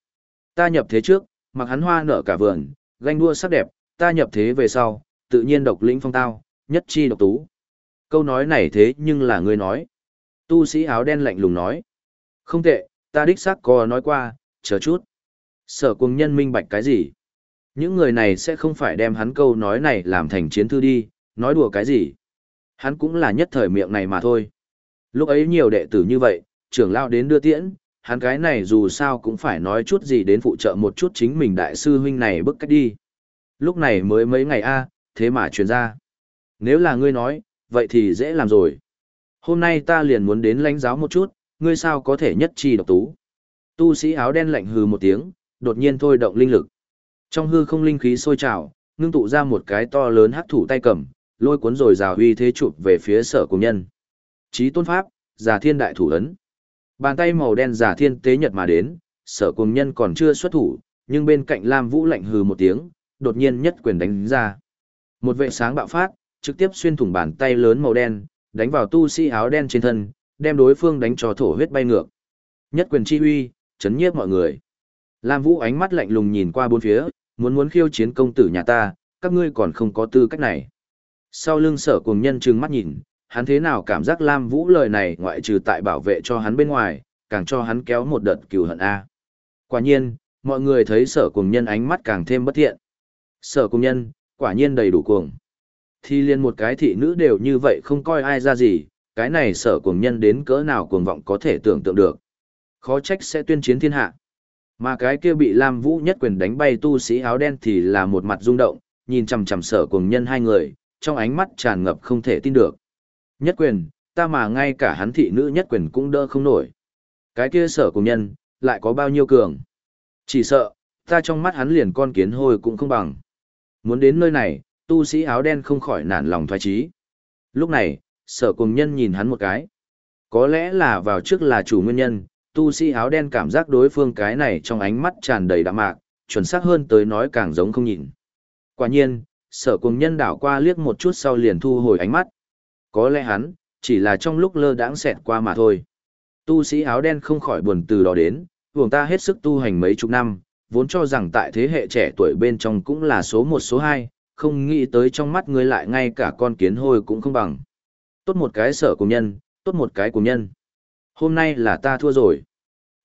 Ta nhập thế trước, mặc hắn hoa nở cả vườn, ganh đua sắc đẹp, ta nhập thế về sau, tự nhiên độc lĩnh phong tao, nhất chi độc tú. Câu nói này thế nhưng là ngươi nói. Tu sĩ áo đen lạnh lùng nói. Không tệ, ta đích xác có nói qua, chờ chút. Sở cùng nhân minh bạch cái gì? Những người này sẽ không phải đem hắn câu nói này làm thành chiến thư đi, nói đùa cái gì? Hắn cũng là nhất thời miệng này mà thôi. Lúc ấy nhiều đệ tử như vậy, trưởng lao đến đưa tiễn, hắn cái này dù sao cũng phải nói chút gì đến phụ trợ một chút chính mình đại sư huynh này bức cách đi. Lúc này mới mấy ngày a, thế mà truyền ra. Nếu là ngươi nói, vậy thì dễ làm rồi. Hôm nay ta liền muốn đến lãnh giáo một chút, ngươi sao có thể nhất chi độc tú. Tu sĩ áo đen lạnh hừ một tiếng, đột nhiên thôi động linh lực. Trong hư không linh khí sôi trào, ngưng tụ ra một cái to lớn hắc thủ tay cầm, lôi cuốn rồi rào uy thế chụp về phía sở cùng nhân. Chí tôn pháp, giả thiên đại thủ ấn. Bàn tay màu đen giả thiên tế nhật mà đến, sở cùng nhân còn chưa xuất thủ, nhưng bên cạnh Lam Vũ lạnh hừ một tiếng, đột nhiên nhất quyền đánh ra. Một vệ sáng bạo phát, trực tiếp xuyên thủng bàn tay lớn màu đen, đánh vào tu sĩ áo đen trên thân, đem đối phương đánh cho thổ huyết bay ngược. Nhất quyền chi uy, chấn nhiếp mọi người. Lam Vũ ánh mắt lạnh lùng nhìn qua bốn phía, muốn muốn khiêu chiến công tử nhà ta, các ngươi còn không có tư cách này. Sau lưng sở cùng nhân trừng mắt nhìn, hắn thế nào cảm giác Lam Vũ lời này ngoại trừ tại bảo vệ cho hắn bên ngoài, càng cho hắn kéo một đợt cừu hận A. Quả nhiên, mọi người thấy sở cùng nhân ánh mắt càng thêm bất thiện. Sở cùng nhân, quả nhiên đầy đủ cuồng. Thì liền một cái thị nữ đều như vậy không coi ai ra gì, cái này sở cuồng nhân đến cỡ nào cuồng vọng có thể tưởng tượng được. Khó trách sẽ tuyên chiến thiên hạ. Mà cái kia bị Lam Vũ nhất quyền đánh bay tu sĩ áo đen thì là một mặt rung động, nhìn chằm chằm sở cuồng nhân hai người, trong ánh mắt tràn ngập không thể tin được. Nhất quyền, ta mà ngay cả hắn thị nữ nhất quyền cũng đỡ không nổi. Cái kia sở cuồng nhân, lại có bao nhiêu cường. Chỉ sợ, ta trong mắt hắn liền con kiến hôi cũng không bằng. Muốn đến nơi này, tu sĩ áo đen không khỏi nản lòng thoái trí. Lúc này, sở cùng nhân nhìn hắn một cái. Có lẽ là vào trước là chủ nguyên nhân, tu sĩ áo đen cảm giác đối phương cái này trong ánh mắt tràn đầy đạm mạc, chuẩn xác hơn tới nói càng giống không nhìn. Quả nhiên, sở cùng nhân đảo qua liếc một chút sau liền thu hồi ánh mắt. Có lẽ hắn, chỉ là trong lúc lơ đãng xẹt qua mà thôi. Tu sĩ áo đen không khỏi buồn từ đó đến, vùng ta hết sức tu hành mấy chục năm, vốn cho rằng tại thế hệ trẻ tuổi bên trong cũng là số một số hai, không nghĩ tới trong mắt ngươi lại ngay cả con kiến hôi cũng không bằng. Tốt một cái sở cùng nhân, tốt một cái cùng nhân. Hôm nay là ta thua rồi.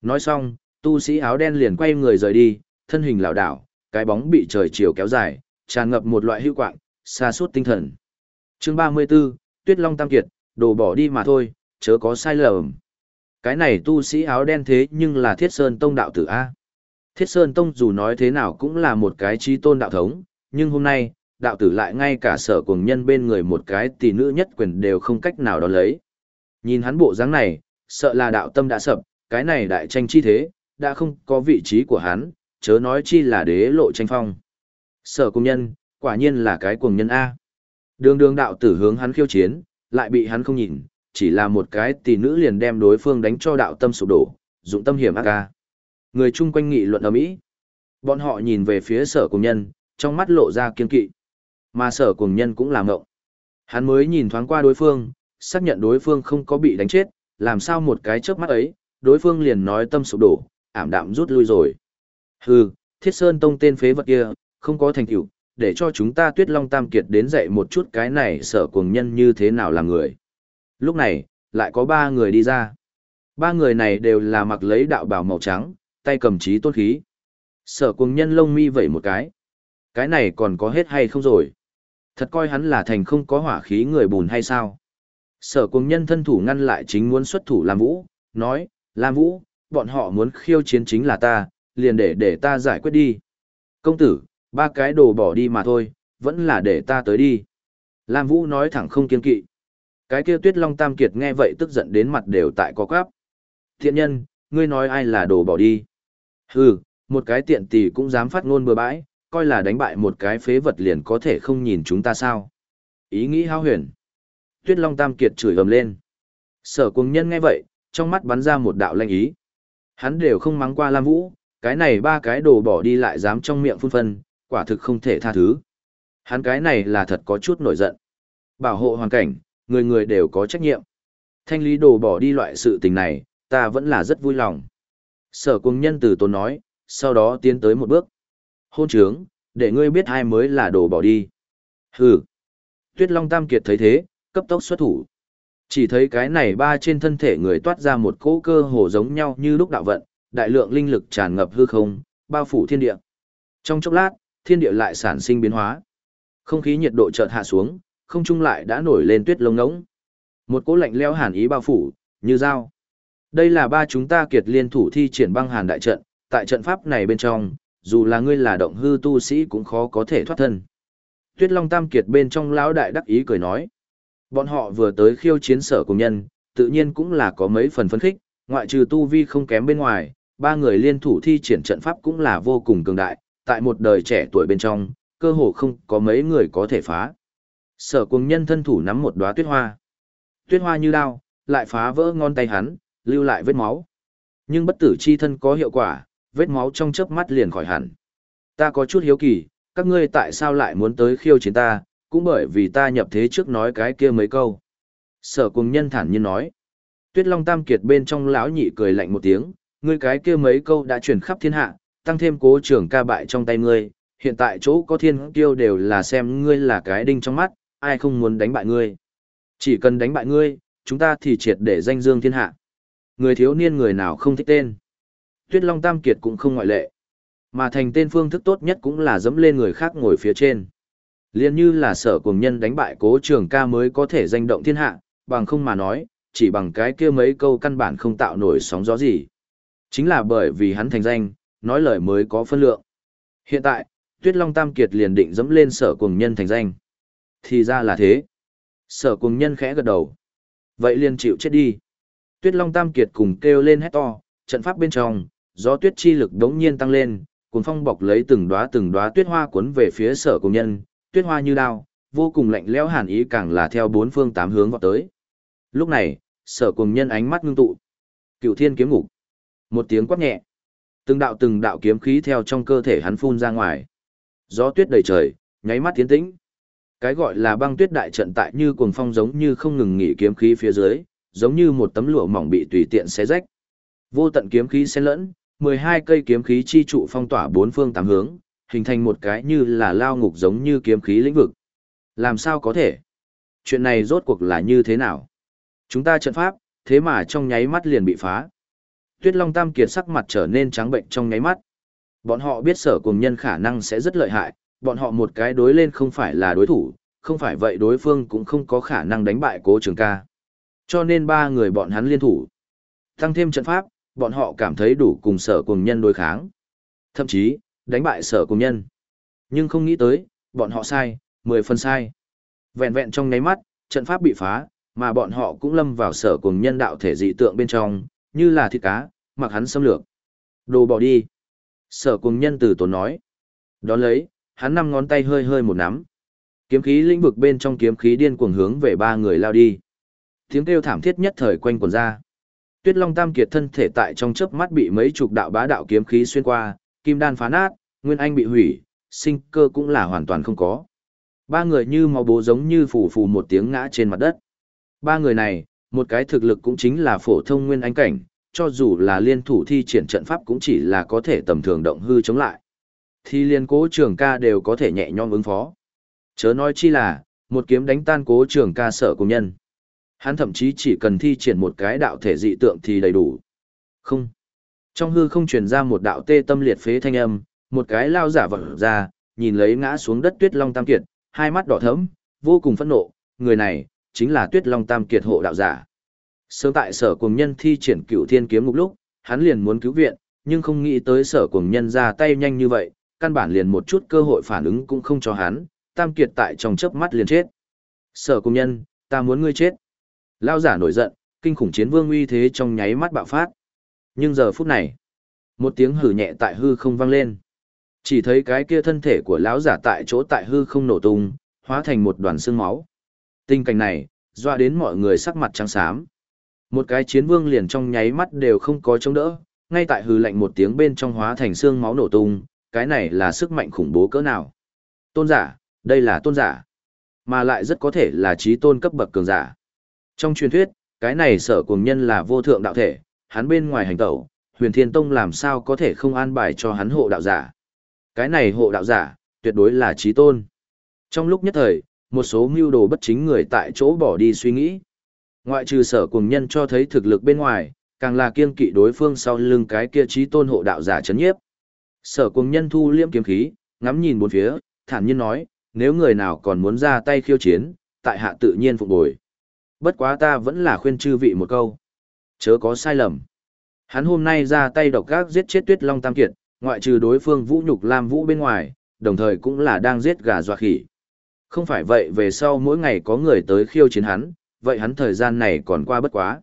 Nói xong, tu sĩ áo đen liền quay người rời đi, thân hình lảo đảo, cái bóng bị trời chiều kéo dài, tràn ngập một loại hữu quạng, xa suốt tinh thần. Chương 34, Tuyết Long Tam Kiệt, đồ bỏ đi mà thôi, chớ có sai lầm. Cái này tu sĩ áo đen thế nhưng là Thiết Sơn Tông đạo tử A. Thiết Sơn Tông dù nói thế nào cũng là một cái trí tôn đạo thống, nhưng hôm nay, đạo tử lại ngay cả sở cuồng nhân bên người một cái tỷ nữ nhất quyền đều không cách nào đó lấy. Nhìn hắn bộ dáng này, sợ là đạo tâm đã sập, cái này đại tranh chi thế, đã không có vị trí của hắn, chớ nói chi là đế lộ tranh phong. Sở cuồng nhân, quả nhiên là cái cuồng nhân A. Đường đường đạo tử hướng hắn khiêu chiến, lại bị hắn không nhìn, chỉ là một cái tỷ nữ liền đem đối phương đánh cho đạo tâm sụp đổ, dụng tâm hiểm ác ca. Người chung quanh nghị luận ở Mỹ. Bọn họ nhìn về phía sở cùng nhân, trong mắt lộ ra kiên kỵ. Mà sở cùng nhân cũng làm ngộng. Hắn mới nhìn thoáng qua đối phương, xác nhận đối phương không có bị đánh chết, làm sao một cái chớp mắt ấy, đối phương liền nói tâm sụp đổ, ảm đạm rút lui rồi. Hừ, thiết sơn tông tên phế vật kia, không có thành tựu, để cho chúng ta tuyết long tam kiệt đến dạy một chút cái này sở cùng nhân như thế nào là người. Lúc này, lại có ba người đi ra. Ba người này đều là mặc lấy đạo bào màu trắng, tay cầm trí tôn khí. Sở cùng nhân lông mi vẩy một cái. Cái này còn có hết hay không rồi? Thật coi hắn là thành không có hỏa khí người bùn hay sao? Sở cùng nhân thân thủ ngăn lại chính muốn xuất thủ lam vũ, nói, Lam Vũ, bọn họ muốn khiêu chiến chính là ta, liền để để ta giải quyết đi. Công tử, ba cái đồ bỏ đi mà thôi, vẫn là để ta tới đi. Lam Vũ nói thẳng không kiên kỵ. Cái kia tuyết long tam kiệt nghe vậy tức giận đến mặt đều tại có quáp. Thiện nhân, ngươi nói ai là đồ bỏ đi. Hừ, một cái tiện tỷ cũng dám phát ngôn bừa bãi, coi là đánh bại một cái phế vật liền có thể không nhìn chúng ta sao. Ý nghĩ hao huyền. Tuyết Long Tam Kiệt chửi ầm lên. Sở cùng nhân nghe vậy, trong mắt bắn ra một đạo lanh ý. Hắn đều không mắng qua Lam Vũ, cái này ba cái đồ bỏ đi lại dám trong miệng phun phân, quả thực không thể tha thứ. Hắn cái này là thật có chút nổi giận. Bảo hộ hoàn cảnh, người người đều có trách nhiệm. Thanh lý đồ bỏ đi loại sự tình này, ta vẫn là rất vui lòng. Sở cùng nhân từ tốn nói, sau đó tiến tới một bước. Hôn trướng, để ngươi biết ai mới là đồ bỏ đi. Hừ. Tuyết Long Tam Kiệt thấy thế, cấp tốc xuất thủ. Chỉ thấy cái này ba trên thân thể người toát ra một cỗ cơ hồ giống nhau như lúc đạo vận, đại lượng linh lực tràn ngập hư không, bao phủ thiên địa. Trong chốc lát, thiên địa lại sản sinh biến hóa. Không khí nhiệt độ chợt hạ xuống, không trung lại đã nổi lên tuyết lông ngỗng. Một cỗ lạnh lẽo hàn ý bao phủ, như dao. Đây là ba chúng ta kiệt liên thủ thi triển băng hàn đại trận, tại trận pháp này bên trong, dù là ngươi là động hư tu sĩ cũng khó có thể thoát thân. Tuyết Long Tam Kiệt bên trong lão đại đắc ý cười nói. Bọn họ vừa tới khiêu chiến sở cùng nhân, tự nhiên cũng là có mấy phần phấn khích, ngoại trừ tu vi không kém bên ngoài, ba người liên thủ thi triển trận pháp cũng là vô cùng cường đại, tại một đời trẻ tuổi bên trong, cơ hồ không có mấy người có thể phá. Sở cùng nhân thân thủ nắm một đóa tuyết hoa. Tuyết hoa như đao, lại phá vỡ ngón tay hắn, lưu lại vết máu. Nhưng bất tử chi thân có hiệu quả, vết máu trong chớp mắt liền khỏi hẳn. Ta có chút hiếu kỳ, các ngươi tại sao lại muốn tới khiêu chiến ta, cũng bởi vì ta nhập thế trước nói cái kia mấy câu. Sở cùng nhân thản nhiên nói. Tuyết Long Tam Kiệt bên trong lão nhị cười lạnh một tiếng, ngươi cái kia mấy câu đã truyền khắp thiên hạ, tăng thêm cố trưởng ca bại trong tay ngươi, hiện tại chỗ có thiên kiêu đều là xem ngươi là cái đinh trong mắt, ai không muốn đánh bại ngươi. Chỉ cần đánh bại ngươi, chúng ta thì triệt để danh dương thiên hạ. Người thiếu niên người nào không thích tên. Tuyết Long Tam Kiệt cũng không ngoại lệ. Mà thành tên phương thức tốt nhất cũng là dẫm lên người khác ngồi phía trên. Liên như là sở cùng nhân đánh bại cố trường ca mới có thể danh động thiên hạ, bằng không mà nói, chỉ bằng cái kia mấy câu căn bản không tạo nổi sóng gió gì. Chính là bởi vì hắn thành danh, nói lời mới có phân lượng. Hiện tại, Tuyết Long Tam Kiệt liền định dẫm lên sở cùng nhân thành danh. Thì ra là thế. Sở cùng nhân khẽ gật đầu. Vậy liền chịu chết đi. Tuyết Long Tam Kiệt cùng kêu lên hét to, trận pháp bên trong, gió tuyết chi lực đống nhiên tăng lên, cuốn phong bọc lấy từng đóa từng đóa tuyết hoa cuốn về phía sở công nhân, tuyết hoa như đao, vô cùng lạnh lẽo hàn ý càng là theo bốn phương tám hướng vọt tới. Lúc này, sở công nhân ánh mắt ngưng tụ. Cựu thiên kiếm ngục. Một tiếng quát nhẹ. Từng đạo từng đạo kiếm khí theo trong cơ thể hắn phun ra ngoài. Gió tuyết đầy trời, nháy mắt tiến tĩnh. Cái gọi là băng tuyết đại trận tại như cuồng phong giống như không ngừng nghỉ kiếm khí phía dưới, giống như một tấm lụa mỏng bị tùy tiện xé rách. Vô tận kiếm khí xen lẫn, 12 cây kiếm khí chi trụ phong tỏa bốn phương tám hướng, hình thành một cái như là lao ngục giống như kiếm khí lĩnh vực. Làm sao có thể? Chuyện này rốt cuộc là như thế nào? Chúng ta trận pháp, thế mà trong nháy mắt liền bị phá. Tuyết Long Tam Kiệt sắc mặt trở nên trắng bệnh trong nháy mắt. Bọn họ biết sở cùng nhân khả năng sẽ rất lợi hại, bọn họ một cái đối lên không phải là đối thủ, không phải vậy đối phương cũng không có khả năng đánh bại cố trường ca. Cho nên ba người bọn hắn liên thủ. Tăng thêm trận pháp, bọn họ cảm thấy đủ cùng sở cùng nhân đối kháng. Thậm chí, đánh bại sở cùng nhân. Nhưng không nghĩ tới, bọn họ sai, mười phần sai. Vẹn vẹn trong nháy mắt, trận pháp bị phá, mà bọn họ cũng lâm vào sở cùng nhân đạo thể dị tượng bên trong, như là thịt cá, mặc hắn xâm lược. Đồ bỏ đi. Sở cùng nhân từ tốn nói. Đón lấy, hắn năm ngón tay hơi hơi một nắm. Kiếm khí lĩnh vực bên trong kiếm khí điên cuồng hướng về ba người lao đi. Tiếng kêu thảm thiết nhất thời quanh quần ra. Tuyết Long Tam Kiệt thân thể tại trong chớp mắt bị mấy chục đạo bá đạo kiếm khí xuyên qua, kim đan phá nát, nguyên anh bị hủy, sinh cơ cũng là hoàn toàn không có. Ba người như máu bố giống như phủ phù một tiếng ngã trên mặt đất. Ba người này, một cái thực lực cũng chính là phổ thông nguyên anh cảnh, cho dù là liên thủ thi triển trận pháp cũng chỉ là có thể tầm thường động hư chống lại. Thì liên cố trường ca đều có thể nhẹ nhõm ứng phó. Chớ nói chi là, một kiếm đánh tan cố trường ca sở cùng nhân. Hắn thậm chí chỉ cần thi triển một cái đạo thể dị tượng thì đầy đủ. Không. Trong hư không truyền ra một đạo tê tâm liệt phế thanh âm, một cái lao giả vật ra, nhìn lấy ngã xuống đất tuyết long tam kiệt, hai mắt đỏ thẫm, vô cùng phẫn nộ, người này, chính là tuyết long tam kiệt hộ đạo giả. Sớm tại sở cùng nhân thi triển cựu thiên kiếm ngục lúc, hắn liền muốn cứu viện, nhưng không nghĩ tới sở cùng nhân ra tay nhanh như vậy, căn bản liền một chút cơ hội phản ứng cũng không cho hắn, tam kiệt tại trong chớp mắt liền chết. Sở cùng nhân, ta muốn ngươi chết. Lao giả nổi giận, kinh khủng chiến vương uy thế trong nháy mắt bạo phát. Nhưng giờ phút này, Một tiếng hử nhẹ tại hư không vang lên. Chỉ thấy cái kia thân thể của lão giả tại chỗ tại hư không nổ tung, hóa thành một đoàn xương máu. Tình cảnh này, doa đến mọi người sắc mặt trắng xám. Một cái chiến vương liền trong nháy mắt đều không có chống đỡ, ngay tại hư lạnh một tiếng bên trong hóa thành xương máu nổ tung, cái này là sức mạnh khủng bố cỡ nào. Tôn giả, đây là tôn giả, mà lại rất có thể là trí tôn cấp bậc cường giả. Trong truyền thuyết, cái này sở cùng nhân là vô thượng đạo thể, hắn bên ngoài hành tẩu, huyền thiên tông làm sao có thể không an bài cho hắn hộ đạo giả. Cái này hộ đạo giả, tuyệt đối là trí tôn. Trong lúc nhất thời, một số mưu đồ bất chính người tại chỗ bỏ đi suy nghĩ. Ngoại trừ sở cùng nhân cho thấy thực lực bên ngoài, càng là kiên kỵ đối phương sau lưng cái kia trí tôn hộ đạo giả chấn nhiếp. Sở cùng nhân thu liêm kiếm khí, ngắm nhìn bốn phía, thản nhiên nói, nếu người nào còn muốn ra tay khiêu chiến, tại hạ tự nhiên phục bồi. Bất quá ta vẫn là khuyên chư vị một câu. Chớ có sai lầm. Hắn hôm nay ra tay độc gác giết chết tuyết long tam kiệt, ngoại trừ đối phương vũ nhục lam vũ bên ngoài, đồng thời cũng là đang giết gà dọa khỉ. Không phải vậy về sau mỗi ngày có người tới khiêu chiến hắn, vậy hắn thời gian này còn qua bất quá.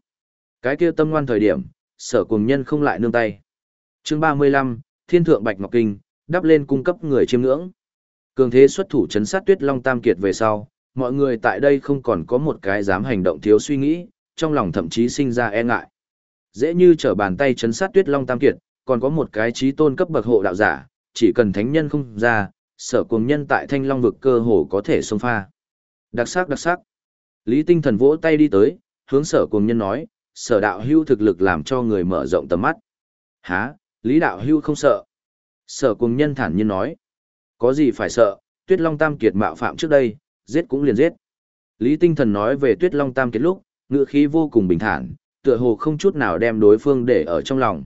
Cái kia tâm ngoan thời điểm, sở cùng nhân không lại nương tay. chương 35, Thiên Thượng Bạch Ngọc Kinh, đắp lên cung cấp người chiêm ngưỡng. Cường thế xuất thủ chấn sát tuyết long tam kiệt về sau, mọi người tại đây không còn có một cái dám hành động thiếu suy nghĩ, trong lòng thậm chí sinh ra e ngại. Dễ như trở bàn tay chấn sát tuyết long tam kiệt, còn có một cái trí tôn cấp bậc hộ đạo giả, chỉ cần thánh nhân không ra, sở cuồng nhân tại thanh long vực cơ hồ có thể xông pha. Đặc sắc đặc sắc. Lý tinh thần vỗ tay đi tới, hướng sở cuồng nhân nói, sở đạo hưu thực lực làm cho người mở rộng tầm mắt. Hả, Lý đạo hưu không sợ. Sở cuồng nhân thản nhiên nói, có gì phải sợ, tuyết long tam kiệt mạo phạm trước đây, giết cũng liền giết. Lý tinh thần nói về tuyết long tam kiệt lúc, ngựa khí vô cùng bình thản, tựa hồ không chút nào đem đối phương để ở trong lòng.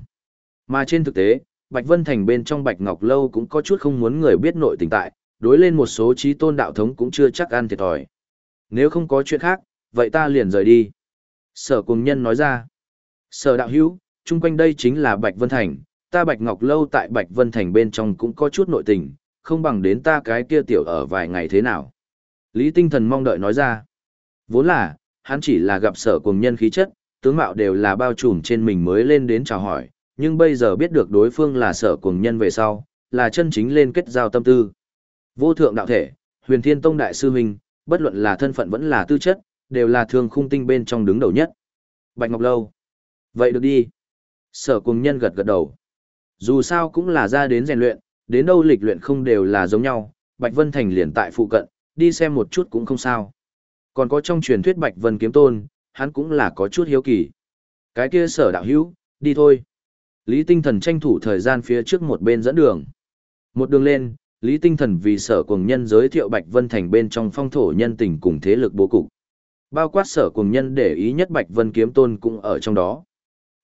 Mà trên thực tế, Bạch Vân Thành bên trong Bạch Ngọc Lâu cũng có chút không muốn người biết nội tình tại, đối lên một số trí tôn đạo thống cũng chưa chắc ăn thiệt thòi. Nếu không có chuyện khác, vậy ta liền rời đi. Sở cùng nhân nói ra. Sở đạo hữu, chung quanh đây chính là Bạch Vân Thành, ta Bạch Ngọc Lâu tại Bạch Vân Thành bên trong cũng có chút nội tình, không bằng đến ta cái kia tiểu ở vài ngày thế nào. Lý tinh thần mong đợi nói ra. Vốn là, hắn chỉ là gặp sở cùng nhân khí chất, tướng mạo đều là bao trùm trên mình mới lên đến chào hỏi, nhưng bây giờ biết được đối phương là sở cùng nhân về sau, là chân chính lên kết giao tâm tư. Vô thượng đạo thể, huyền thiên tông đại sư huynh, bất luận là thân phận vẫn là tư chất, đều là thường khung tinh bên trong đứng đầu nhất. Bạch Ngọc Lâu. Vậy được đi. Sở cùng nhân gật gật đầu. Dù sao cũng là ra đến rèn luyện, đến đâu lịch luyện không đều là giống nhau, Bạch Vân Thành liền tại phụ cận, đi xem một chút cũng không sao. Còn có trong truyền thuyết Bạch Vân Kiếm Tôn, hắn cũng là có chút hiếu kỳ. Cái kia sở đạo hữu, đi thôi. Lý Tinh Thần tranh thủ thời gian phía trước một bên dẫn đường. Một đường lên, Lý Tinh Thần vì sở cùng nhân giới thiệu Bạch Vân Thành bên trong phong thổ nhân tình cùng thế lực bố cục. Bao quát sở cùng nhân để ý nhất Bạch Vân Kiếm Tôn cũng ở trong đó.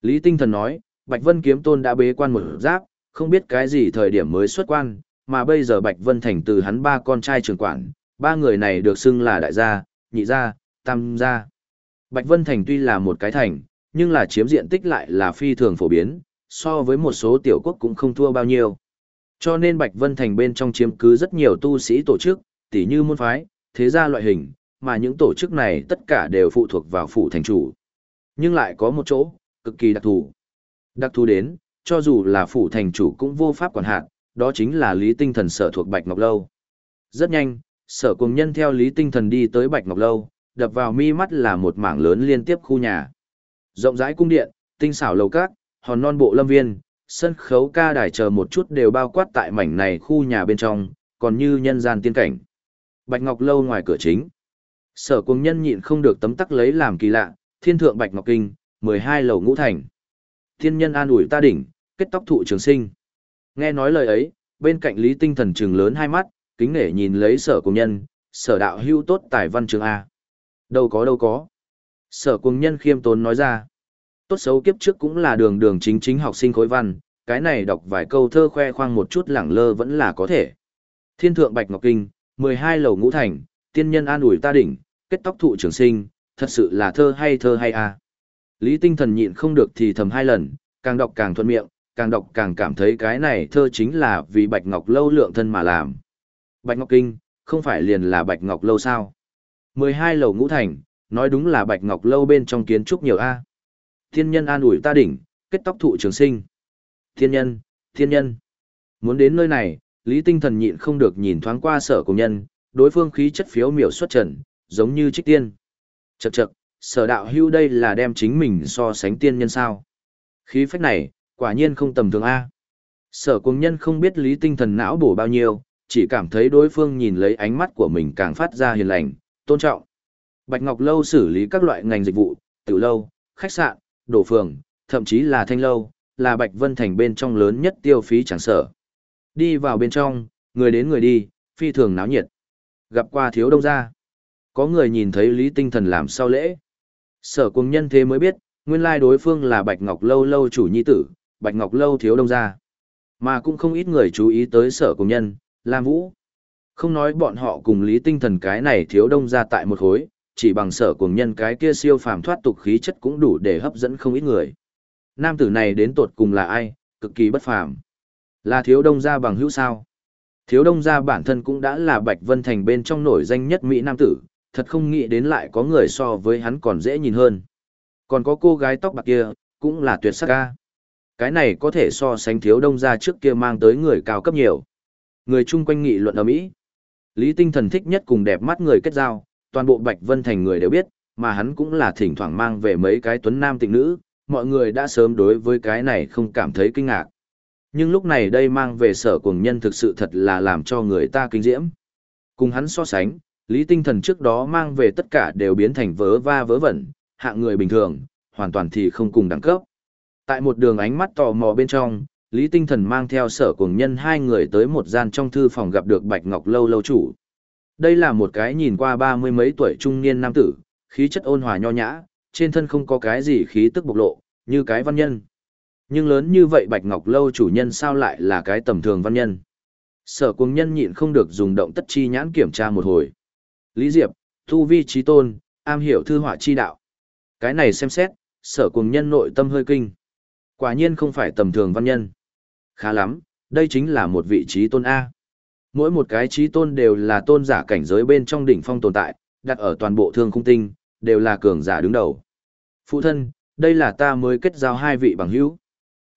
Lý Tinh Thần nói, Bạch Vân Kiếm Tôn đã bế quan một giáp, không biết cái gì thời điểm mới xuất quan, mà bây giờ Bạch Vân Thành từ hắn ba con trai trưởng quản, ba người này được xưng là đại gia, nhị gia, tam gia. Bạch Vân Thành tuy là một cái thành, nhưng là chiếm diện tích lại là phi thường phổ biến, so với một số tiểu quốc cũng không thua bao nhiêu. Cho nên Bạch Vân Thành bên trong chiếm cứ rất nhiều tu sĩ tổ chức, tỉ như môn phái, thế gia loại hình, mà những tổ chức này tất cả đều phụ thuộc vào phủ thành chủ. Nhưng lại có một chỗ, cực kỳ đặc thù. Đặc thù đến, cho dù là phủ thành chủ cũng vô pháp quản hạt, đó chính là Lý Tinh Thần sở thuộc Bạch Ngọc Lâu. Rất nhanh, sở cùng nhân theo Lý Tinh Thần đi tới Bạch Ngọc Lâu, đập vào mi mắt là một mảng lớn liên tiếp khu nhà. Rộng rãi cung điện, tinh xảo lầu các, hòn non bộ lâm viên, sân khấu ca đài chờ một chút đều bao quát tại mảnh này khu nhà bên trong, còn như nhân gian tiên cảnh. Bạch Ngọc Lâu ngoài cửa chính. Sở cùng nhân nhịn không được tấm tắc lấy làm kỳ lạ, thiên thượng Bạch Ngọc Kinh, 12 lầu ngũ thành. Thiên nhân an ủi ta đỉnh, kết tóc thụ trường sinh. Nghe nói lời ấy, bên cạnh Lý Tinh Thần trừng lớn hai mắt, kính nể nhìn lấy sở cùng nhân, sở đạo hưu tốt tài văn trường A. Đâu có đâu có. Sở cùng nhân khiêm tốn nói ra. Tốt xấu kiếp trước cũng là đường đường chính chính học sinh khối văn, cái này đọc vài câu thơ khoe khoang một chút lẳng lơ vẫn là có thể. Thiên thượng Bạch Ngọc Kinh, 12 lầu ngũ thành, tiên nhân an ủi ta đỉnh, kết tóc thụ trường sinh, thật sự là thơ hay thơ hay a. Lý tinh thần nhịn không được thì thầm hai lần, càng đọc càng thuận miệng, càng đọc càng cảm thấy cái này thơ chính là vì Bạch Ngọc Lâu lượng thân mà làm. Bạch Ngọc Kinh, không phải liền là Bạch Ngọc Lâu sao? 12 lầu ngũ thành, nói đúng là Bạch Ngọc Lâu bên trong kiến trúc nhiều A. Thiên nhân an ủi ta đỉnh, kết tóc thụ trường sinh. Thiên nhân, thiên nhân. Muốn đến nơi này, Lý Tinh Thần nhịn không được nhìn thoáng qua sở cùng nhân, đối phương khí chất phiếu miểu xuất trần, giống như trích tiên. Chậc chậc, sở đạo hưu đây là đem chính mình so sánh tiên nhân sao. Khí phách này, quả nhiên không tầm thường A. Sở cùng nhân không biết Lý Tinh Thần não bổ bao nhiêu, chỉ cảm thấy đối phương nhìn lấy ánh mắt của mình càng phát ra hiền lành, tôn trọng. Bạch Ngọc Lâu xử lý các loại ngành dịch vụ, tiểu lâu, khách sạn, đổ phường, thậm chí là thanh lâu, là Bạch Vân Thành bên trong lớn nhất tiêu phí chẳng sở. Đi vào bên trong, người đến người đi, phi thường náo nhiệt. Gặp qua thiếu đông gia. Có người nhìn thấy Lý Tinh Thần làm sau lễ. Sở cùng nhân thế mới biết, nguyên lai đối phương là Bạch Ngọc Lâu lâu chủ nhi tử, Bạch Ngọc Lâu thiếu đông gia. Mà cũng không ít người chú ý tới sở cùng nhân, Lam Vũ. Không nói bọn họ cùng Lý Tinh Thần cái này thiếu đông gia tại một khối, chỉ bằng sở cùng nhân cái kia siêu phàm thoát tục khí chất cũng đủ để hấp dẫn không ít người. Nam tử này đến tột cùng là ai, cực kỳ bất phàm. Là thiếu đông gia bằng hữu sao? Thiếu đông gia bản thân cũng đã là Bạch Vân Thành bên trong nổi danh nhất Mỹ Nam tử, thật không nghĩ đến lại có người so với hắn còn dễ nhìn hơn. Còn có cô gái tóc bạc kia, cũng là tuyệt sắc ca. Cái này có thể so sánh thiếu đông gia trước kia mang tới người cao cấp nhiều. Người chung quanh nghị luận ở Mỹ. Lý tinh thần thích nhất cùng đẹp mắt người kết giao, toàn bộ Bạch Vân Thành người đều biết, mà hắn cũng là thỉnh thoảng mang về mấy cái tuấn nam tịnh nữ, mọi người đã sớm đối với cái này không cảm thấy kinh ngạc. Nhưng lúc này đây mang về sở quần nhân thực sự thật là làm cho người ta kinh diễm. Cùng hắn so sánh, Lý Tinh Thần trước đó mang về tất cả đều biến thành vớ va vớ vẩn, hạng người bình thường, hoàn toàn thì không cùng đẳng cấp. Tại một đường ánh mắt tò mò bên trong, Lý Tinh Thần mang theo sở cùng nhân hai người tới một gian trong thư phòng gặp được Bạch Ngọc Lâu lâu chủ. Đây là một cái nhìn qua ba mươi mấy tuổi trung niên nam tử, khí chất ôn hòa nho nhã, trên thân không có cái gì khí tức bộc lộ, như cái văn nhân. Nhưng lớn như vậy Bạch Ngọc Lâu chủ nhân sao lại là cái tầm thường văn nhân? Sở cuồng nhân nhịn không được dùng động tất chi nhãn kiểm tra một hồi. Lý Diệp, thu vi trí tôn, am hiểu thư họa chi đạo. Cái này xem xét, sở cuồng nhân nội tâm hơi kinh. Quả nhiên không phải tầm thường văn nhân. Khá lắm, đây chính là một vị trí tôn A. Mỗi một cái trí tôn đều là tôn giả cảnh giới bên trong đỉnh phong tồn tại, đặt ở toàn bộ thương khung tinh, đều là cường giả đứng đầu. Phụ thân, đây là ta mới kết giao hai vị bằng hữu.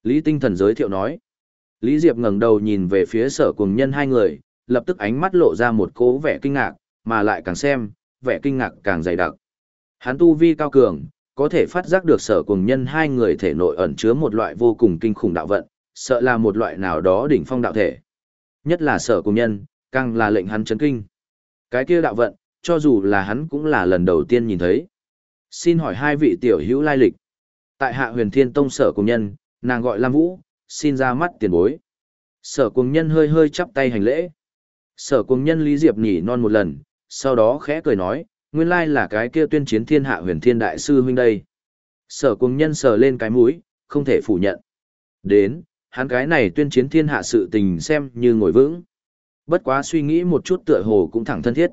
Lý Tinh Thần giới thiệu nói. Lý Diệp ngẩng đầu nhìn về phía sở cùng nhân hai người, lập tức ánh mắt lộ ra một cố vẻ kinh ngạc, mà lại càng xem, vẻ kinh ngạc càng dày đặc. Hắn tu vi cao cường, có thể phát giác được sở cùng nhân hai người thể nội ẩn chứa một loại vô cùng kinh khủng đạo vận, sợ là một loại nào đó đỉnh phong đạo thể. Nhất là sở cùng nhân, càng là lệnh hắn chấn kinh. Cái kia đạo vận, cho dù là hắn cũng là lần đầu tiên nhìn thấy. Xin hỏi hai vị tiểu hữu lai lịch. Tại hạ huyền thiên tông sở cùng nhân, nàng gọi Lam Vũ, xin ra mắt tiền bối. Sở cùng nhân hơi hơi chắp tay hành lễ. Sở cùng nhân Lý Diệp nhỉ non một lần, sau đó khẽ cười nói, nguyên lai là cái kia tuyên chiến thiên hạ huyền thiên đại sư huynh đây. Sở cùng nhân sờ lên cái mũi, không thể phủ nhận. Đến, hắn cái này tuyên chiến thiên hạ sự tình xem như ngồi vững. Bất quá suy nghĩ một chút tựa hồ cũng thẳng thân thiết.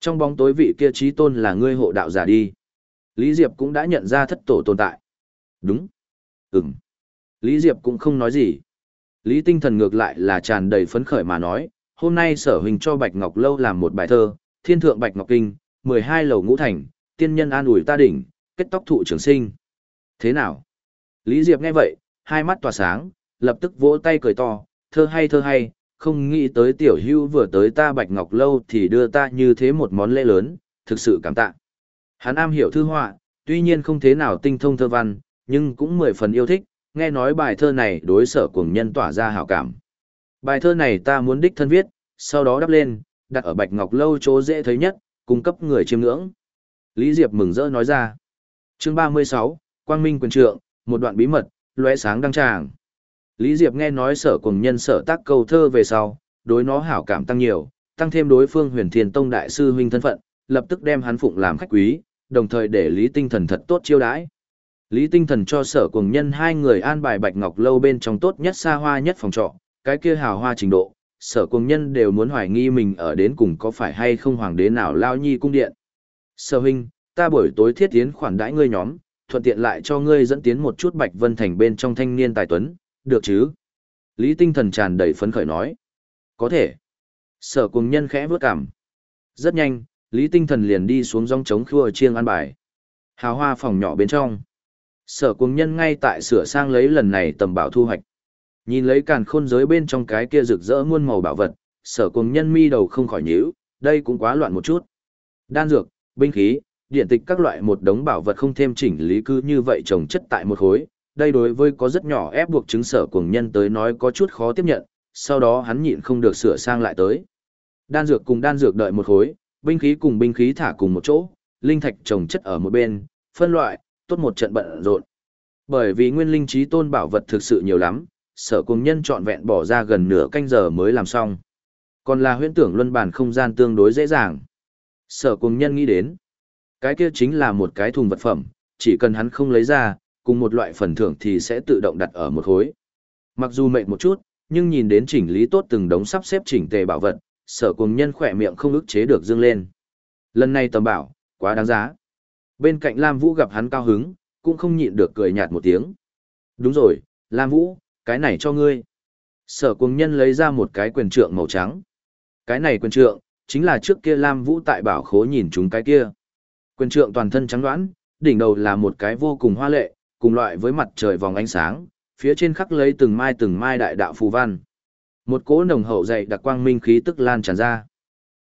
Trong bóng tối vị kia trí tôn là ngươi hộ đạo giả đi. Lý Diệp cũng đã nhận ra thất tổ tồn tại. Đúng. Ừm. Lý Diệp cũng không nói gì. Lý tinh thần ngược lại là tràn đầy phấn khởi mà nói, hôm nay sở hình cho Bạch Ngọc Lâu làm một bài thơ, thiên thượng Bạch Ngọc Kinh, 12 lầu ngũ thành, tiên nhân an ủi ta đỉnh, kết tóc thụ trường sinh. Thế nào? Lý Diệp nghe vậy, hai mắt tỏa sáng, lập tức vỗ tay cười to, thơ hay thơ hay, không nghĩ tới tiểu hưu vừa tới ta Bạch Ngọc Lâu thì đưa ta như thế một món lễ lớn, thực sự cảm tạ. Hắn am hiểu thư họa, tuy nhiên không thế nào tinh thông thơ văn, nhưng cũng mười phần yêu thích, nghe nói bài thơ này đối sở cùng nhân tỏa ra hảo cảm. Bài thơ này ta muốn đích thân viết, sau đó đắp lên, đặt ở Bạch Ngọc Lâu chỗ dễ thấy nhất, cung cấp người chiêm ngưỡng. Lý Diệp mừng rỡ nói ra. Chương 36, Quang Minh quyền trượng, một đoạn bí mật, lóe sáng đăng tràng. Lý Diệp nghe nói sở cùng nhân sở tác câu thơ về sau, đối nó hảo cảm tăng nhiều, tăng thêm đối phương huyền Thiền tông đại sư huynh thân phận, lập tức đem hắn phụng làm khách quý, đồng thời để Lý Tinh Thần thật tốt chiêu đãi. Lý Tinh Thần cho sở cùng nhân hai người an bài Bạch Ngọc Lâu bên trong tốt nhất xa hoa nhất phòng trọ, cái kia hào hoa trình độ, sở cùng nhân đều muốn hoài nghi mình ở đến cùng có phải hay không hoàng đế nào lao nhi cung điện. Sở huynh, ta buổi tối thiết tiến khoản đãi ngươi nhóm, thuận tiện lại cho ngươi dẫn tiến một chút Bạch Vân Thành bên trong thanh niên tài tuấn, được chứ? Lý Tinh Thần tràn đầy phấn khởi nói. Có thể. Sở cùng nhân khẽ vướt cảm. Rất nhanh, Lý Tinh Thần liền đi xuống rong trống khua chiêng ăn bài. Hào hoa phòng nhỏ bên trong. Sở cùng nhân ngay tại sửa sang lấy lần này tầm bảo thu hoạch. Nhìn lấy càn khôn giới bên trong cái kia rực rỡ muôn màu bảo vật, sở cùng nhân mi đầu không khỏi nhíu, đây cũng quá loạn một chút. Đan dược, binh khí, điện tịch các loại một đống bảo vật không thêm chỉnh lý cứ như vậy trồng chất tại một khối, đây đối với có rất nhỏ ép buộc chứng sở cuồng nhân tới nói có chút khó tiếp nhận, sau đó hắn nhịn không được sửa sang lại tới. Đan dược cùng đan dược đợi một khối, binh khí cùng binh khí thả cùng một chỗ, linh thạch trồng chất ở một bên, phân loại, tốt một trận bận rộn. Bởi vì nguyên linh trí tôn bảo vật thực sự nhiều lắm, sở cùng nhân trọn vẹn bỏ ra gần nửa canh giờ mới làm xong. Còn là huyễn tưởng luân bản không gian tương đối dễ dàng. Sở cùng nhân nghĩ đến, cái kia chính là một cái thùng vật phẩm, chỉ cần hắn không lấy ra, cùng một loại phần thưởng thì sẽ tự động đặt ở một khối. Mặc dù mệt một chút, nhưng nhìn đến chỉnh lý tốt từng đống sắp xếp chỉnh tề bảo vật, sở cùng nhân khỏe miệng không ức chế được dương lên. Lần này tầm bảo, quá đáng giá. Bên cạnh Lam Vũ gặp hắn cao hứng, cũng không nhịn được cười nhạt một tiếng. Đúng rồi, Lam Vũ, cái này cho ngươi. Sở cùng nhân lấy ra một cái quyền trượng màu trắng. Cái này quyền trượng, chính là trước kia Lam Vũ tại bảo khố nhìn chúng cái kia. Quyền trượng toàn thân trắng đoán, đỉnh đầu là một cái vô cùng hoa lệ, cùng loại với mặt trời vòng ánh sáng, phía trên khắc lấy từng mai từng mai đại đạo phù văn. Một cỗ nồng hậu dày đặc quang minh khí tức lan tràn ra.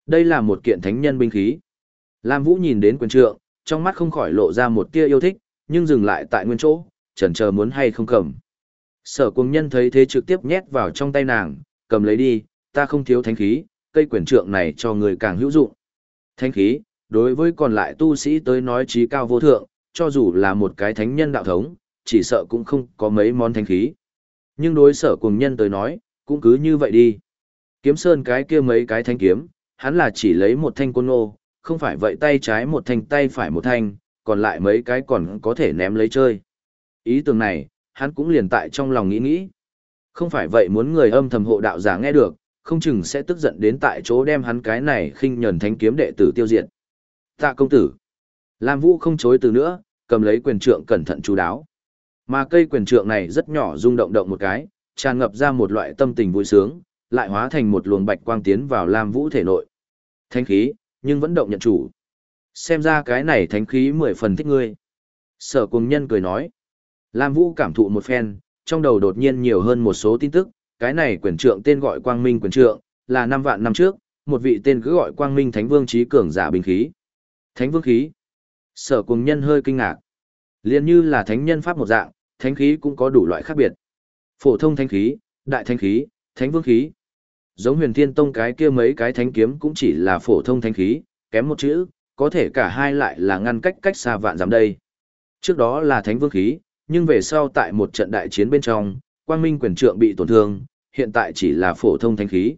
Đây là một kiện thánh nhân binh khí. Lam Vũ nhìn đến quyền trượng, trong mắt không khỏi lộ ra một tia yêu thích, nhưng dừng lại tại nguyên chỗ, chần chờ muốn hay không cầm. Sở cuồng nhân thấy thế trực tiếp nhét vào trong tay nàng, cầm lấy đi, ta không thiếu thánh khí, cây quyền trượng này cho người càng hữu dụng. Thánh khí, đối với còn lại tu sĩ tới nói trí cao vô thượng, cho dù là một cái thánh nhân đạo thống, chỉ sợ cũng không có mấy món thánh khí. Nhưng đối sở cùng nhân tới nói, cũng cứ như vậy đi. Kiếm sơn cái kia mấy cái thanh kiếm, hắn là chỉ lấy một thanh côn ngô, không phải vậy tay trái một thanh tay phải một thanh, còn lại mấy cái còn có thể ném lấy chơi. Ý tưởng này, hắn cũng liền tại trong lòng nghĩ nghĩ. Không phải vậy muốn người âm thầm hộ đạo giả nghe được, không chừng sẽ tức giận đến tại chỗ đem hắn cái này khinh nhẫn thánh kiếm đệ tử tiêu diệt. Tạ công tử. Lam Vũ không chối từ nữa, cầm lấy quyền trượng cẩn thận chú đáo. Mà cây quyền trượng này rất nhỏ rung động động một cái, tràn ngập ra một loại tâm tình vui sướng, lại hóa thành một luồng bạch quang tiến vào Lam Vũ thể nội. Thánh khí, nhưng vẫn động nhận chủ. Xem ra cái này thánh khí mười phần thích ngươi. Sở cùng nhân cười nói. Lam Vũ cảm thụ một phen, trong đầu đột nhiên nhiều hơn một số tin tức, cái này quyền trượng tên gọi Quang Minh quyền trượng, là năm vạn năm trước, một vị tên cứ gọi Quang Minh Thánh Vương trí cường giả binh khí. Thánh Vương khí. Sở cùng nhân hơi kinh ngạc. Liên như là thánh nhân pháp một dạng, thánh khí cũng có đủ loại khác biệt. Phổ thông thánh khí, đại thánh khí, thánh vương khí. Giống huyền thiên tông cái kia mấy cái thánh kiếm cũng chỉ là phổ thông thánh khí, kém một chữ, có thể cả hai lại là ngăn cách cách xa vạn dặm đây. Trước đó là thánh vương khí, nhưng về sau tại một trận đại chiến bên trong, quang minh quyền trượng bị tổn thương, hiện tại chỉ là phổ thông thánh khí.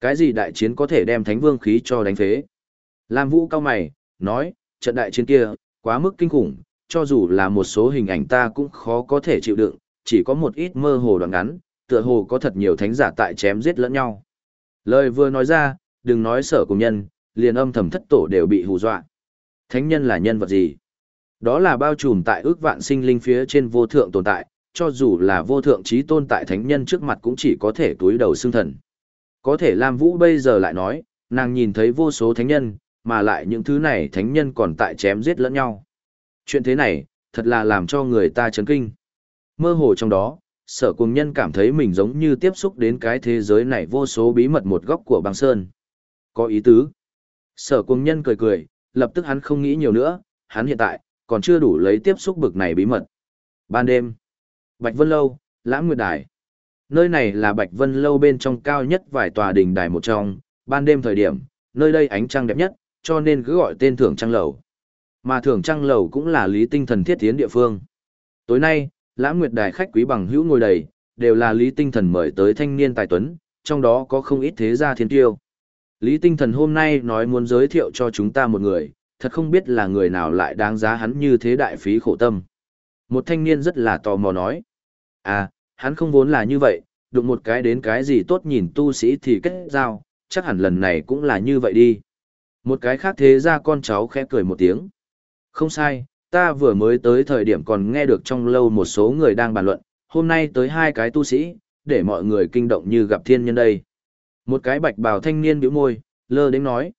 Cái gì đại chiến có thể đem thánh vương khí cho đánh phế? Lam Vũ cao mày, nói, trận đại chiến kia, quá mức kinh khủng, cho dù là một số hình ảnh ta cũng khó có thể chịu đựng, chỉ có một ít mơ hồ đoạn ngắn, tựa hồ có thật nhiều thánh giả tại chém giết lẫn nhau. Lời vừa nói ra, đừng nói sở cùng nhân, liền âm thầm thất tổ đều bị hù dọa. Thánh nhân là nhân vật gì? Đó là bao trùm tại ước vạn sinh linh phía trên vô thượng tồn tại, cho dù là vô thượng trí tôn tại thánh nhân trước mặt cũng chỉ có thể túi đầu xương thần. Có thể Lam Vũ bây giờ lại nói, nàng nhìn thấy vô số thánh nhân, mà lại những thứ này thánh nhân còn tại chém giết lẫn nhau. Chuyện thế này, thật là làm cho người ta chấn kinh. Mơ hồ trong đó, sở cùng nhân cảm thấy mình giống như tiếp xúc đến cái thế giới này vô số bí mật một góc của băng sơn. Có ý tứ. Sở cùng nhân cười cười, lập tức hắn không nghĩ nhiều nữa, hắn hiện tại, còn chưa đủ lấy tiếp xúc bực này bí mật. Ban đêm, Bạch Vân Lâu, Lãng Nguyệt Đài. Nơi này là Bạch Vân Lâu bên trong cao nhất vài tòa đình đài một trong, ban đêm thời điểm, nơi đây ánh trăng đẹp nhất, cho nên cứ gọi tên thưởng trăng lầu. Mà thưởng trăng lầu cũng là lý tinh thần thiết tiến địa phương. Tối nay, lãng nguyệt đài khách quý bằng hữu ngồi đầy, đều là lý tinh thần mời tới thanh niên tài tuấn, trong đó có không ít thế gia thiên tiêu. Lý tinh thần hôm nay nói muốn giới thiệu cho chúng ta một người, thật không biết là người nào lại đáng giá hắn như thế đại phí khổ tâm. Một thanh niên rất là tò mò nói. À, hắn không vốn là như vậy, đụng một cái đến cái gì tốt nhìn tu sĩ thì kết giao, chắc hẳn lần này cũng là như vậy đi. Một cái khác thế ra con cháu khẽ cười một tiếng. Không sai, ta vừa mới tới thời điểm còn nghe được trong lâu một số người đang bàn luận, hôm nay tới hai cái tu sĩ, để mọi người kinh động như gặp thiên nhân đây. Một cái bạch bào thanh niên bĩu môi, lơ đến nói.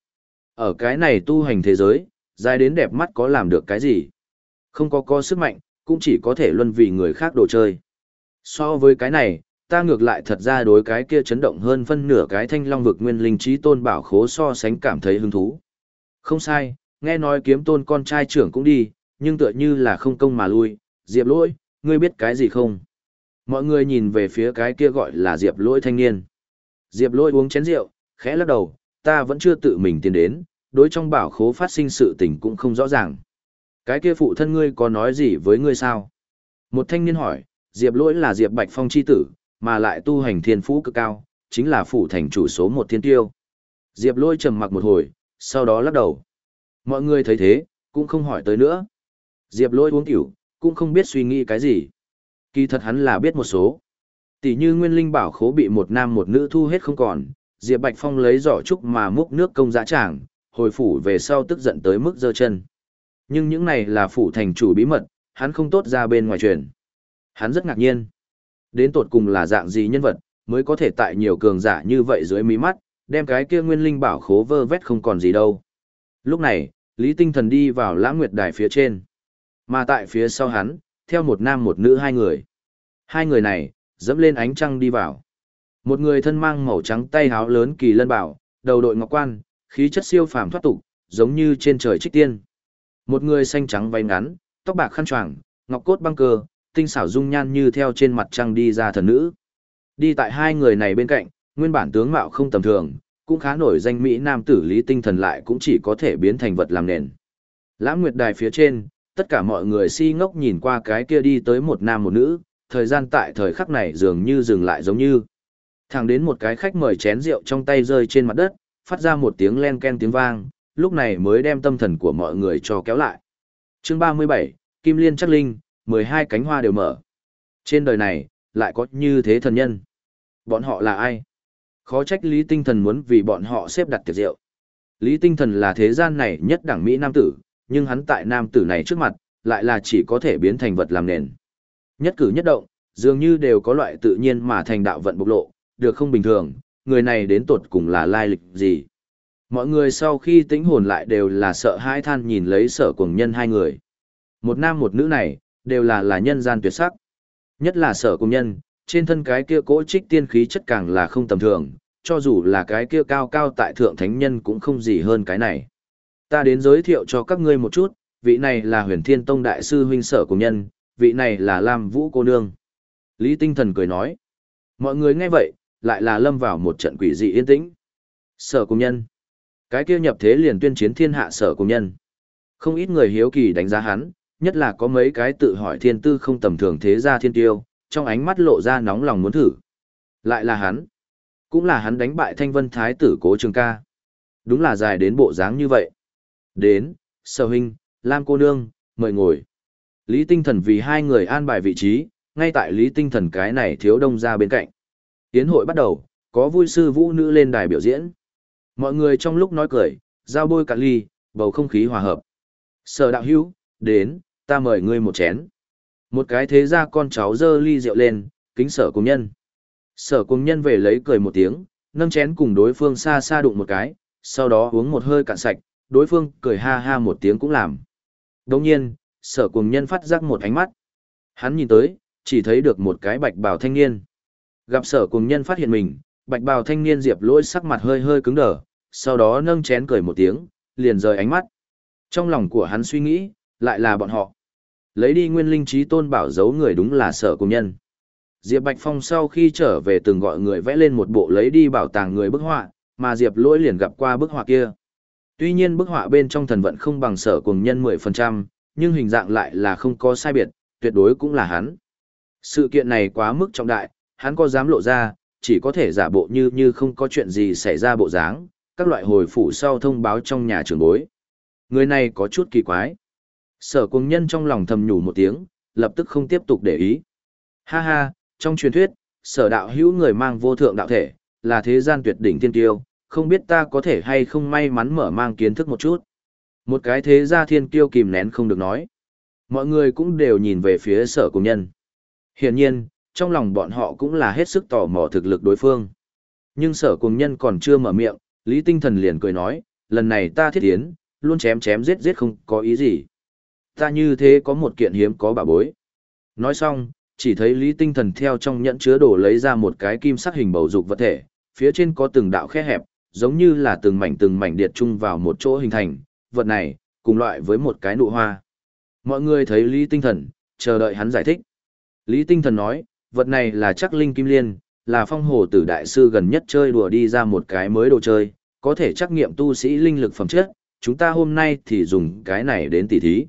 Ở cái này tu hành thế giới, dài đến đẹp mắt có làm được cái gì? Không có có sức mạnh, cũng chỉ có thể luân vì người khác đồ chơi. So với cái này, ta ngược lại thật ra đối cái kia chấn động hơn phân nửa cái thanh long vực nguyên linh trí tôn bảo khố so sánh cảm thấy hứng thú. Không sai, nghe nói kiếm tôn con trai trưởng cũng đi, nhưng tựa như là không công mà lui, diệp lỗi, ngươi biết cái gì không? Mọi người nhìn về phía cái kia gọi là diệp lỗi thanh niên. Diệp lỗi uống chén rượu, khẽ lắc đầu, ta vẫn chưa tự mình tiến đến, đối trong bảo khố phát sinh sự tình cũng không rõ ràng. Cái kia phụ thân ngươi có nói gì với ngươi sao? Một thanh niên hỏi, Diệp lỗi là Diệp Bạch Phong chi tử, mà lại tu hành thiên phú cực cao, chính là phụ thành chủ số một thiên tiêu. Diệp Lôi trầm mặc một hồi, sau đó lắc đầu. Mọi người thấy thế, cũng không hỏi tới nữa. Diệp Lôi uống tiểu, cũng không biết suy nghĩ cái gì. Kỳ thật hắn là biết một số. Tỷ như nguyên linh bảo khố bị một nam một nữ thu hết không còn, Diệp Bạch Phong lấy giỏ trúc mà múc nước công dã tràng, hồi phủ về sau tức giận tới mức giơ chân. Nhưng những này là phủ thành chủ bí mật, hắn không tốt ra bên ngoài truyền. Hắn rất ngạc nhiên. Đến tột cùng là dạng gì nhân vật, mới có thể tại nhiều cường giả như vậy dưới mí mắt, đem cái kia nguyên linh bảo khố vơ vét không còn gì đâu. Lúc này, Lý Tinh Thần đi vào lãng nguyệt đài phía trên. Mà tại phía sau hắn, theo một nam một nữ hai người. Hai người này, dẫm lên ánh trăng đi vào. Một người thân mang màu trắng tay háo lớn kỳ lân bảo, đầu đội ngọc quan, khí chất siêu phàm thoát tục, giống như trên trời trích tiên. Một người xanh trắng váy ngắn, tóc bạc khăn choàng, ngọc cốt băng cơ, tinh xảo dung nhan như theo trên mặt trăng đi ra thần nữ. Đi tại hai người này bên cạnh, nguyên bản tướng mạo không tầm thường, cũng khá nổi danh mỹ nam tử lý tinh thần lại cũng chỉ có thể biến thành vật làm nền. lãm Nguyệt Đài phía trên, tất cả mọi người si ngốc nhìn qua cái kia đi tới một nam một nữ, thời gian tại thời khắc này dường như dừng lại giống như. Thẳng đến một cái khách mời chén rượu trong tay rơi trên mặt đất, phát ra một tiếng len ken tiếng vang, lúc này mới đem tâm thần của mọi người cho kéo lại. Chương 37, Kim Liên Chắc Linh, 12 cánh hoa đều mở. Trên đời này, lại có như thế thần nhân. Bọn họ là ai? Khó trách Lý Tinh Thần muốn vì bọn họ xếp đặt tiệc rượu. Lý Tinh Thần là thế gian này nhất đẳng Mỹ Nam tử, nhưng hắn tại Nam tử này trước mặt, lại là chỉ có thể biến thành vật làm nền. Nhất cử nhất động, dường như đều có loại tự nhiên mà thành đạo vận bộc lộ, được không bình thường, người này đến tột cùng là lai lịch gì. Mọi người sau khi tĩnh hồn lại đều là sợ hãi than nhìn lấy sở cùng nhân hai người. Một nam một nữ này, đều là là nhân gian tuyệt sắc. Nhất là sở cùng nhân, trên thân cái kia cỗ trích tiên khí chất càng là không tầm thường, cho dù là cái kia cao cao tại thượng thánh nhân cũng không gì hơn cái này. Ta đến giới thiệu cho các ngươi một chút, vị này là huyền thiên tông đại sư huynh sở cùng nhân, vị này là Lam Vũ cô nương. Lý tinh thần cười nói. Mọi người nghe vậy, lại là lâm vào một trận quỷ dị yên tĩnh. Sở cùng nhân. Cái kia nhập thế liền tuyên chiến thiên hạ sở cùng nhân. Không ít người hiếu kỳ đánh giá hắn, nhất là có mấy cái tự hỏi thiên tư không tầm thường thế gia thiên tiêu, trong ánh mắt lộ ra nóng lòng muốn thử. Lại là hắn. Cũng là hắn đánh bại thanh vân thái tử cố trường ca. Đúng là dài đến bộ dáng như vậy. Đến, sở huynh, Lam cô nương, mời ngồi. Lý tinh thần vì hai người an bài vị trí, ngay tại lý tinh thần cái này thiếu đông ra bên cạnh. Tiến hội bắt đầu, có vui sư vũ nữ lên đài biểu diễn. Mọi người trong lúc nói cười, giao bôi cạn ly, bầu không khí hòa hợp. Sở đạo hữu, đến, ta mời ngươi một chén. Một cái thế ra con cháu dơ ly rượu lên, kính sở cùng nhân. Sở cùng nhân về lấy cười một tiếng, nâng chén cùng đối phương xa xa đụng một cái, sau đó uống một hơi cạn sạch, đối phương cười ha ha một tiếng cũng làm. Đồng nhiên, sở cùng nhân phát giác một ánh mắt. Hắn nhìn tới, chỉ thấy được một cái bạch bào thanh niên. Gặp sở cùng nhân phát hiện mình, bạch bào thanh niên diệp lỗi sắc mặt hơi hơi cứng đờ, sau đó nâng chén cười một tiếng, liền rời ánh mắt. Trong lòng của hắn suy nghĩ, lại là bọn họ. Lấy đi nguyên linh trí tôn bảo giấu người đúng là sở công nhân. Diệp Bạch Phong sau khi trở về từng gọi người vẽ lên một bộ lấy đi bảo tàng người bức họa, mà Diệp lỗi liền gặp qua bức họa kia. Tuy nhiên bức họa bên trong thần vận không bằng sở cùng nhân 10%, nhưng hình dạng lại là không có sai biệt, tuyệt đối cũng là hắn. Sự kiện này quá mức trọng đại, hắn có dám lộ ra, chỉ có thể giả bộ như như không có chuyện gì xảy ra bộ dáng, các loại hồi phủ sau thông báo trong nhà trường bối. Người này có chút kỳ quái. Sở Cung nhân trong lòng thầm nhủ một tiếng, lập tức không tiếp tục để ý. Ha ha, trong truyền thuyết, sở đạo hữu người mang vô thượng đạo thể, là thế gian tuyệt đỉnh thiên tiêu, không biết ta có thể hay không may mắn mở mang kiến thức một chút. Một cái thế gia thiên tiêu kìm nén không được nói. Mọi người cũng đều nhìn về phía sở cùng nhân. Hiển nhiên, trong lòng bọn họ cũng là hết sức tò mò thực lực đối phương. Nhưng sở cùng nhân còn chưa mở miệng, Lý Tinh Thần liền cười nói, lần này ta thiết tiến, luôn chém chém giết giết không có ý gì. Ta như thế có một kiện hiếm có bà bối. Nói xong, chỉ thấy Lý Tinh Thần theo trong nhẫn chứa đồ lấy ra một cái kim sắc hình bầu dục vật thể, phía trên có từng đạo khe hẹp, giống như là từng mảnh từng mảnh điệt chung vào một chỗ hình thành, vật này, cùng loại với một cái nụ hoa. Mọi người thấy Lý Tinh Thần, chờ đợi hắn giải thích. Lý Tinh Thần nói, vật này là chắc linh kim liên, là phong hồ tử đại sư gần nhất chơi đùa đi ra một cái mới đồ chơi, có thể trắc nghiệm tu sĩ linh lực phẩm chất, chúng ta hôm nay thì dùng cái này đến tỉ thí.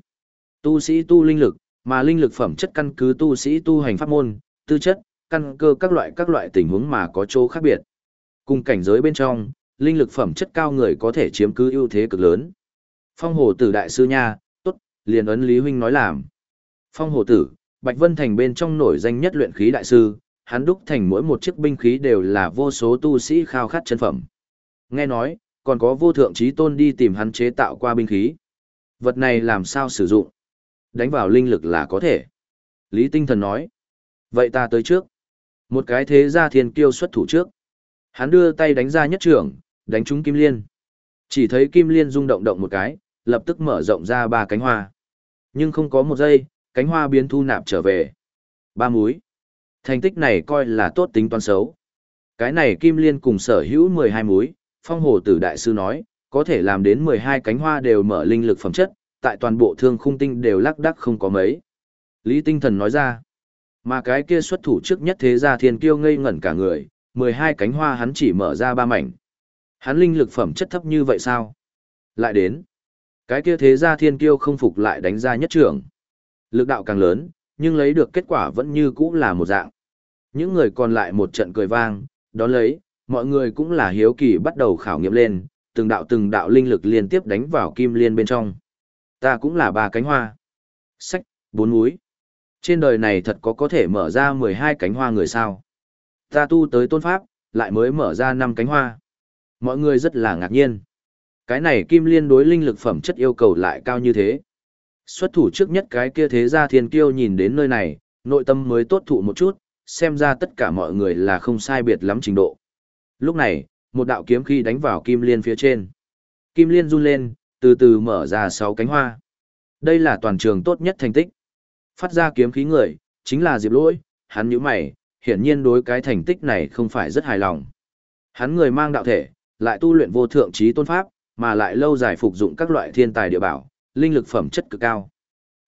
Tu sĩ tu linh lực, mà linh lực phẩm chất căn cứ tu sĩ tu hành pháp môn, tư chất, căn cơ các loại các loại tình huống mà có chỗ khác biệt. Cùng cảnh giới bên trong, linh lực phẩm chất cao người có thể chiếm cứ ưu thế cực lớn. Phong hồ tử đại sư nha, tốt, liền ấn Lý Huynh nói làm. Phong hồ tử, Bạch Vân Thành bên trong nổi danh nhất luyện khí đại sư, hắn đúc thành mỗi một chiếc binh khí đều là vô số tu sĩ khao khát chân phẩm. Nghe nói, còn có vô thượng trí tôn đi tìm hắn chế tạo qua binh khí. Vật này làm sao sử dụng? Đánh vào linh lực là có thể. Lý Tinh Thần nói. Vậy ta tới trước. Một cái thế gia thiên kiêu xuất thủ trước. Hắn đưa tay đánh ra nhất trưởng, đánh trúng Kim Liên. Chỉ thấy Kim Liên rung động động một cái, lập tức mở rộng ra ba cánh hoa. Nhưng không có một giây, cánh hoa biến thu nạp trở về. Ba múi. Thành tích này coi là tốt tính toán xấu. Cái này Kim Liên cùng sở hữu 12 múi, phong hồ tử đại sư nói, có thể làm đến 12 cánh hoa đều mở linh lực phẩm chất, tại toàn bộ thương khung tinh đều lắc đắc không có mấy. Lý tinh thần nói ra, mà cái kia xuất thủ trước nhất thế gia thiên kiêu ngây ngẩn cả người, 12 cánh hoa hắn chỉ mở ra ba mảnh. Hắn linh lực phẩm chất thấp như vậy sao? Lại đến, cái kia thế gia thiên kiêu không phục lại đánh ra nhất trưởng. Lực đạo càng lớn, nhưng lấy được kết quả vẫn như cũ là một dạng. Những người còn lại một trận cười vang, đó lấy, mọi người cũng là hiếu kỳ bắt đầu khảo nghiệm lên, từng đạo từng đạo linh lực liên tiếp đánh vào kim liên bên trong. Ta cũng là ba cánh hoa. Sách, bốn múi. Trên đời này thật có có thể mở ra 12 cánh hoa người sao. Ta tu tới tôn pháp, lại mới mở ra 5 cánh hoa. Mọi người rất là ngạc nhiên. Cái này kim liên đối linh lực phẩm chất yêu cầu lại cao như thế. Xuất thủ trước nhất cái kia thế gia thiên kiêu nhìn đến nơi này, nội tâm mới tốt thụ một chút, xem ra tất cả mọi người là không sai biệt lắm trình độ. Lúc này, một đạo kiếm khí đánh vào kim liên phía trên. Kim liên run lên, từ từ mở ra sáu cánh hoa. Đây là toàn trường tốt nhất thành tích. Phát ra kiếm khí người, chính là Diệp Lỗi, hắn nhíu mày, hiển nhiên đối cái thành tích này không phải rất hài lòng. Hắn người mang đạo thể, lại tu luyện vô thượng trí tôn pháp, mà lại lâu dài phục dụng các loại thiên tài địa bảo, linh lực phẩm chất cực cao.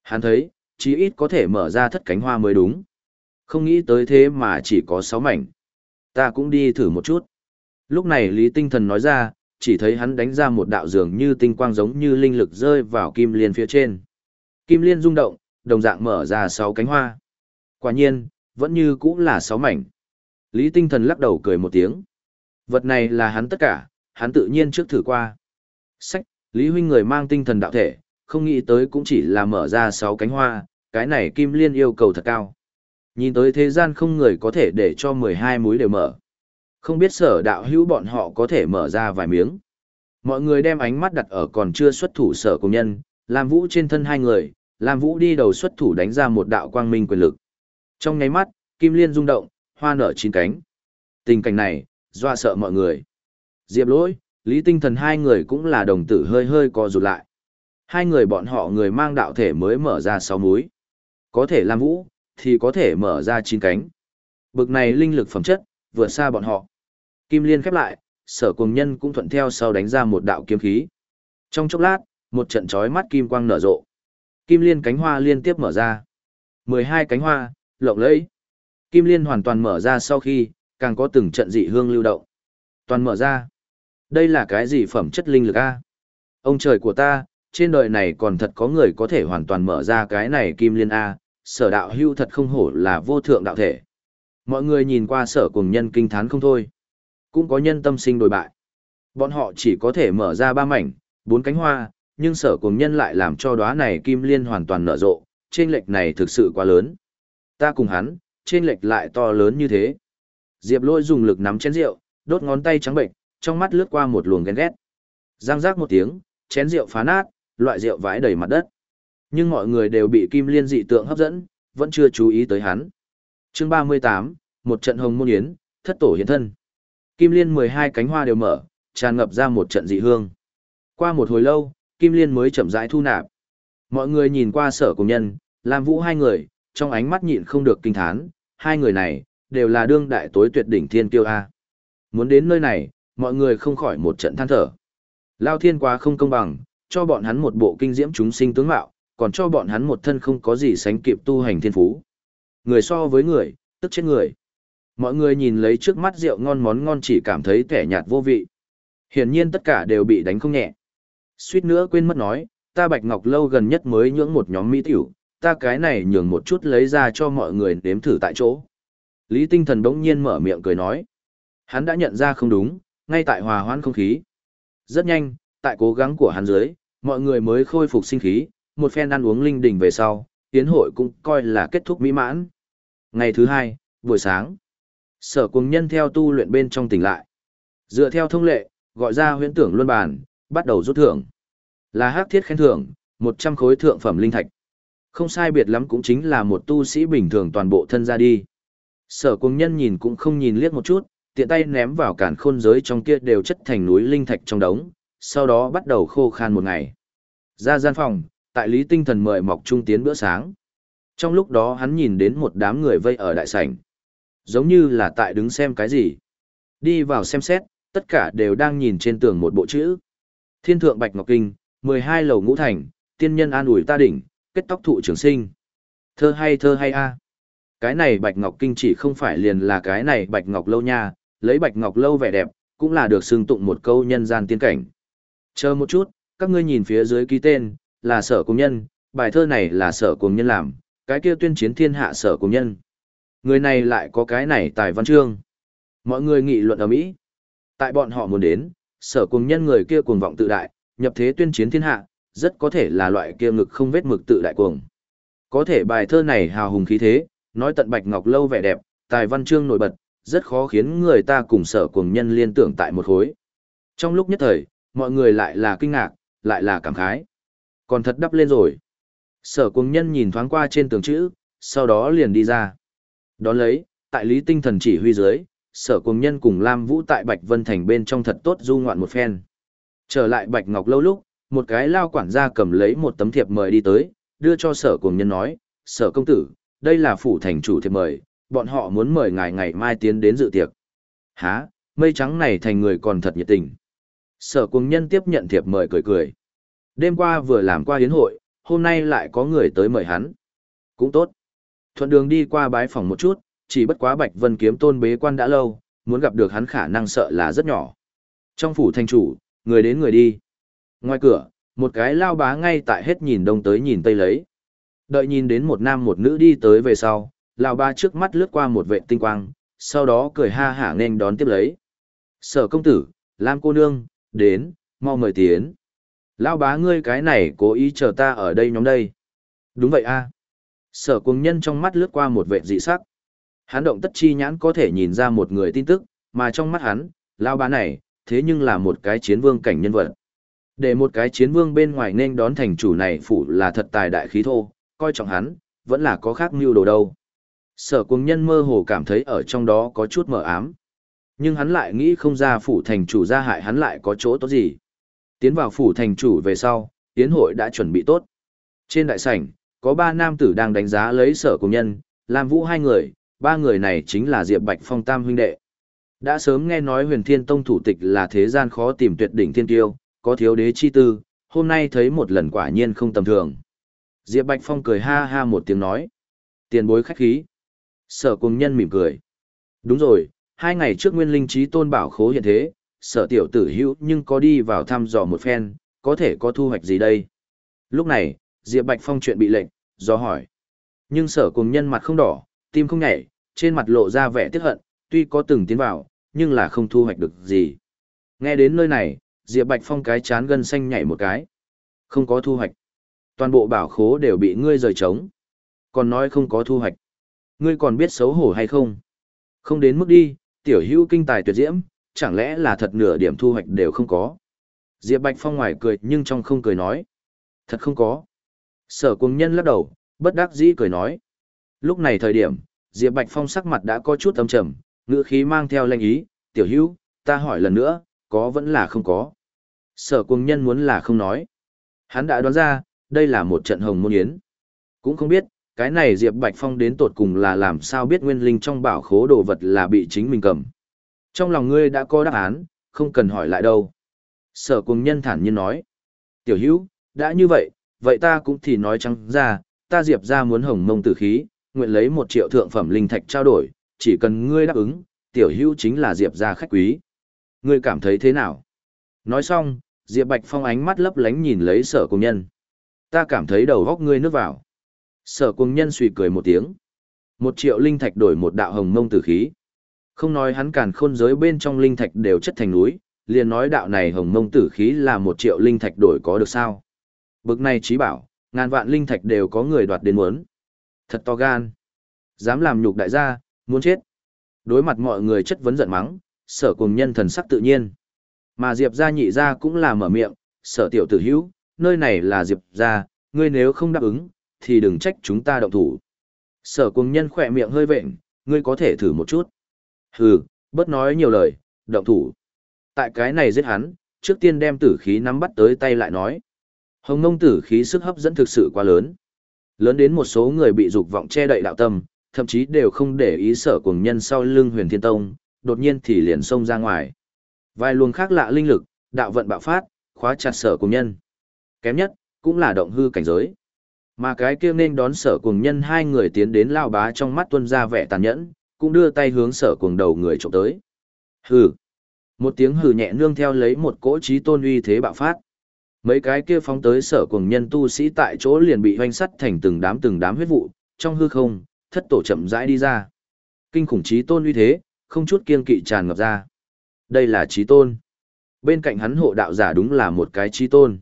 Hắn thấy, chí ít có thể mở ra thất cánh hoa mới đúng. Không nghĩ tới thế mà chỉ có sáu mảnh. Ta cũng đi thử một chút. Lúc này Lý Tinh Thần nói ra, chỉ thấy hắn đánh ra một đạo dường như tinh quang giống như linh lực rơi vào kim liên phía trên. Kim liên rung động, đồng dạng mở ra sáu cánh hoa. Quả nhiên, vẫn như cũng là sáu mảnh. Lý Tinh Thần lắc đầu cười một tiếng. Vật này là hắn tất cả, hắn tự nhiên trước thử qua. Sách, Lý Huynh người mang tinh thần đạo thể, không nghĩ tới cũng chỉ là mở ra sáu cánh hoa, cái này kim liên yêu cầu thật cao. Nhìn tới thế gian không người có thể để cho 12 múi đều mở. Không biết sở đạo hữu bọn họ có thể mở ra vài miếng. Mọi người đem ánh mắt đặt ở còn chưa xuất thủ sở công nhân, Lam Vũ trên thân hai người, Lam Vũ đi đầu xuất thủ đánh ra một đạo quang minh quyền lực. Trong nháy mắt, kim liên rung động, hoa nở chín cánh. Tình cảnh này, doa sợ mọi người. Diệp lỗi, Lý Tinh Thần hai người cũng là đồng tử hơi hơi co rụt lại. Hai người bọn họ người mang đạo thể mới mở ra sáu múi. Có thể Lam Vũ, thì có thể mở ra chín cánh. Bực này linh lực phẩm chất, vượt xa bọn họ. Kim liên khép lại, sở cùng nhân cũng thuận theo sau đánh ra một đạo kiếm khí. Trong chốc lát, một trận chói mắt kim quang nở rộ. Kim liên cánh hoa liên tiếp mở ra. 12 cánh hoa, lộng lẫy. Kim liên hoàn toàn mở ra sau khi, càng có từng trận dị hương lưu động. Toàn mở ra. Đây là cái gì phẩm chất linh lực a? Ông trời của ta, trên đời này còn thật có người có thể hoàn toàn mở ra cái này kim liên a, sở đạo hưu thật không hổ là vô thượng đạo thể. Mọi người nhìn qua sở cùng nhân kinh thán không thôi. Cũng có nhân tâm sinh đổi bại. Bọn họ chỉ có thể mở ra ba mảnh, bốn cánh hoa, nhưng sở cùng nhân lại làm cho đóa này kim liên hoàn toàn nở rộ, trên lệch này thực sự quá lớn. Ta cùng hắn, trên lệch lại to lớn như thế. Diệp lôi dùng lực nắm chén rượu, đốt ngón tay trắng bệnh, trong mắt lướt qua một luồng ghen ghét. Giang giác một tiếng, chén rượu phá nát, loại rượu vãi đầy mặt đất. Nhưng mọi người đều bị kim liên dị tượng hấp dẫn, vẫn chưa chú ý tới hắn. Chương 38, một trận hồng môn yến, thất tổ hiện thân. Kim liên 12 cánh hoa đều mở, tràn ngập ra một trận dị hương. Qua một hồi lâu, Kim liên mới chậm rãi thu nạp. Mọi người nhìn qua sở cùng nhân, Lam vũ hai người, trong ánh mắt nhịn không được kinh thán, hai người này, đều là đương đại tối tuyệt đỉnh thiên kiêu A. Muốn đến nơi này, mọi người không khỏi một trận than thở. Lao thiên quá không công bằng, cho bọn hắn một bộ kinh diễm chúng sinh tướng mạo, còn cho bọn hắn một thân không có gì sánh kịp tu hành thiên phú. Người so với người, tức chết người. Mọi người nhìn lấy trước mắt rượu ngon món ngon chỉ cảm thấy kẻ nhạt vô vị. Hiển nhiên tất cả đều bị đánh không nhẹ. Suýt nữa quên mất nói, ta Bạch Ngọc lâu gần nhất mới nhưỡng một nhóm mỹ tiểu, ta cái này nhường một chút lấy ra cho mọi người nếm thử tại chỗ. Lý Tinh Thần đống nhiên mở miệng cười nói. Hắn đã nhận ra không đúng, ngay tại hòa hoãn không khí. Rất nhanh, tại cố gắng của hắn dưới, mọi người mới khôi phục sinh khí, một phen ăn uống linh đình về sau, tiến hội cũng coi là kết thúc mỹ mãn. Ngày thứ hai, buổi sáng, sở cùng nhân theo tu luyện bên trong tỉnh lại. Dựa theo thông lệ, gọi ra huyễn tưởng luân bàn, bắt đầu rút thưởng. Là hắc thiết khen thưởng, 100 khối thượng phẩm linh thạch. Không sai biệt lắm cũng chính là một tu sĩ bình thường toàn bộ thân ra đi. Sở cùng nhân nhìn cũng không nhìn liếc một chút, tiện tay ném vào cản khôn giới trong kia đều chất thành núi linh thạch trong đống, sau đó bắt đầu khô khan một ngày. Ra gian phòng, tại Lý Tinh Thần mời Mọc Trung tiến bữa sáng. Trong lúc đó hắn nhìn đến một đám người vây ở đại sảnh. Giống như là tại đứng xem cái gì. Đi vào xem xét, tất cả đều đang nhìn trên tường một bộ chữ. Thiên thượng Bạch Ngọc Kinh, 12 lầu ngũ thành, tiên nhân an ủi ta đỉnh, kết tóc thụ trường sinh. Thơ hay thơ hay a. Cái này Bạch Ngọc Kinh chỉ không phải liền là cái này Bạch Ngọc lâu nha, lấy Bạch Ngọc lâu vẻ đẹp, cũng là được xưng tụng một câu nhân gian tiên cảnh. Chờ một chút, các ngươi nhìn phía dưới ký tên, là sở công nhân, bài thơ này là sở công nhân làm, cái kia tuyên chiến thiên hạ sở công nhân. Người này lại có cái này tài văn chương. Mọi người nghị luận ở Mỹ. Tại bọn họ muốn đến, sở cùng nhân người kia cuồng vọng tự đại, nhập thế tuyên chiến thiên hạ, rất có thể là loại kia ngực không vết mực tự đại cuồng. Có thể bài thơ này hào hùng khí thế, nói tận bạch ngọc lâu vẻ đẹp, tài văn chương nổi bật, rất khó khiến người ta cùng sở cùng nhân liên tưởng tại một khối. Trong lúc nhất thời, mọi người lại là kinh ngạc, lại là cảm khái. Còn thật đắp lên rồi. Sở cùng nhân nhìn thoáng qua trên tường chữ, sau đó liền đi ra. Đón lấy, tại lý tinh thần chỉ huy dưới, sở cùng nhân cùng Lam Vũ tại Bạch Vân Thành bên trong thật tốt du ngoạn một phen. Trở lại Bạch Ngọc lâu lúc, một cái lao quản gia cầm lấy một tấm thiệp mời đi tới, đưa cho sở cùng nhân nói, sở công tử, đây là phủ thành chủ thiệp mời, bọn họ muốn mời ngài ngày mai tiến đến dự tiệc. Hả, mây trắng này thành người còn thật nhiệt tình. Sở cùng nhân tiếp nhận thiệp mời cười cười. Đêm qua vừa làm qua hiến hội, hôm nay lại có người tới mời hắn. Cũng tốt. Thuận đường đi qua bái phòng một chút, chỉ bất quá Bạch Vân kiếm tôn bế quan đã lâu, muốn gặp được hắn khả năng sợ là rất nhỏ. Trong phủ thành chủ, người đến người đi. Ngoài cửa, một cái lao bá ngay tại hết nhìn đông tới nhìn tây lấy. Đợi nhìn đến một nam một nữ đi tới về sau, lao bá trước mắt lướt qua một vệ tinh quang, sau đó cười ha hả nên đón tiếp lấy. Sở công tử, Lam cô nương, đến, mau mời tiến. Lao bá ngươi cái này cố ý chờ ta ở đây nhóm đây. Đúng vậy a. Sở cùng nhân trong mắt lướt qua một vệ dị sắc. Hắn động tất chi nhãn có thể nhìn ra một người tin tức, mà trong mắt hắn, lao bá này, thế nhưng là một cái chiến vương cảnh nhân vật. Để một cái chiến vương bên ngoài nên đón thành chủ này phủ là thật tài đại khí thô, coi trọng hắn, vẫn là có khác mưu đồ đâu. Sở cùng nhân mơ hồ cảm thấy ở trong đó có chút mờ ám. Nhưng hắn lại nghĩ không ra phủ thành chủ ra hại hắn lại có chỗ tốt gì. Tiến vào phủ thành chủ về sau, tiến hội đã chuẩn bị tốt. Trên đại sảnh, có ba nam tử đang đánh giá lấy sở cùng nhân, làm vũ hai người, ba người này chính là Diệp Bạch Phong tam huynh đệ. Đã sớm nghe nói huyền thiên tông thủ tịch là thế gian khó tìm tuyệt đỉnh thiên tiêu, có thiếu đế chi tư, hôm nay thấy một lần quả nhiên không tầm thường. Diệp Bạch Phong cười ha ha một tiếng nói. Tiền bối khách khí. Sở cùng nhân mỉm cười. Đúng rồi, hai ngày trước nguyên linh trí tôn bảo khố hiện thế, sở tiểu tử hữu nhưng có đi vào thăm dò một phen, có thể có thu hoạch gì đây? Lúc này, Diệp Bạch Phong chuyện bị lệnh, do hỏi. Nhưng sở cùng nhân mặt không đỏ, tim không nhảy, trên mặt lộ ra vẻ tiếc hận, tuy có từng tiến vào, nhưng là không thu hoạch được gì. Nghe đến nơi này, Diệp Bạch Phong cái chán gân xanh nhảy một cái. Không có thu hoạch. Toàn bộ bảo khố đều bị ngươi rời trống. Còn nói không có thu hoạch. Ngươi còn biết xấu hổ hay không? Không đến mức đi, tiểu hữu kinh tài tuyệt diễm, chẳng lẽ là thật nửa điểm thu hoạch đều không có. Diệp Bạch Phong ngoài cười nhưng trong không cười nói. Thật không có. Sở cùng nhân lắc đầu, bất đắc dĩ cười nói. Lúc này thời điểm, Diệp Bạch Phong sắc mặt đã có chút âm trầm, ngữ khí mang theo lệnh ý, tiểu hữu, ta hỏi lần nữa, có vẫn là không có. Sở cùng nhân muốn là không nói. Hắn đã đoán ra, đây là một trận hồng môn yến. Cũng không biết, Cái này Diệp Bạch Phong đến tột cùng là làm sao biết nguyên linh trong bảo khố đồ vật là bị chính mình cầm. Trong lòng ngươi đã có đáp án, không cần hỏi lại đâu. Sở cùng nhân thản nhiên nói. Tiểu hữu, đã như vậy, vậy ta cũng thì nói trắng ra, ta Diệp ra muốn hồng mông tử khí, nguyện lấy một triệu thượng phẩm linh thạch trao đổi, chỉ cần ngươi đáp ứng, tiểu hữu chính là Diệp ra khách quý. Ngươi cảm thấy thế nào? Nói xong, Diệp Bạch Phong ánh mắt lấp lánh nhìn lấy sở cùng nhân. Ta cảm thấy đầu góc ngươi nước vào. Sở cùng nhân suy cười một tiếng. Một triệu linh thạch đổi một đạo hồng mông tử khí. Không nói hắn càn khôn giới bên trong linh thạch đều chất thành núi, liền nói đạo này hồng mông tử khí là một triệu linh thạch đổi có được sao. Bực này trí bảo, ngàn vạn linh thạch đều có người đoạt đến muốn. Thật to gan. Dám làm nhục đại gia, muốn chết. Đối mặt mọi người chất vấn giận mắng, sở cùng nhân thần sắc tự nhiên. Mà Diệp gia nhị gia cũng là mở miệng, sở tiểu tử hữu, nơi này là Diệp gia, ngươi nếu không đáp ứng, thì đừng trách chúng ta động thủ. Sở cùng nhân khỏe miệng hơi vệnh, ngươi có thể thử một chút. Hừ, bớt nói nhiều lời, động thủ. Tại cái này giết hắn, trước tiên đem tử khí nắm bắt tới tay lại nói. Hồng Nông tử khí sức hấp dẫn thực sự quá lớn. Lớn đến một số người bị dục vọng che đậy đạo tâm, thậm chí đều không để ý sở cùng nhân sau lưng huyền thiên tông, đột nhiên thì liền xông ra ngoài. Vài luồng khác lạ linh lực, đạo vận bạo phát, khóa chặt sở cùng nhân. Kém nhất, cũng là động hư cảnh giới. Mà cái kia nên đón sở cùng nhân hai người tiến đến lao bá trong mắt tuân ra vẻ tàn nhẫn, cũng đưa tay hướng sở cùng đầu người trộm tới. Hừ. Một tiếng hừ nhẹ nương theo lấy một cỗ trí tôn uy thế bạo phát. Mấy cái kia phóng tới sở cùng nhân tu sĩ tại chỗ liền bị hoanh sắt thành từng đám từng đám huyết vụ, trong hư không, thất tổ chậm rãi đi ra. Kinh khủng trí tôn uy thế, không chút kiên kỵ tràn ngập ra. Đây là trí tôn. Bên cạnh hắn hộ đạo giả đúng là một cái trí tôn.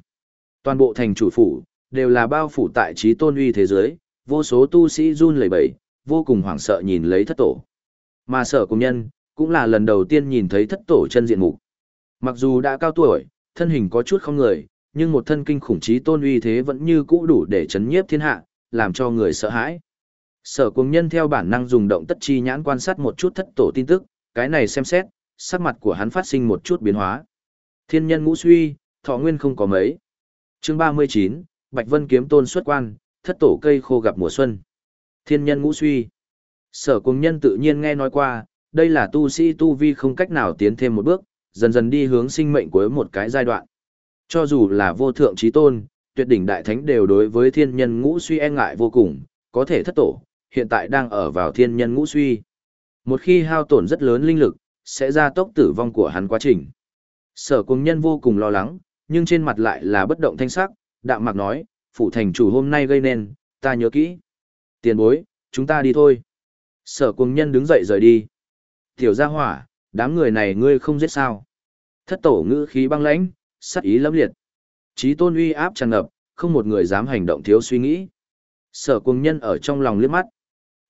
Toàn bộ thành chủ phủ, đều là bao phủ tại trí tôn uy thế giới, vô số tu sĩ run lẩy bẩy, vô cùng hoảng sợ nhìn lấy thất tổ. Mà sở cùng nhân, cũng là lần đầu tiên nhìn thấy thất tổ chân diện mục. Mặc dù đã cao tuổi, thân hình có chút không người, nhưng một thân kinh khủng trí tôn uy thế vẫn như cũ đủ để chấn nhiếp thiên hạ, làm cho người sợ hãi. Sở cùng nhân theo bản năng dùng động tất chi nhãn quan sát một chút thất tổ tin tức, cái này xem xét, sắc mặt của hắn phát sinh một chút biến hóa. Thiên nhân ngũ suy, thọ nguyên không có mấy. Chương 39, Bạch Vân kiếm tôn xuất quan, thất tổ cây khô gặp mùa xuân. Thiên nhân ngũ suy. Sở cùng nhân tự nhiên nghe nói qua, đây là tu sĩ tu vi không cách nào tiến thêm một bước, dần dần đi hướng sinh mệnh cuối một cái giai đoạn. Cho dù là vô thượng trí tôn, tuyệt đỉnh đại thánh đều đối với thiên nhân ngũ suy e ngại vô cùng, có thể thất tổ, hiện tại đang ở vào thiên nhân ngũ suy. Một khi hao tổn rất lớn linh lực, sẽ ra tốc tử vong của hắn quá trình. Sở cùng nhân vô cùng lo lắng, nhưng trên mặt lại là bất động thanh sắc, đạm mạc nói, phủ thành chủ hôm nay gây nên, ta nhớ kỹ. Tiền bối, chúng ta đi thôi. Sở cùng nhân đứng dậy rời đi. Tiểu gia hỏa, đám người này ngươi không giết sao. Thất tổ ngữ khí băng lãnh, sắc ý lâm liệt. Chí tôn uy áp tràn ngập, không một người dám hành động thiếu suy nghĩ. Sở cuồng nhân ở trong lòng liếc mắt.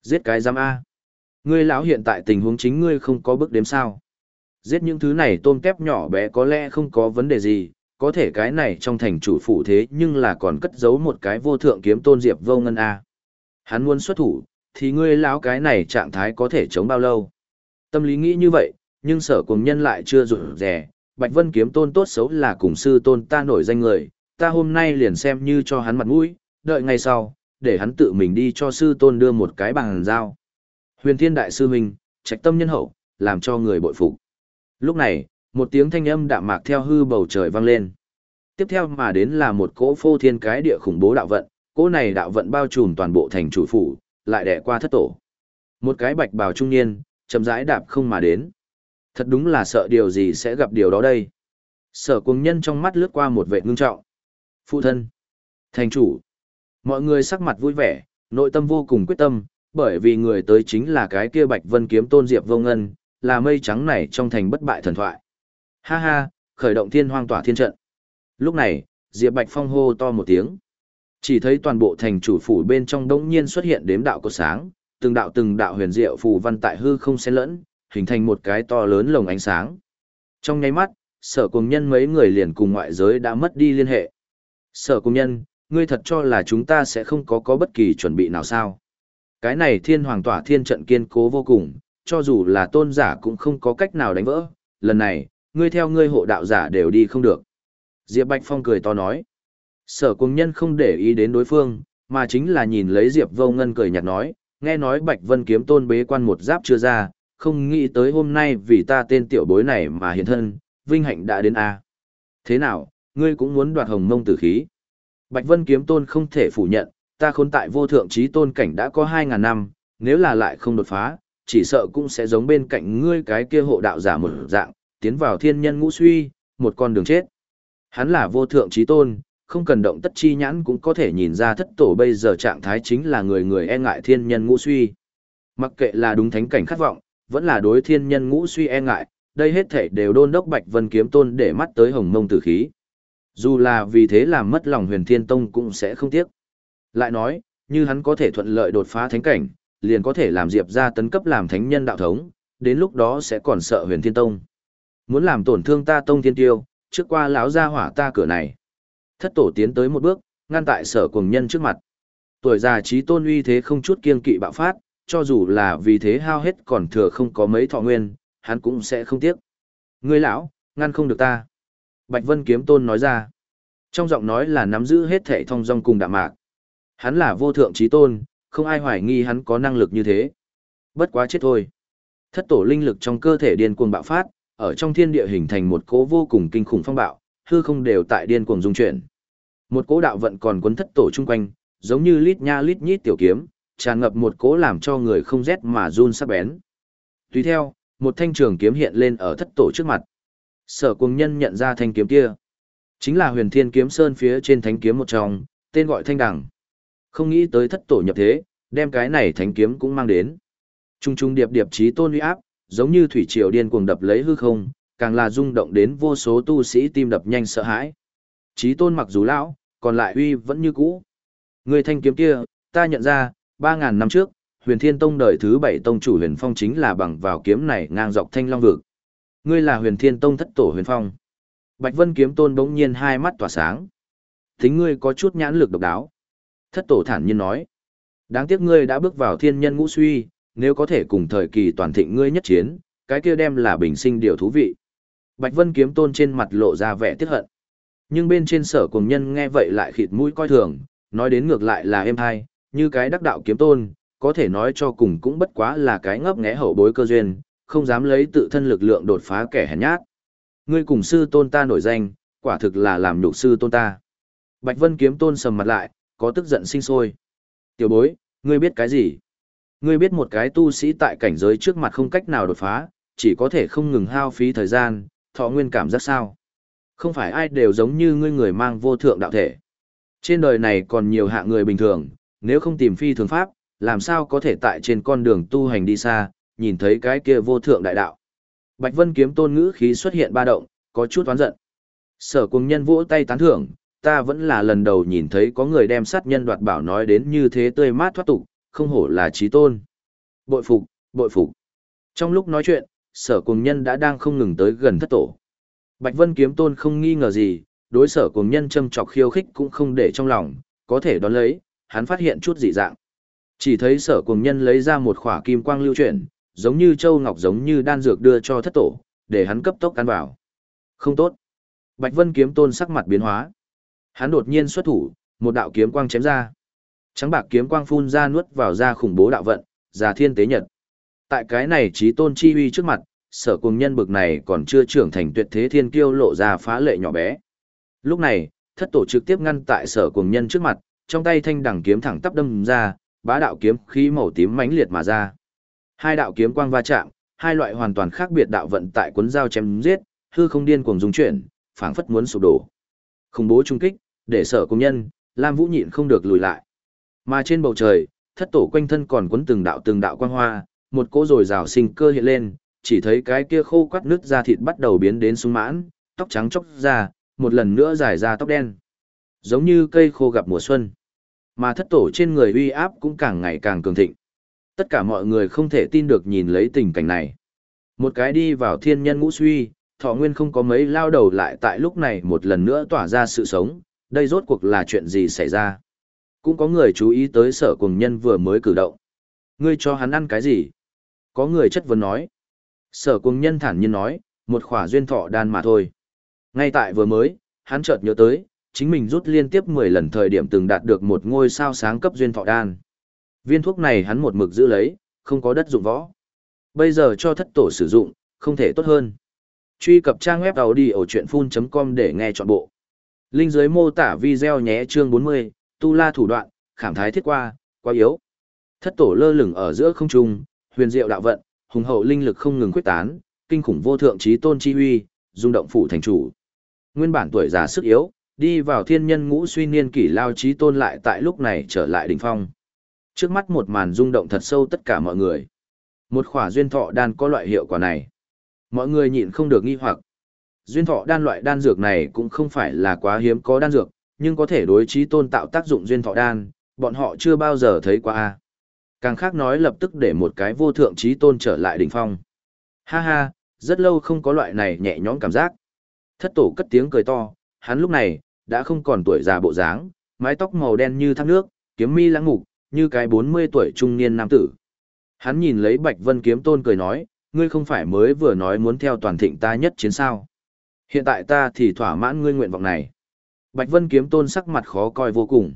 Giết cái giam A. Ngươi lão hiện tại tình huống chính ngươi không có bước đếm sao. Giết những thứ này tôm tép nhỏ bé có lẽ không có vấn đề gì, có thể cái này trong thành chủ phủ thế nhưng là còn cất giấu một cái vô thượng kiếm tôn diệp vô ngân A. Hắn muốn xuất thủ, thì ngươi lão cái này trạng thái có thể chống bao lâu. Tâm lý nghĩ như vậy, nhưng sở cùng nhân lại chưa rụt rè, Bạch Vân kiếm tôn tốt xấu là cùng sư tôn ta nổi danh người, ta hôm nay liền xem như cho hắn mặt mũi, đợi ngày sau, để hắn tự mình đi cho sư tôn đưa một cái bằng dao. Huyền Thiên Đại Sư Huynh, trạch tâm nhân hậu, làm cho người bội phục. Lúc này, một tiếng thanh âm đạm mạc theo hư bầu trời vang lên. Tiếp theo mà đến là một cỗ phô thiên cái địa khủng bố đạo vận, cỗ này đạo vận bao trùm toàn bộ thành chủ phủ, lại đè qua thất tổ. Một cái bạch bào trung niên, chậm rãi đạp không mà đến. Thật đúng là sợ điều gì sẽ gặp điều đó đây. Sở cuồng nhân trong mắt lướt qua một vệ ngưng trọng. Phụ thân. Thành chủ. Mọi người sắc mặt vui vẻ, nội tâm vô cùng quyết tâm, bởi vì người tới chính là cái kia bạch vân kiếm tôn diệp vô ngân, là mây trắng này trong thành bất bại thần thoại. Ha ha, khởi động thiên hoang tỏa thiên trận. Lúc này, Diệp Bạch Phong hô to một tiếng. Chỉ thấy toàn bộ thành chủ phủ bên trong đống nhiên xuất hiện đếm đạo của sáng, từng đạo từng đạo huyền diệu phù văn tại hư không xen lẫn, hình thành một cái to lớn lồng ánh sáng. Trong nháy mắt, sở cùng nhân mấy người liền cùng ngoại giới đã mất đi liên hệ. Sở cùng nhân, ngươi thật cho là chúng ta sẽ không có có bất kỳ chuẩn bị nào sao. Cái này thiên hoàng tỏa thiên trận kiên cố vô cùng, cho dù là tôn giả cũng không có cách nào đánh vỡ, lần này, ngươi theo ngươi hộ đạo giả đều đi không được. Diệp Bạch Phong cười to nói. Sở cùng nhân không để ý đến đối phương, Mà chính là nhìn lấy Diệp Vô Ngân cười nhạt nói, nghe nói Bạch Vân kiếm tôn bế quan một giáp chưa ra, không nghĩ tới hôm nay vì ta tên tiểu bối này mà hiện thân, vinh hạnh đã đến a. Thế nào, ngươi cũng muốn đoạt hồng mông tử khí? Bạch Vân kiếm tôn không thể phủ nhận, ta khốn tại vô thượng trí tôn cảnh đã có 2.000 năm, nếu là lại không đột phá, chỉ sợ cũng sẽ giống bên cạnh ngươi cái kia hộ đạo giả một dạng, tiến vào thiên nhân ngũ suy, một con đường chết. Hắn là vô thượng trí tôn, không cần động tất chi nhãn cũng có thể nhìn ra thất tổ bây giờ trạng thái chính là người người e ngại thiên nhân ngũ suy. Mặc kệ là đúng thánh cảnh khát vọng, vẫn là đối thiên nhân ngũ suy e ngại, đây hết thể đều đôn đốc Bạch Vân kiếm tôn để mắt tới hồng mông tử khí. Dù là vì thế làm mất lòng huyền thiên tông cũng sẽ không tiếc. Lại nói, như hắn có thể thuận lợi đột phá thánh cảnh, liền có thể làm Diệp ra tấn cấp làm thánh nhân đạo thống, đến lúc đó sẽ còn sợ huyền thiên tông. Muốn làm tổn thương ta tông thiên tiêu, trước qua lão ra hỏa ta cửa này. Thất tổ tiến tới một bước, ngăn tại sở cùng nhân trước mặt. Tuổi già trí tôn uy thế không chút kiên kỵ bạo phát, cho dù là vì thế hao hết còn thừa không có mấy thọ nguyên, hắn cũng sẽ không tiếc. Ngươi lão, ngăn không được ta. Bạch Vân Kiếm Tôn nói ra. Trong giọng nói là nắm giữ hết thể thông dong cùng đạm mạc. Hắn là vô thượng trí tôn, không ai hoài nghi hắn có năng lực như thế. Bất quá chết thôi. Thất tổ linh lực trong cơ thể điên cuồng bạo phát, ở trong thiên địa hình thành một cỗ vô cùng kinh khủng phong bạo, hư không đều tại điên cuồng dung chuyển. Một cỗ đạo vận còn cuốn thất tổ chung quanh, giống như lít nha lít nhít tiểu kiếm, tràn ngập một cỗ làm cho người không rét mà run sắc bén. Tùy theo, một thanh trường kiếm hiện lên ở thất tổ trước mặt. Sở cuồng nhân nhận ra thanh kiếm kia. Chính là huyền thiên kiếm sơn phía trên thánh kiếm một trong, tên gọi thanh đẳng. Không nghĩ tới thất tổ nhập thế, đem cái này thánh kiếm cũng mang đến. Trung trung điệp điệp trí tôn uy áp, giống như thủy triều điên cuồng đập lấy hư không, càng là rung động đến vô số tu sĩ tim đập nhanh sợ hãi. Trí tôn mặc dù lão, còn lại uy vẫn như cũ. Người thanh kiếm kia, ta nhận ra, 3.000 năm trước, huyền thiên tông đời thứ bảy tông chủ huyền phong chính là bằng vào kiếm này ngang dọc thanh long vực. Ngươi là huyền thiên tông thất tổ huyền phong. Bạch Vân kiếm tôn bỗng nhiên hai mắt tỏa sáng. Tính ngươi có chút nhãn lực độc đáo. Thất tổ thản nhiên nói. Đáng tiếc ngươi đã bước vào thiên nhân ngũ suy, nếu có thể cùng thời kỳ toàn thịnh ngươi nhất chiến, cái kia đem là bình sinh điều thú vị. Bạch Vân kiếm tôn trên mặt lộ ra vẻ tiếc hận. Nhưng bên trên sở cùng nhân nghe vậy lại khịt mũi coi thường, nói đến ngược lại là êm hai, như cái đắc đạo kiếm tôn, có thể nói cho cùng cũng bất quá là cái ngấp nghé hậu bối cơ duyên, không dám lấy tự thân lực lượng đột phá kẻ hèn nhát. Ngươi cùng sư tôn ta nổi danh, quả thực là làm nhục sư tôn ta. Bạch Vân kiếm tôn sầm mặt lại, có tức giận sinh sôi. Tiểu bối, ngươi biết cái gì? Ngươi biết một cái tu sĩ tại cảnh giới trước mặt không cách nào đột phá, chỉ có thể không ngừng hao phí thời gian, thọ nguyên cảm giác sao? Không phải ai đều giống như ngươi người mang vô thượng đạo thể. Trên đời này còn nhiều hạ người bình thường, nếu không tìm phi thường pháp, làm sao có thể tại trên con đường tu hành đi xa, nhìn thấy cái kia vô thượng đại đạo. Bạch Vân kiếm tôn ngữ khí xuất hiện ba động, có chút oán giận. Sở cùng nhân vỗ tay tán thưởng, ta vẫn là lần đầu nhìn thấy có người đem sát nhân đoạt bảo nói đến như thế tươi mát thoát tục, không hổ là trí tôn. Bội phục, bội phục. Trong lúc nói chuyện, sở cùng nhân đã đang không ngừng tới gần thất tổ. Bạch Vân kiếm tôn không nghi ngờ gì, đối sở cùng nhân châm chọc khiêu khích cũng không để trong lòng, có thể đón lấy, hắn phát hiện chút dị dạng. Chỉ thấy sở cùng nhân lấy ra một khỏa kim quang lưu chuyển, giống như châu ngọc giống như đan dược đưa cho thất tổ, để hắn cấp tốc ăn vào. Không tốt. Bạch Vân kiếm tôn sắc mặt biến hóa. Hắn đột nhiên xuất thủ, một đạo kiếm quang chém ra. Trắng bạc kiếm quang phun ra nuốt vào ra khủng bố đạo vận, già thiên tế nhật. Tại cái này trí tôn chi uy trước mặt, sở cùng nhân bực này còn chưa trưởng thành tuyệt thế thiên kiêu lộ ra phá lệ nhỏ bé. Lúc này, thất tổ trực tiếp ngăn tại sở cùng nhân trước mặt, trong tay thanh đẳng kiếm thẳng tắp đâm ra, bá đạo kiếm khí màu tím mãnh liệt mà ra. Hai đạo kiếm quang va chạm, hai loại hoàn toàn khác biệt đạo vận tại cuốn dao chém giết, hư không điên cuồng dung chuyển, phảng phất muốn sụp đổ. Khủng bố trung kích, để sở công nhân, Lam Vũ nhịn không được lùi lại. Mà trên bầu trời, thất tổ quanh thân còn cuốn từng đạo từng đạo quang hoa, một cỗ rồi rào sinh cơ hiện lên, chỉ thấy cái kia khô quắt nước da thịt bắt đầu biến đến sung mãn, tóc trắng chốc ra, một lần nữa dài ra tóc đen. Giống như cây khô gặp mùa xuân. Mà thất tổ trên người uy áp cũng càng ngày càng cường thịnh. Tất cả mọi người không thể tin được nhìn lấy tình cảnh này. Một cái đi vào thiên nhân ngũ suy, thọ nguyên không có mấy lao đầu lại tại lúc này một lần nữa tỏa ra sự sống, đây rốt cuộc là chuyện gì xảy ra. Cũng có người chú ý tới sở cùng nhân vừa mới cử động. Ngươi cho hắn ăn cái gì? Có người chất vấn nói. Sở cùng nhân thản nhiên nói, một khỏa duyên thọ đan mà thôi. Ngay tại vừa mới, hắn chợt nhớ tới, chính mình rút liên tiếp 10 lần thời điểm từng đạt được một ngôi sao sáng cấp duyên thọ đan. Viên thuốc này hắn một mực giữ lấy, không có đất dụng võ. Bây giờ cho thất tổ sử dụng, không thể tốt hơn. Truy cập trang web đầu đi ở audiochuyenphun.com để nghe trọn bộ. Linh dưới mô tả video nhé chương 40, tu la thủ đoạn, khảm thái thiết qua, quá yếu. Thất tổ lơ lửng ở giữa không trung, huyền diệu đạo vận, hùng hậu linh lực không ngừng quyết tán, kinh khủng vô thượng trí tôn chi huy, rung động phủ thành chủ. Nguyên bản tuổi già sức yếu, đi vào thiên nhân ngũ suy niên kỷ lao trí tôn lại tại lúc này trở lại đỉnh phong. Trước mắt một màn rung động thật sâu tất cả mọi người. Một khỏa duyên thọ đan có loại hiệu quả này. Mọi người nhịn không được nghi hoặc. Duyên thọ đan loại đan dược này cũng không phải là quá hiếm có đan dược, nhưng có thể đối trí tôn tạo tác dụng duyên thọ đan, bọn họ chưa bao giờ thấy qua. Càng khác nói lập tức để một cái vô thượng trí tôn trở lại đỉnh phong. Ha ha, rất lâu không có loại này nhẹ nhõm cảm giác. Thất tổ cất tiếng cười to, hắn lúc này, đã không còn tuổi già bộ dáng, mái tóc màu đen như thác nước, kiếm mi lãng ngục, như cái 40 tuổi trung niên nam tử. Hắn nhìn lấy Bạch Vân kiếm tôn cười nói, ngươi không phải mới vừa nói muốn theo toàn thịnh ta nhất chiến sao. Hiện tại ta thì thỏa mãn ngươi nguyện vọng này. Bạch Vân kiếm tôn sắc mặt khó coi vô cùng.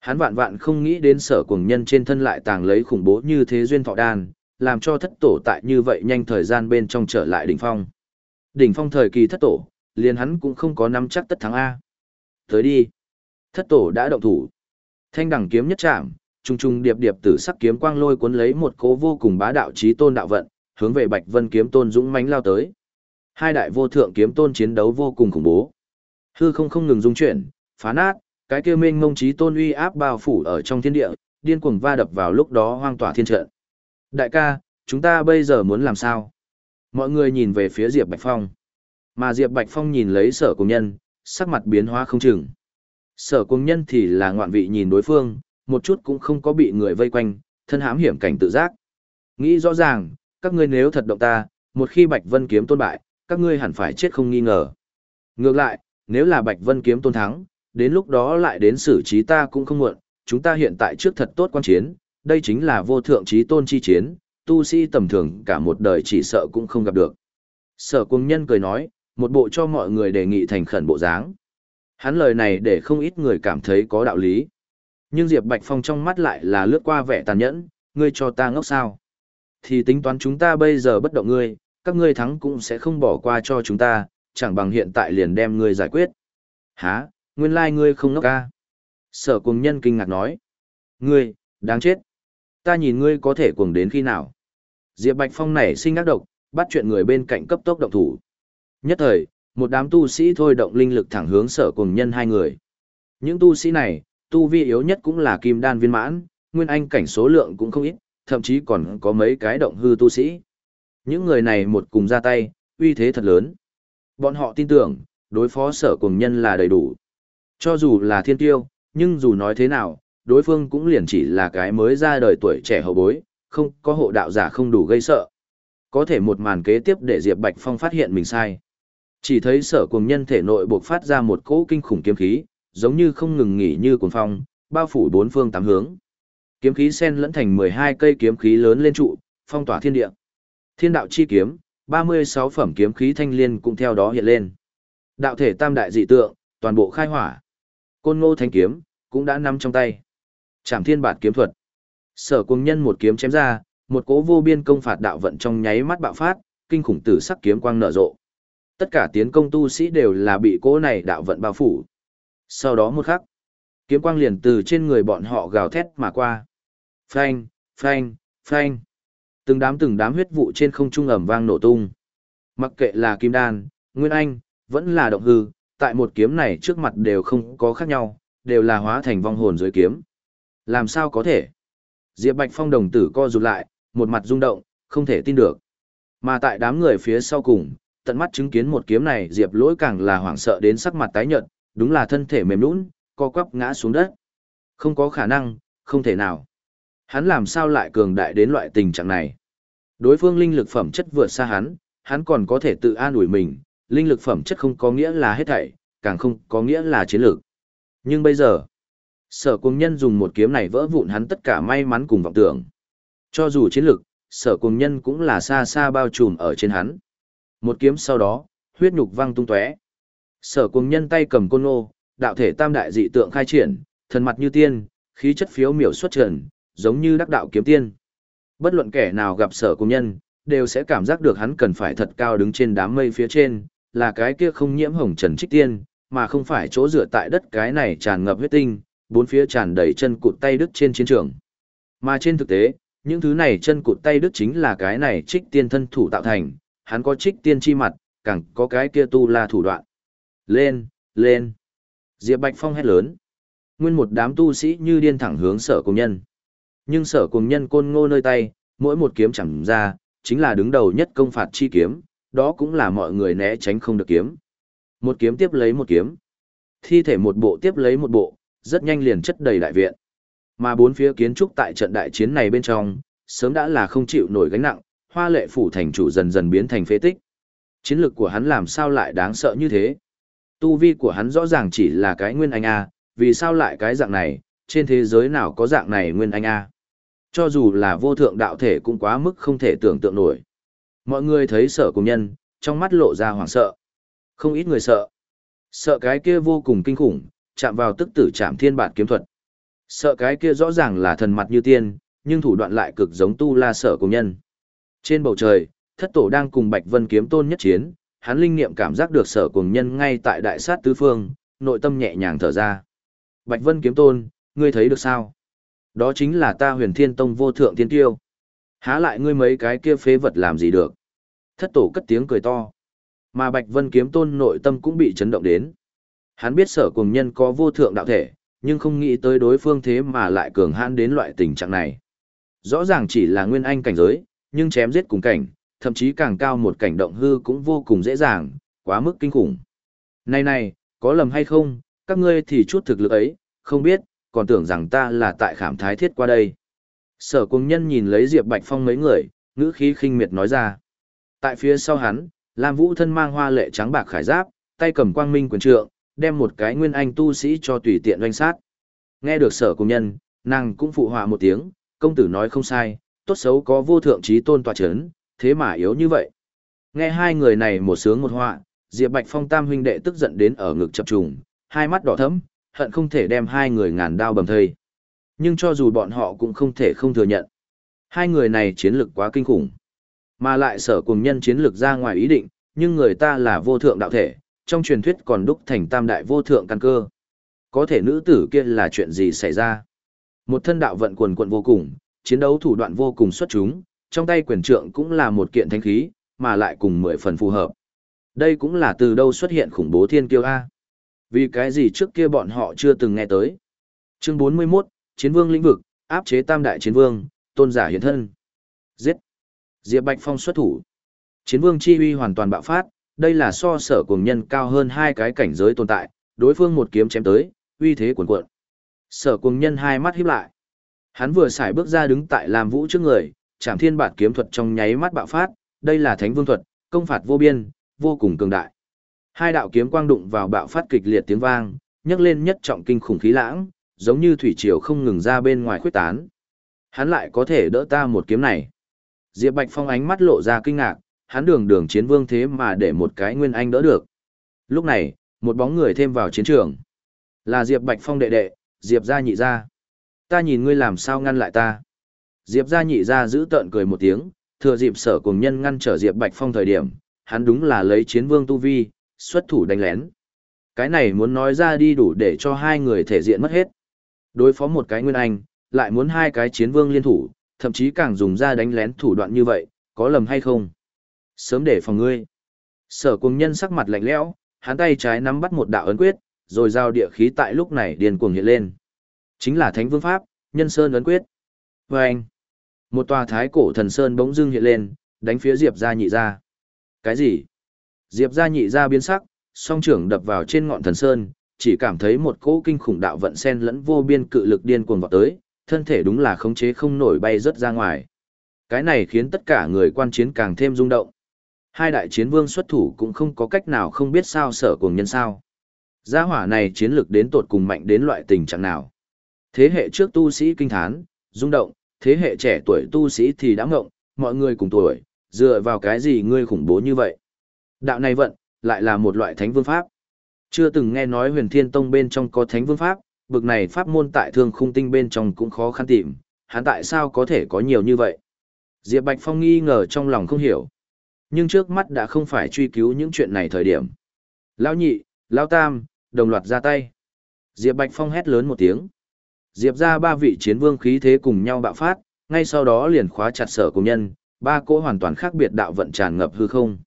Hắn vạn vạn không nghĩ đến sở cuồng nhân trên thân lại tàng lấy khủng bố như thế duyên thọ đan, làm cho thất tổ tại như vậy nhanh thời gian bên trong trở lại đỉnh phong. Đỉnh phong thời kỳ thất tổ, liền hắn cũng không có nắm chắc tất thắng A. Tới đi. Thất tổ đã động thủ. Thanh đẳng kiếm nhất chạm, trung trung điệp điệp tử sắc kiếm quang lôi cuốn lấy một cố vô cùng bá đạo chí tôn đạo vận, hướng về Bạch Vân kiếm tôn dũng mãnh lao tới. Hai đại vô thượng kiếm tôn chiến đấu vô cùng khủng bố. Hư không không ngừng rung chuyển, phá nát, cái kia mênh mông chí tôn uy áp bao phủ ở trong thiên địa, điên cuồng va đập vào lúc đó hoang tỏa thiên trận. Đại ca, chúng ta bây giờ muốn làm sao? Mọi người nhìn về phía Diệp Bạch Phong. Mà Diệp Bạch Phong nhìn lấy sở cùng nhân, sắc mặt biến hóa không chừng. Sở cung nhân thì là ngoạn vị nhìn đối phương, một chút cũng không có bị người vây quanh, thân hãm hiểm cảnh tự giác. Nghĩ rõ ràng, các ngươi nếu thật động ta, một khi Bạch Vân kiếm tôn bại, các ngươi hẳn phải chết không nghi ngờ. Ngược lại, nếu là Bạch Vân kiếm tôn thắng, đến lúc đó lại đến xử trí ta cũng không muộn, chúng ta hiện tại trước thật tốt quan chiến, đây chính là vô thượng trí tôn chi chiến, tu sĩ tầm thường cả một đời chỉ sợ cũng không gặp được. Sở cung nhân cười nói, một bộ cho mọi người đề nghị thành khẩn bộ dáng. Hắn lời này để không ít người cảm thấy có đạo lý. Nhưng Diệp Bạch Phong trong mắt lại là lướt qua vẻ tàn nhẫn, ngươi cho ta ngốc sao. Thì tính toán chúng ta bây giờ bất động ngươi, các ngươi thắng cũng sẽ không bỏ qua cho chúng ta, chẳng bằng hiện tại liền đem ngươi giải quyết. Hả, nguyên lai ngươi không ngốc ca. Sở cùng nhân kinh ngạc nói. Ngươi, đáng chết. Ta nhìn ngươi có thể cuồng đến khi nào. Diệp Bạch Phong này sinh ác độc, bắt chuyện người bên cạnh cấp tốc động thủ. Nhất thời, một đám tu sĩ thôi động linh lực thẳng hướng sở cùng nhân hai người. Những tu sĩ này, tu vi yếu nhất cũng là kim đan viên mãn, nguyên anh cảnh số lượng cũng không ít, thậm chí còn có mấy cái động hư tu sĩ. Những người này một cùng ra tay, uy thế thật lớn. Bọn họ tin tưởng, đối phó sở cùng nhân là đầy đủ. Cho dù là thiên tiêu, nhưng dù nói thế nào, đối phương cũng liền chỉ là cái mới ra đời tuổi trẻ hậu bối, không có hộ đạo giả không đủ gây sợ. Có thể một màn kế tiếp để Diệp Bạch Phong phát hiện mình sai. Chỉ thấy sở cuồng nhân thể nội buộc phát ra một cỗ kinh khủng kiếm khí, giống như không ngừng nghỉ như cuồng phong, bao phủ bốn phương tám hướng. Kiếm khí sen lẫn thành 12 cây kiếm khí lớn lên trụ, phong tỏa thiên địa. Thiên đạo chi kiếm, 36 phẩm kiếm khí thanh liên cũng theo đó hiện lên. Đạo thể tam đại dị tượng, toàn bộ khai hỏa. Côn Ngô Thanh kiếm cũng đã nắm trong tay. Trảm Thiên bản kiếm thuật. Sở Cuồng Nhân một kiếm chém ra, một cỗ vô biên công phạt đạo vận trong nháy mắt bạo phát, kinh khủng tử sắc kiếm quang nở rộ. Tất cả tiến công tu sĩ đều là bị cỗ này đạo vận bao phủ. Sau đó một khắc, kiếm quang liền từ trên người bọn họ gào thét mà qua. Phanh, phanh, phanh. Từng đám từng đám huyết vụ trên không trung ầm vang nổ tung. Mặc kệ là Kim Đan, Nguyên Anh, vẫn là động hư, tại một kiếm này trước mặt đều không có khác nhau, đều là hóa thành vong hồn dưới kiếm. Làm sao có thể? Diệp Bạch Phong đồng tử co rụt lại, một mặt rung động, không thể tin được. Mà tại đám người phía sau cùng, tận mắt chứng kiến một kiếm này Diệp lỗi càng là hoảng sợ đến sắc mặt tái nhợt, đúng là thân thể mềm lún co quắp ngã xuống đất. Không có khả năng, không thể nào. Hắn làm sao lại cường đại đến loại tình trạng này? Đối phương linh lực phẩm chất vượt xa hắn, hắn còn có thể tự an ủi mình, linh lực phẩm chất không có nghĩa là hết thảy, càng không có nghĩa là chiến lược. Nhưng bây giờ, sở cùng nhân dùng một kiếm này vỡ vụn hắn tất cả may mắn cùng vọng tưởng. Cho dù chiến lược, sở cùng nhân cũng là xa xa bao trùm ở trên hắn. Một kiếm sau đó, huyết nhục văng tung tóe. Sở cùng nhân tay cầm côn nô, đạo thể tam đại dị tượng khai triển, thần mặt như tiên, khí chất phiếu miểu xuất trần, giống như đắc đạo kiếm tiên. Bất luận kẻ nào gặp sở cuồng nhân, đều sẽ cảm giác được hắn cần phải thật cao đứng trên đám mây phía trên, là cái kia không nhiễm hồng trần trích tiên, mà không phải chỗ dựa tại đất cái này tràn ngập huyết tinh, bốn phía tràn đầy chân cụt tay đứt trên chiến trường. Mà trên thực tế, những thứ này chân cụt tay đứt chính là cái này trích tiên thân thủ tạo thành, hắn có trích tiên chi mặt, càng có cái kia tu la thủ đoạn. Lên, lên. Diệp Bạch Phong hét lớn. Nguyên một đám tu sĩ như điên thẳng hướng sở cùng nhân. Nhưng sở cùng nhân côn ngô nơi tay, mỗi một kiếm chẳng ra, chính là đứng đầu nhất công phạt chi kiếm, đó cũng là mọi người né tránh không được kiếm. Một kiếm tiếp lấy một kiếm. Thi thể một bộ tiếp lấy một bộ, rất nhanh liền chất đầy đại viện. Mà bốn phía kiến trúc tại trận đại chiến này bên trong, sớm đã là không chịu nổi gánh nặng, hoa lệ phủ thành chủ dần dần biến thành phế tích. Chiến lược của hắn làm sao lại đáng sợ như thế? Tu vi của hắn rõ ràng chỉ là cái nguyên anh A, vì sao lại cái dạng này, trên thế giới nào có dạng này nguyên anh A? Cho dù là vô thượng đạo thể cũng quá mức không thể tưởng tượng nổi. Mọi người thấy sở cùng nhân, trong mắt lộ ra hoảng sợ. Không ít người sợ. Sợ cái kia vô cùng kinh khủng, chạm vào tức tử chạm thiên bản kiếm thuật. Sợ cái kia rõ ràng là thần mặt như tiên, nhưng thủ đoạn lại cực giống tu la sở cùng nhân. Trên bầu trời, thất tổ đang cùng Bạch Vân kiếm tôn nhất chiến, hắn linh niệm cảm giác được sở cùng nhân ngay tại đại sát tứ phương, nội tâm nhẹ nhàng thở ra. Bạch Vân kiếm tôn, ngươi thấy được sao? Đó chính là ta huyền thiên tông vô thượng tiên tiêu. Há lại ngươi mấy cái kia phế vật làm gì được? Thất tổ cất tiếng cười to. Mà Bạch Vân kiếm tôn nội tâm cũng bị chấn động đến. Hắn biết sở cùng nhân có vô thượng đạo thể, nhưng không nghĩ tới đối phương thế mà lại cường hãn đến loại tình trạng này. Rõ ràng chỉ là nguyên anh cảnh giới, nhưng chém giết cùng cảnh, thậm chí càng cao một cảnh động hư cũng vô cùng dễ dàng, quá mức kinh khủng. Này này, có lầm hay không, các ngươi thì chút thực lực ấy, không biết, còn tưởng rằng ta là tại khảm thái thiết qua đây. Sở cùng nhân nhìn lấy Diệp Bạch Phong mấy người, ngữ khí khinh miệt nói ra. Tại phía sau hắn, Lam Vũ thân mang hoa lệ trắng bạc khải giáp, tay cầm quang minh quyền trượng, đem một cái nguyên anh tu sĩ cho tùy tiện doanh sát. Nghe được sở cùng nhân, nàng cũng phụ họa một tiếng, công tử nói không sai, tốt xấu có vô thượng trí tôn tòa chấn, thế mà yếu như vậy. Nghe hai người này một sướng một họa, Diệp Bạch Phong tam huynh đệ tức giận đến ở ngực chập trùng, hai mắt đỏ thẫm, hận không thể đem hai người ngàn đao bầm thây. Nhưng cho dù bọn họ cũng không thể không thừa nhận. Hai người này chiến lực quá kinh khủng. Mà lại sở cùng nhân chiến lực ra ngoài ý định, nhưng người ta là vô thượng đạo thể, trong truyền thuyết còn đúc thành tam đại vô thượng căn cơ. Có thể nữ tử kia là chuyện gì xảy ra? Một thân đạo vận quần quận vô cùng, chiến đấu thủ đoạn vô cùng xuất chúng, trong tay quyền trượng cũng là một kiện thanh khí, mà lại cùng mười phần phù hợp. Đây cũng là từ đâu xuất hiện khủng bố thiên kiêu A. Vì cái gì trước kia bọn họ chưa từng nghe tới. Chương 41, Chiến vương lĩnh vực, áp chế tam đại chiến vương, tôn giả hiện thân. Giết. Diệp Bạch Phong xuất thủ. Chiến vương chi uy hoàn toàn bạo phát, đây là so sở cùng nhân cao hơn hai cái cảnh giới tồn tại, đối phương một kiếm chém tới, uy thế cuồn cuộn. Sở cùng nhân hai mắt híp lại. Hắn vừa xài bước ra đứng tại Lam Vũ trước người, Trảm Thiên bản kiếm thuật trong nháy mắt bạo phát, đây là Thánh Vương thuật, công phạt vô biên, vô cùng cường đại. Hai đạo kiếm quang đụng vào bạo phát kịch liệt tiếng vang, nhấc lên nhất trọng kinh khủng khí lãng, giống như thủy triều không ngừng ra bên ngoài khuếch tán. Hắn lại có thể đỡ ta một kiếm này. Diệp Bạch Phong ánh mắt lộ ra kinh ngạc, hắn đường đường chiến vương thế mà để một cái nguyên anh đỡ được. Lúc này, một bóng người thêm vào chiến trường. Là Diệp Bạch Phong đệ đệ, Diệp gia nhị gia. Ta nhìn ngươi làm sao ngăn lại ta. Diệp gia nhị gia giữ tợn cười một tiếng, thừa dịp sở cùng nhân ngăn trở Diệp Bạch Phong thời điểm, hắn đúng là lấy chiến vương tu vi, xuất thủ đánh lén. Cái này muốn nói ra đi đủ để cho hai người thể diện mất hết. Đối phó một cái nguyên anh, lại muốn hai cái chiến vương liên thủ, thậm chí càng dùng ra đánh lén thủ đoạn như vậy, có lầm hay không? Sớm để phòng ngươi. Sở cùng nhân sắc mặt lạnh lẽo, hắn tay trái nắm bắt một đạo ấn quyết, rồi giao địa khí tại lúc này điền cuồng hiện lên. Chính là Thánh Vương Pháp, Nhân Sơn ấn quyết. Và anh, một tòa thái cổ thần sơn bỗng dưng hiện lên, đánh phía Diệp gia nhị gia. Cái gì? Diệp gia nhị gia biến sắc, song trưởng đập vào trên ngọn thần sơn, chỉ cảm thấy một cỗ kinh khủng đạo vận sen lẫn vô biên cự lực điên cuồng vọt tới, thân thể đúng là khống chế không nổi bay rất ra ngoài. Cái này khiến tất cả người quan chiến càng thêm rung động. Hai đại chiến vương xuất thủ cũng không có cách nào không biết sao sở cuồng nhân sao. Gia hỏa này chiến lực đến tột cùng mạnh đến loại tình trạng nào. Thế hệ trước tu sĩ kinh thán, rung động, thế hệ trẻ tuổi tu sĩ thì đã ngộng, mọi người cùng tuổi, dựa vào cái gì ngươi khủng bố như vậy. Đạo này vận, lại là một loại thánh vương pháp. Chưa từng nghe nói huyền thiên tông bên trong có thánh vương pháp, bực này pháp môn tại thương khung tinh bên trong cũng khó khăn tìm, hắn tại sao có thể có nhiều như vậy? Diệp Bạch Phong nghi ngờ trong lòng không hiểu. Nhưng trước mắt đã không phải truy cứu những chuyện này thời điểm. Lão nhị, Lão tam, đồng loạt ra tay. Diệp Bạch Phong hét lớn một tiếng. Diệp ra ba vị chiến vương khí thế cùng nhau bạo phát, ngay sau đó liền khóa chặt sở cùng nhân, ba cỗ hoàn toàn khác biệt đạo vận tràn ngập hư không.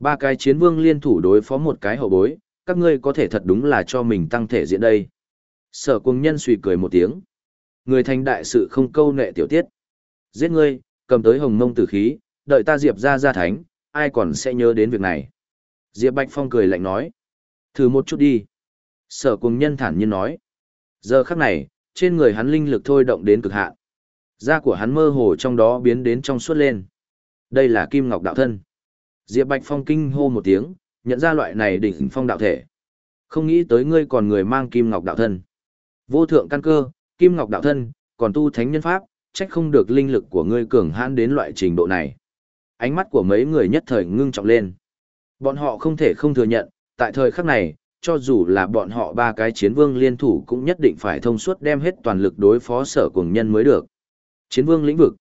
Ba cái chiến vương liên thủ đối phó một cái hậu bối, các ngươi có thể thật đúng là cho mình tăng thể diện đây. Sở cùng nhân suy cười một tiếng. Người thành đại sự không câu nệ tiểu tiết. Giết ngươi, cầm tới hồng mông tử khí, đợi ta Diệp ra ra thánh, ai còn sẽ nhớ đến việc này. Diệp Bạch Phong cười lạnh nói. Thử một chút đi. Sở cùng nhân thản nhiên nói. Giờ khắc này, trên người hắn linh lực thôi động đến cực hạn. Da của hắn mơ hồ trong đó biến đến trong suốt lên. Đây là kim ngọc đạo thân. Diệp Bạch Phong kinh hô một tiếng, nhận ra loại này đỉnh phong đạo thể. Không nghĩ tới ngươi còn người mang kim ngọc đạo thân. Vô thượng căn cơ, kim ngọc đạo thân, còn tu thánh nhân pháp, trách không được linh lực của ngươi cường hãn đến loại trình độ này. Ánh mắt của mấy người nhất thời ngưng trọng lên. Bọn họ không thể không thừa nhận, tại thời khắc này, cho dù là bọn họ ba cái chiến vương liên thủ cũng nhất định phải thông suốt đem hết toàn lực đối phó sở cùng nhân mới được. Chiến vương lĩnh vực.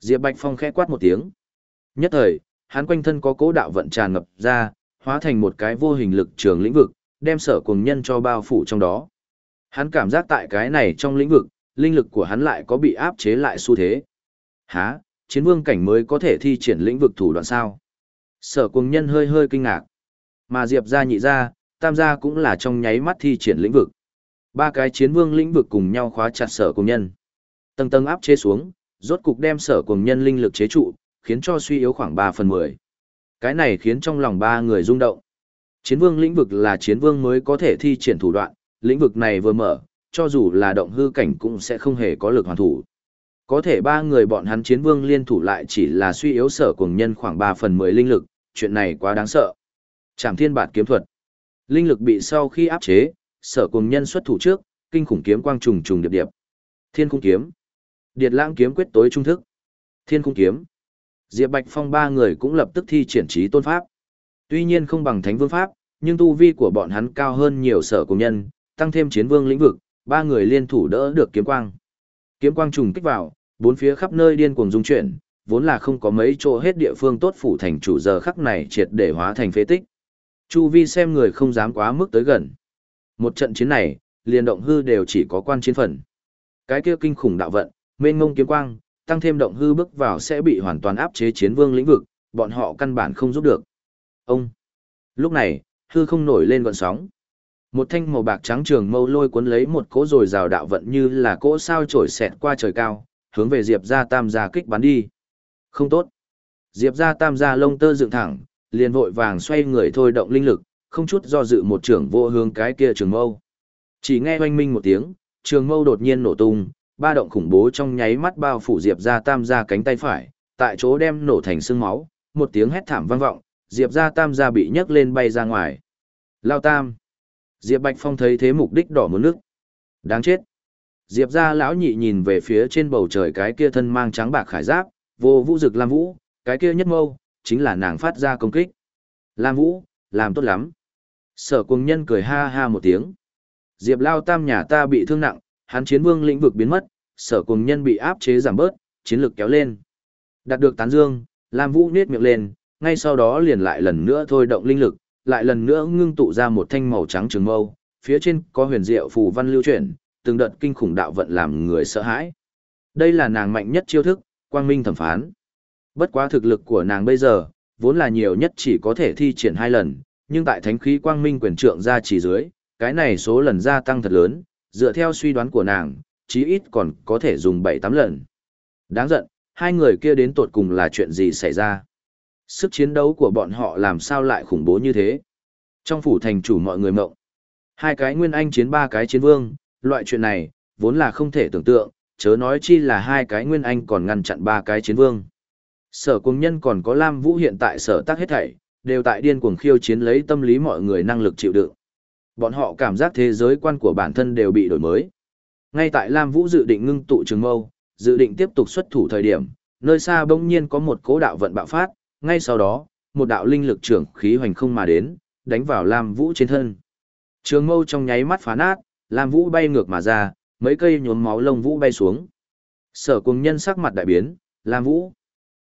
Diệp Bạch Phong khẽ quát một tiếng. Nhất thời, hắn quanh thân có cố đạo vận tràn ngập ra, hóa thành một cái vô hình lực trường lĩnh vực, đem sở cùng nhân cho bao phủ trong đó. Hắn cảm giác tại cái này trong lĩnh vực, linh lực của hắn lại có bị áp chế lại xu thế. Hả, chiến vương cảnh mới có thể thi triển lĩnh vực thủ đoạn sao? Sở cùng nhân hơi hơi kinh ngạc. Mà Diệp ra nhị ra, tam gia cũng là trong nháy mắt thi triển lĩnh vực. Ba cái chiến vương lĩnh vực cùng nhau khóa chặt sở cùng nhân. Tầng tầng áp chế xuống, rốt cục đem sở cùng nhân linh lực chế trụ, khiến cho suy yếu khoảng 3 phần 10. Cái này khiến trong lòng ba người rung động. Chiến vương lĩnh vực là chiến vương mới có thể thi triển thủ đoạn, lĩnh vực này vừa mở, cho dù là động hư cảnh cũng sẽ không hề có lực hoàn thủ. Có thể ba người bọn hắn chiến vương liên thủ lại chỉ là suy yếu sở cùng nhân khoảng 3 phần 10 linh lực, chuyện này quá đáng sợ. Trảm thiên bản kiếm thuật. Linh lực bị sau khi áp chế, sở cùng nhân xuất thủ trước, kinh khủng kiếm quang trùng trùng điệp điệp. Thiên cung kiếm. Điệt lãng kiếm quyết tối trung thức. Thiên cung kiếm. Diệp Bạch Phong ba người cũng lập tức thi triển trí tôn pháp. Tuy nhiên không bằng thánh vương pháp, nhưng tu vi của bọn hắn cao hơn nhiều sở cùng nhân, tăng thêm chiến vương lĩnh vực, ba người liên thủ đỡ được kiếm quang. Kiếm quang trùng kích vào, bốn phía khắp nơi điên cuồng dung chuyển, vốn là không có mấy chỗ hết địa phương tốt phủ thành chủ giờ khắc này triệt để hóa thành phế tích. Chu vi xem người không dám quá mức tới gần. Một trận chiến này, liền động hư đều chỉ có quan chiến phần. Cái kia kinh khủng đạo vận, mênh ngông kiếm quang, tăng thêm động hư bước vào sẽ bị hoàn toàn áp chế chiến vương lĩnh vực, bọn họ căn bản không giúp được. Ông! Lúc này, hư không nổi lên gọn sóng. Một thanh màu bạc trắng trường mâu lôi cuốn lấy một cỗ rồi rào đạo vận như là cỗ sao trổi xẹt qua trời cao, hướng về Diệp gia tam gia kích bắn đi. Không tốt. Diệp gia tam gia lông tơ dựng thẳng, liền vội vàng xoay người thôi động linh lực, không chút do dự một trưởng vô hướng cái kia trường mâu. Chỉ nghe oanh minh một tiếng, trường mâu đột nhiên nổ tung, ba động khủng bố trong nháy mắt bao phủ Diệp gia tam ra cánh tay phải, tại chỗ đem nổ thành xương máu, một tiếng hét thảm vang vọng, Diệp gia tam ra bị nhấc lên bay ra ngoài. Lao tam. Diệp Bạch Phong thấy thế mục đích đỏ muốn nước. Đáng chết. Diệp gia lão nhị nhìn về phía trên bầu trời cái kia thân mang trắng bạc khải giáp, vô vũ dực lam vũ, cái kia nhất mâu, chính là nàng phát ra công kích. Lam vũ, làm tốt lắm. Sở cùng nhân cười ha ha một tiếng. Diệp lao tam nhà ta bị thương nặng, hắn chiến vương lĩnh vực biến mất, sở cùng nhân bị áp chế giảm bớt, chiến lực kéo lên. Đạt được tán dương, Lam vũ nết miệng lên, ngay sau đó liền lại lần nữa thôi động linh lực, lại lần nữa ngưng tụ ra một thanh màu trắng trường mâu, phía trên có huyền diệu phù văn lưu chuyển, từng đợt kinh khủng đạo vận làm người sợ hãi. Đây là nàng mạnh nhất chiêu thức, quang minh thẩm phán. Bất quá thực lực của nàng bây giờ, vốn là nhiều nhất chỉ có thể thi triển hai lần, nhưng tại thánh khí quang minh quyền trượng ra chỉ dưới, cái này số lần gia tăng thật lớn, dựa theo suy đoán của nàng, chí ít còn có thể dùng 7-8 lần. Đáng giận, hai người kia đến tột cùng là chuyện gì xảy ra? Sức chiến đấu của bọn họ làm sao lại khủng bố như thế? Trong phủ thành chủ mọi người mộng. Hai cái nguyên anh chiến ba cái chiến vương, loại chuyện này, vốn là không thể tưởng tượng, chớ nói chi là hai cái nguyên anh còn ngăn chặn ba cái chiến vương. Sở cùng nhân còn có Lam Vũ hiện tại sở tác hết thảy, đều tại điên cuồng khiêu chiến lấy tâm lý mọi người năng lực chịu đựng. Bọn họ cảm giác thế giới quan của bản thân đều bị đổi mới. Ngay tại Lam Vũ dự định ngưng tụ trường mâu, dự định tiếp tục xuất thủ thời điểm, nơi xa bỗng nhiên có một cố đạo vận bạo phát, ngay sau đó, một đạo linh lực trưởng khí hoành không mà đến, đánh vào Lam Vũ trên thân. Trường mâu trong nháy mắt phá nát, Lam Vũ bay ngược mà ra, mấy cây nhuốm máu lông Vũ bay xuống. Sở cùng nhân sắc mặt đại biến, Lam Vũ.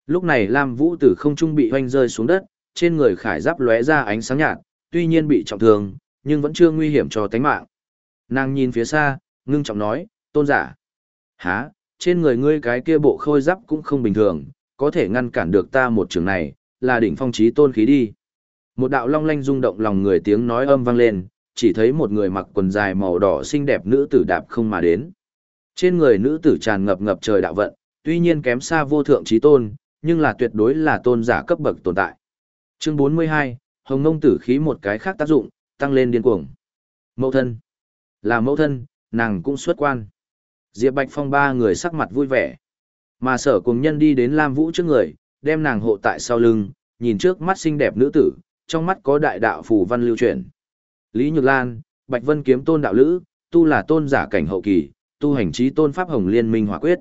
Lúc này Lam Vũ tử không trung bị hoanh rơi xuống đất, trên người khải giáp lóe ra ánh sáng nhạt, tuy nhiên bị trọng thương, nhưng vẫn chưa nguy hiểm cho tính mạng. Nàng nhìn phía xa, ngưng trọng nói, tôn giả. Hả, trên người ngươi cái kia bộ khôi giáp cũng không bình thường, có thể ngăn cản được ta một trường này, là đỉnh phong trí tôn khí đi. Một đạo long lanh rung động lòng người tiếng nói âm vang lên, chỉ thấy một người mặc quần dài màu đỏ xinh đẹp nữ tử đạp không mà đến. Trên người nữ tử tràn ngập ngập trời đạo vận, tuy nhiên kém xa vô thượng trí tôn, nhưng là tuyệt đối là tôn giả cấp bậc tồn tại. Chương 42, Hồng Ngông tử khí một cái khác tác dụng, tăng lên điên cuồng. Mẫu thân. Là mẫu thân, nàng cũng xuất quan. Diệp Bạch Phong ba người sắc mặt vui vẻ. Mà sở cùng nhân đi đến Lam Vũ trước người, đem nàng hộ tại sau lưng, nhìn trước mắt xinh đẹp nữ tử, trong mắt có đại đạo phù văn lưu truyền. Lý Nhược Lan, Bạch Vân kiếm tôn đạo lữ, tu là tôn giả cảnh hậu kỳ, tu hành trí tôn pháp hồng liên minh hòa quyết.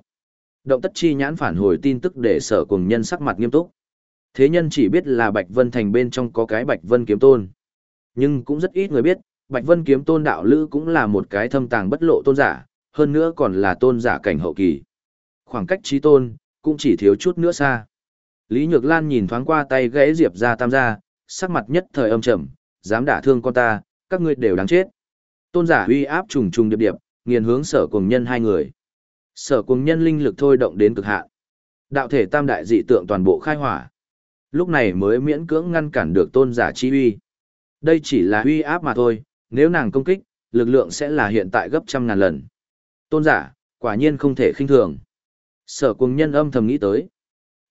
Động tất chi nhãn phản hồi tin tức để sở cùng nhân sắc mặt nghiêm túc. Thế nhân chỉ biết là Bạch Vân thành bên trong có cái Bạch Vân kiếm tôn. Nhưng cũng rất ít người biết, Bạch Vân kiếm tôn đạo lữ cũng là một cái thâm tàng bất lộ tôn giả, hơn nữa còn là tôn giả cảnh hậu kỳ. Khoảng cách trí tôn, cũng chỉ thiếu chút nữa xa. Lý Nhược Lan nhìn thoáng qua tay gãy Diệp ra tam gia, sắc mặt nhất thời âm trầm, dám đả thương con ta, các ngươi đều đáng chết. Tôn giả uy áp trùng trùng điệp điệp, nghiền hướng sở cùng nhân hai người. Sở cùng nhân linh lực thôi động đến cực hạn. Đạo thể tam đại dị tượng toàn bộ khai hỏa. Lúc này mới miễn cưỡng ngăn cản được tôn giả chi uy. Đây chỉ là uy áp mà thôi, nếu nàng công kích, lực lượng sẽ là hiện tại gấp trăm ngàn lần. Tôn giả, quả nhiên không thể khinh thường. Sở cùng nhân âm thầm nghĩ tới.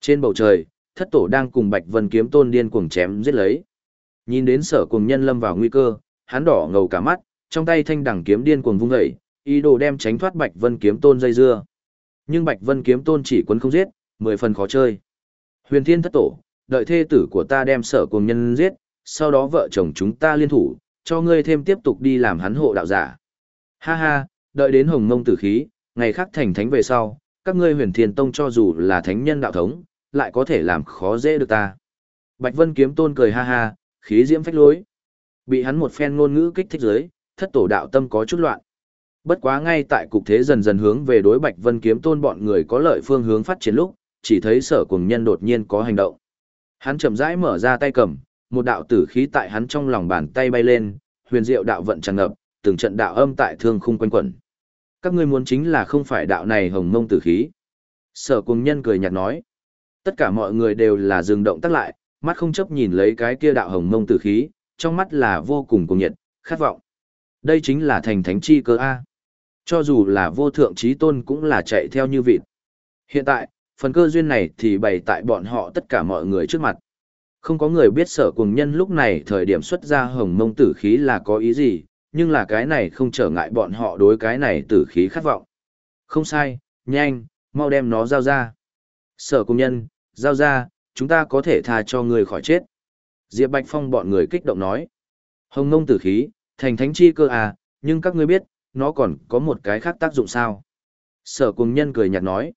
Trên bầu trời, thất tổ đang cùng Bạch Vân kiếm tôn điên cuồng chém giết lấy. Nhìn đến sở cùng nhân lâm vào nguy cơ, hắn đỏ ngầu cả mắt, trong tay thanh đẳng kiếm điên cuồng vung dậy, ý đồ đem tránh thoát Bạch Vân kiếm tôn dây dưa. Nhưng Bạch Vân kiếm tôn chỉ quấn không giết, mười phần khó chơi. Huyền Thiên thất tổ, đợi thê tử của ta đem sở cùng nhân giết, sau đó vợ chồng chúng ta liên thủ, cho ngươi thêm tiếp tục đi làm hắn hộ đạo giả. Ha ha, đợi đến hồng mông tử khí, ngày khác thành thánh về sau, các ngươi huyền thiên tông cho dù là thánh nhân đạo thống, lại có thể làm khó dễ được ta. Bạch Vân kiếm tôn cười ha ha, khí diễm phách lối. Bị hắn một phen ngôn ngữ kích thích giới, thất tổ đạo tâm có chút loạn. Bất quá ngay tại cục thế dần dần hướng về đối Bạch Vân kiếm tôn bọn người có lợi phương hướng phát triển lúc, chỉ thấy sở cùng nhân đột nhiên có hành động. Hắn chậm rãi mở ra tay cầm, một đạo tử khí tại hắn trong lòng bàn tay bay lên, huyền diệu đạo vận tràn ngập, từng trận đạo âm tại thương khung quanh quẩn. Các ngươi muốn chính là không phải đạo này hồng mông tử khí. Sở cùng nhân cười nhạt nói. Tất cả mọi người đều là dừng động tác lại, mắt không chấp nhìn lấy cái kia đạo hồng mông tử khí, trong mắt là vô cùng cuồng nhiệt, khát vọng. Đây chính là thành thánh chi cơ A. Cho dù là vô thượng trí tôn cũng là chạy theo như vịt. Hiện tại, phần cơ duyên này thì bày tại bọn họ tất cả mọi người trước mặt. Không có người biết sở cùng nhân lúc này thời điểm xuất ra hồng mông tử khí là có ý gì, nhưng là cái này không trở ngại bọn họ đối cái này tử khí khát vọng. Không sai, nhanh, mau đem nó giao ra. Sở cùng nhân, giao ra, chúng ta có thể tha cho người khỏi chết. Diệp Bạch Phong bọn người kích động nói. Hồng mông tử khí, thành thánh chi cơ à, nhưng các ngươi biết, nó còn có một cái khác tác dụng sao? Sở cùng nhân cười nhạt nói.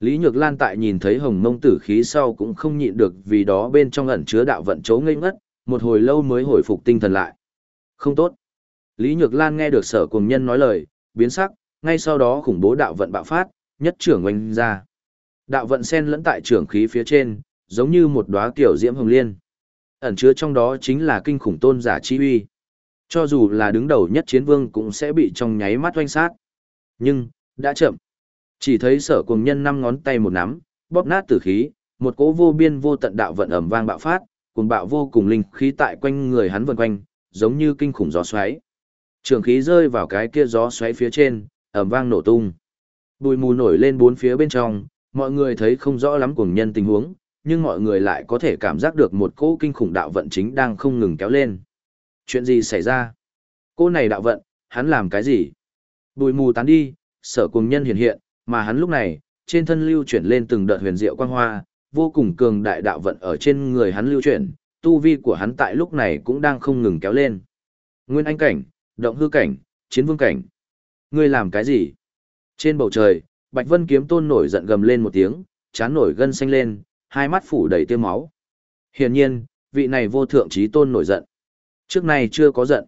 Lý Nhược Lan tại nhìn thấy hồng mông tử khí sau cũng không nhịn được vì đó bên trong ẩn chứa đạo vận chấu ngây ngất, một hồi lâu mới hồi phục tinh thần lại. Không tốt. Lý Nhược Lan nghe được sở cùng nhân nói lời, biến sắc, ngay sau đó khủng bố đạo vận bạo phát, nhất trưởng oanh ra. Đạo vận sen lẫn tại trưởng khí phía trên, giống như một đóa tiểu diễm hồng liên. Ẩn chứa trong đó chính là kinh khủng tôn giả chi uy. Cho dù là đứng đầu nhất chiến vương cũng sẽ bị trong nháy mắt oanh sát. Nhưng, đã chậm. Chỉ thấy sở cùng nhân năm ngón tay một nắm, bóp nát tử khí, một cỗ vô biên vô tận đạo vận ẩm vang bạo phát, cùng bạo vô cùng linh khí tại quanh người hắn vần quanh, giống như kinh khủng gió xoáy. Trường khí rơi vào cái kia gió xoáy phía trên, ẩm vang nổ tung. Bùi mù nổi lên bốn phía bên trong, mọi người thấy không rõ lắm cùng nhân tình huống, nhưng mọi người lại có thể cảm giác được một cỗ kinh khủng đạo vận chính đang không ngừng kéo lên. Chuyện gì xảy ra? Cô này đạo vận, hắn làm cái gì? Bùi mù tán đi, sở cùng nhân hiện hiện, mà hắn lúc này, trên thân lưu chuyển lên từng đợt huyền diệu quang hoa, vô cùng cường đại đạo vận ở trên người hắn lưu chuyển, tu vi của hắn tại lúc này cũng đang không ngừng kéo lên. Nguyên anh cảnh, động hư cảnh, chiến vương cảnh. Ngươi làm cái gì? Trên bầu trời, Bạch Vân kiếm tôn nổi giận gầm lên một tiếng, chán nổi gân xanh lên, hai mắt phủ đầy tiêu máu. Hiển nhiên, vị này vô thượng trí tôn nổi giận. Trước này chưa có giận.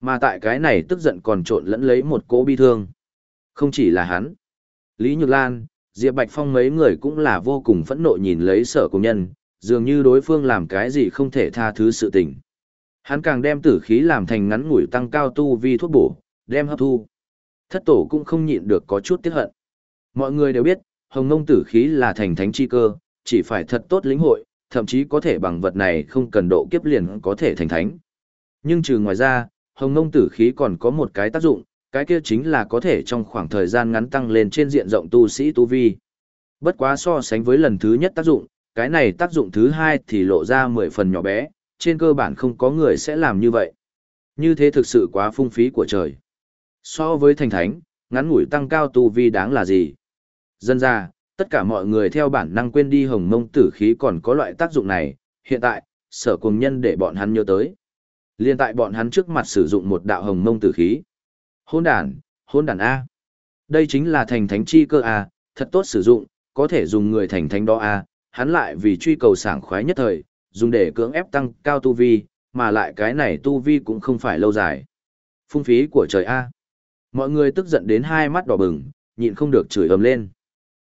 Mà tại cái này tức giận còn trộn lẫn lấy một cỗ bi thương. Không chỉ là hắn. Lý Nhược Lan, Diệp Bạch Phong mấy người cũng là vô cùng phẫn nộ nhìn lấy sở công nhân, dường như đối phương làm cái gì không thể tha thứ sự tình. Hắn càng đem tử khí làm thành ngắn ngủi tăng cao tu vi thuốc bổ, đem hấp thu. Thất tổ cũng không nhịn được có chút tiếc hận. Mọi người đều biết, hồng ngông tử khí là thành thánh chi cơ, chỉ phải thật tốt lĩnh hội, thậm chí có thể bằng vật này không cần độ kiếp liền có thể thành thánh. Nhưng trừ ngoài ra, hồng ngông tử khí còn có một cái tác dụng, cái kia chính là có thể trong khoảng thời gian ngắn tăng lên trên diện rộng tu sĩ tu vi. Bất quá so sánh với lần thứ nhất tác dụng, cái này tác dụng thứ hai thì lộ ra mười phần nhỏ bé, trên cơ bản không có người sẽ làm như vậy. Như thế thực sự quá phung phí của trời. So với thành thánh, ngắn ngủi tăng cao tu vi đáng là gì? Dân ra, tất cả mọi người theo bản năng quên đi hồng mông tử khí còn có loại tác dụng này, hiện tại, sở cùng nhân để bọn hắn nhớ tới. Liên tại bọn hắn trước mặt sử dụng một đạo hồng mông tử khí. Hôn đàn, hôn đàn A. Đây chính là thành thánh chi cơ A, thật tốt sử dụng, có thể dùng người thành thánh đó A, hắn lại vì truy cầu sảng khoái nhất thời, dùng để cưỡng ép tăng cao tu vi, mà lại cái này tu vi cũng không phải lâu dài. Phung phí của trời A. Mọi người tức giận đến hai mắt đỏ bừng, nhịn không được chửi ầm lên.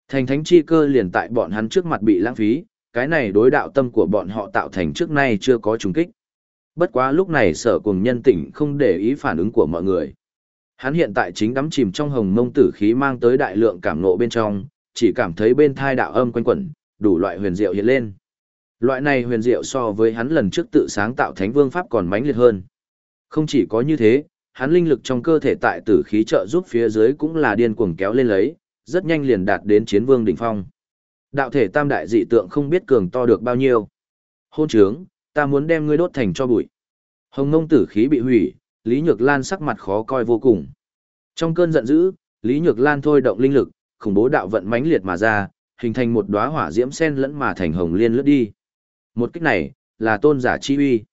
Thành thánh chi cơ liền tại bọn hắn trước mặt bị lãng phí, cái này đối đạo tâm của bọn họ tạo thành trước nay chưa có trùng kích. Bất quá lúc này sở cùng nhân tỉnh không để ý phản ứng của mọi người. Hắn hiện tại chính đắm chìm trong hồng mông tử khí mang tới đại lượng cảm nộ bên trong, chỉ cảm thấy bên thai đạo âm quanh quẩn, đủ loại huyền diệu hiện lên. Loại này huyền diệu so với hắn lần trước tự sáng tạo thánh vương pháp còn mãnh liệt hơn. Không chỉ có như thế, hắn linh lực trong cơ thể tại tử khí trợ giúp phía dưới cũng là điên cuồng kéo lên lấy, rất nhanh liền đạt đến chiến vương đỉnh phong. Đạo thể tam đại dị tượng không biết cường to được bao nhiêu. Hôn trướng, ta muốn đem ngươi đốt thành cho bụi. Hồng ngông tử khí bị hủy, Lý Nhược Lan sắc mặt khó coi vô cùng. Trong cơn giận dữ, Lý Nhược Lan thôi động linh lực, khủng bố đạo vận mãnh liệt mà ra, hình thành một đóa hỏa diễm sen lẫn mà thành hồng liên lướt đi. Một kích này, là tôn giả chi uy.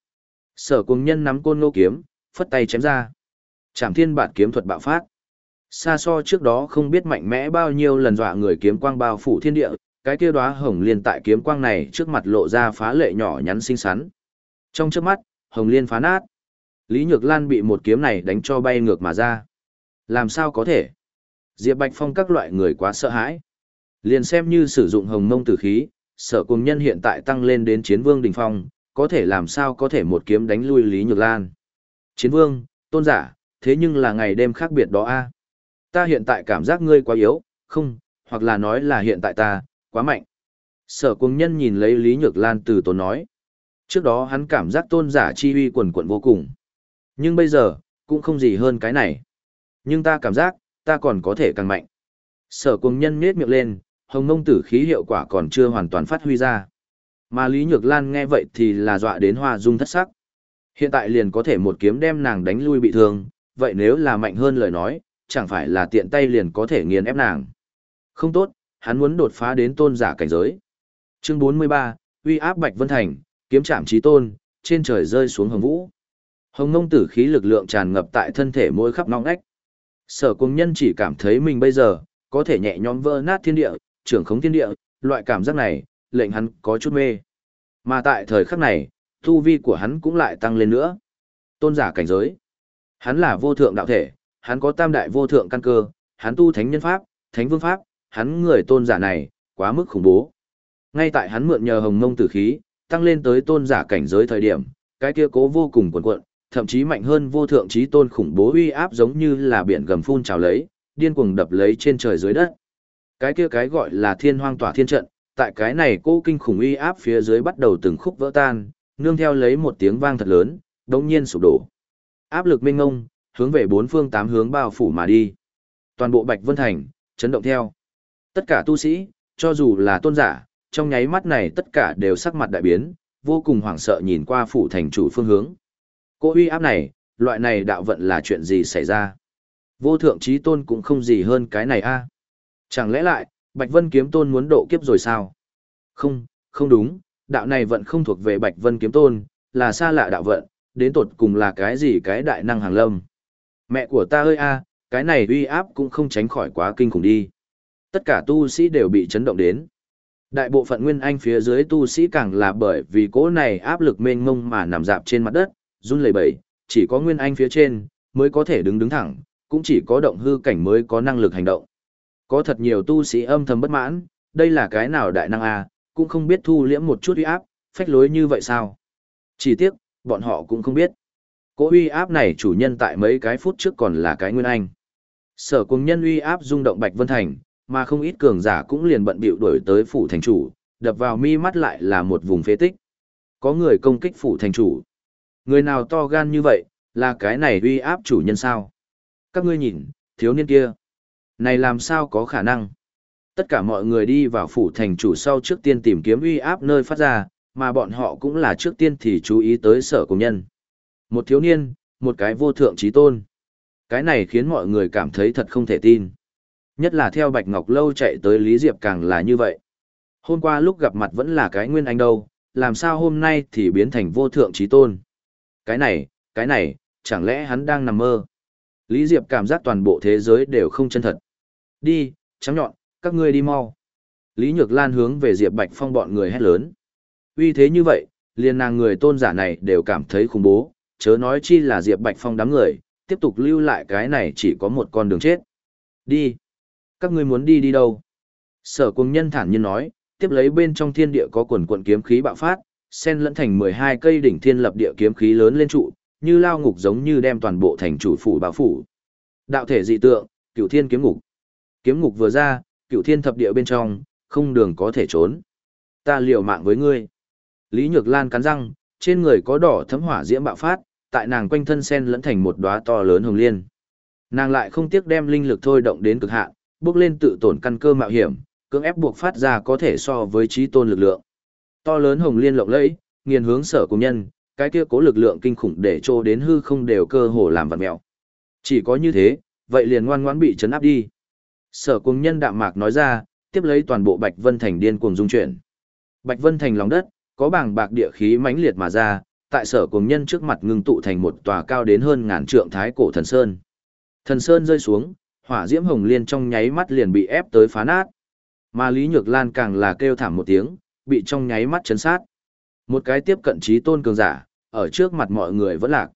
Sở Cung nhân nắm côn lô kiếm, phất tay chém ra. Trảm thiên bản kiếm thuật bạo phát. Xa so trước đó không biết mạnh mẽ bao nhiêu lần dọa người kiếm quang bao phủ thiên địa, cái kia đóa hồng liên tại kiếm quang này trước mặt lộ ra phá lệ nhỏ nhắn xinh xắn. Trong trước mắt, hồng liên phá nát. Lý Nhược Lan bị một kiếm này đánh cho bay ngược mà ra. Làm sao có thể? Diệp Bạch Phong các loại người quá sợ hãi. Liền xem như sử dụng hồng mông tử khí, sở cùng nhân hiện tại tăng lên đến chiến vương đỉnh phong, có thể làm sao có thể một kiếm đánh lui Lý Nhược Lan. Chiến vương, tôn giả, thế nhưng là ngày đêm khác biệt đó a. Ta hiện tại cảm giác ngươi quá yếu, không, hoặc là nói là hiện tại ta, quá mạnh. Sở cùng nhân nhìn lấy Lý Nhược Lan từ tốn nói. Trước đó hắn cảm giác tôn giả chi uy quần quận vô cùng. Nhưng bây giờ, cũng không gì hơn cái này. Nhưng ta cảm giác, ta còn có thể càng mạnh. Sở cùng nhân nết miệng lên, hồng mông tử khí hiệu quả còn chưa hoàn toàn phát huy ra. Mà Lý Nhược Lan nghe vậy thì là dọa đến hoa dung thất sắc. Hiện tại liền có thể một kiếm đem nàng đánh lui bị thương, vậy nếu là mạnh hơn lời nói, chẳng phải là tiện tay liền có thể nghiền ép nàng. Không tốt, hắn muốn đột phá đến tôn giả cảnh giới. Chương 43, uy áp Bạch Vân Thành, kiếm chạm chí tôn, trên trời rơi xuống hồng vũ. Hồng ngông tử khí lực lượng tràn ngập tại thân thể mỗi khắp ngóc ngách. Sở cung nhân chỉ cảm thấy mình bây giờ, có thể nhẹ nhõm vỡ nát thiên địa, trưởng khống thiên địa, loại cảm giác này, lệnh hắn có chút mê. Mà tại thời khắc này, tu vi của hắn cũng lại tăng lên nữa. Tôn giả cảnh giới. Hắn là vô thượng đạo thể, hắn có tam đại vô thượng căn cơ, hắn tu thánh nhân pháp, thánh vương pháp, hắn người tôn giả này, quá mức khủng bố. Ngay tại hắn mượn nhờ hồng mông tử khí, tăng lên tới tôn giả cảnh giới thời điểm, cái kia cố vô cùng cuồn cuộn, thậm chí mạnh hơn vô thượng trí tôn khủng bố uy áp giống như là biển gầm phun trào lấy, điên cuồng đập lấy trên trời dưới đất. Cái kia cái gọi là thiên hoang tỏa thiên trận, tại cái này cô kinh khủng uy áp phía dưới bắt đầu từng khúc vỡ tan, nương theo lấy một tiếng vang thật lớn, đống nhiên sụp đổ. Áp lực mênh ngông, hướng về bốn phương tám hướng bao phủ mà đi. Toàn bộ Bạch Vân Thành, chấn động theo. Tất cả tu sĩ, cho dù là tôn giả, trong nháy mắt này tất cả đều sắc mặt đại biến, vô cùng hoảng sợ nhìn qua phủ thành chủ phương hướng. Cô uy áp này, loại này đạo vận là chuyện gì xảy ra? Vô thượng trí tôn cũng không gì hơn cái này a. Chẳng lẽ lại, Bạch Vân kiếm tôn muốn độ kiếp rồi sao? Không, không đúng, đạo này vận không thuộc về Bạch Vân kiếm tôn, là xa lạ đạo vận, đến tột cùng là cái gì cái đại năng hàng lâm. Mẹ của ta ơi a, cái này uy áp cũng không tránh khỏi quá kinh khủng đi. Tất cả tu sĩ đều bị chấn động đến. Đại bộ phận nguyên anh phía dưới tu sĩ càng là bởi vì cỗ này áp lực mênh mông mà nằm dạp trên mặt đất, run lẩy bẩy, chỉ có nguyên anh phía trên mới có thể đứng đứng thẳng, cũng chỉ có động hư cảnh mới có năng lực hành động. Có thật nhiều tu sĩ âm thầm bất mãn, đây là cái nào đại năng a, cũng không biết thu liễm một chút uy áp, phách lối như vậy sao? Chỉ tiếc, bọn họ cũng không biết. Cỗ uy áp này chủ nhân tại mấy cái phút trước còn là cái nguyên anh. Sở cùng nhân uy áp rung động Bạch Vân Thành, mà không ít cường giả cũng liền bận bịu đuổi tới phủ thành chủ, đập vào mi mắt lại là một vùng phế tích. Có người công kích phủ thành chủ. Người nào to gan như vậy, là cái này uy áp chủ nhân sao? Các ngươi nhìn, thiếu niên kia. Này làm sao có khả năng? Tất cả mọi người đi vào phủ thành chủ sau trước tiên tìm kiếm uy áp nơi phát ra, mà bọn họ cũng là trước tiên thì chú ý tới sở công nhân. Một thiếu niên, một cái vô thượng trí tôn. Cái này khiến mọi người cảm thấy thật không thể tin. Nhất là theo Bạch Ngọc Lâu chạy tới Lý Diệp càng là như vậy. Hôm qua lúc gặp mặt vẫn là cái nguyên anh đâu, làm sao hôm nay thì biến thành vô thượng trí tôn. Cái này, cái này, chẳng lẽ hắn đang nằm mơ. Lý Diệp cảm giác toàn bộ thế giới đều không chân thật. Đi, trắng nhọn, các ngươi đi mau. Lý Nhược Lan hướng về Diệp Bạch Phong bọn người hét lớn. Uy thế như vậy, liền nàng người tôn giả này đều cảm thấy khủng bố, chớ nói chi là Diệp Bạch Phong đám người, tiếp tục lưu lại cái này chỉ có một con đường chết. Đi. Các ngươi muốn đi đi đâu? Sở cung nhân thản nhiên nói, tiếp lấy bên trong thiên địa có quần quận kiếm khí bạo phát, sen lẫn thành 12 cây đỉnh thiên lập địa kiếm khí lớn lên trụ, như lao ngục giống như đem toàn bộ thành chủ phủ bao phủ. Đạo thể dị tượng, cửu thiên kiếm ngục. Kiếm ngục vừa ra, cửu thiên thập địa bên trong, không đường có thể trốn. Ta liều mạng với ngươi. Lý Nhược Lan cắn răng, trên người có đỏ thấm hỏa diễm bạo phát, tại nàng quanh thân sen lẫn thành một đóa to lớn hồng liên. Nàng lại không tiếc đem linh lực thôi động đến cực hạn, bước lên tự tổn căn cơ mạo hiểm, cưỡng ép buộc phát ra có thể so với trí tôn lực lượng. To lớn hồng liên lộng lẫy, nghiền hướng sở cùng nhân, cái kia cố lực lượng kinh khủng để trô đến hư không đều cơ hồ làm vật mèo. Chỉ có như thế, vậy liền ngoan ngoãn bị chấn áp đi. Sở cùng nhân đạm mạc nói ra, tiếp lấy toàn bộ Bạch Vân Thành điên cuồng dung chuyển. Bạch Vân Thành lòng đất, có bảng bạc địa khí mãnh liệt mà ra, tại sở cùng nhân trước mặt ngưng tụ thành một tòa cao đến hơn ngàn trượng thái cổ thần sơn. Thần sơn rơi xuống, hỏa diễm hồng liên trong nháy mắt liền bị ép tới phá nát. Mà Lý Nhược Lan càng là kêu thảm một tiếng, bị trong nháy mắt chấn sát. Một cái tiếp cận trí tôn cường giả, ở trước mặt mọi người vẫn lạc.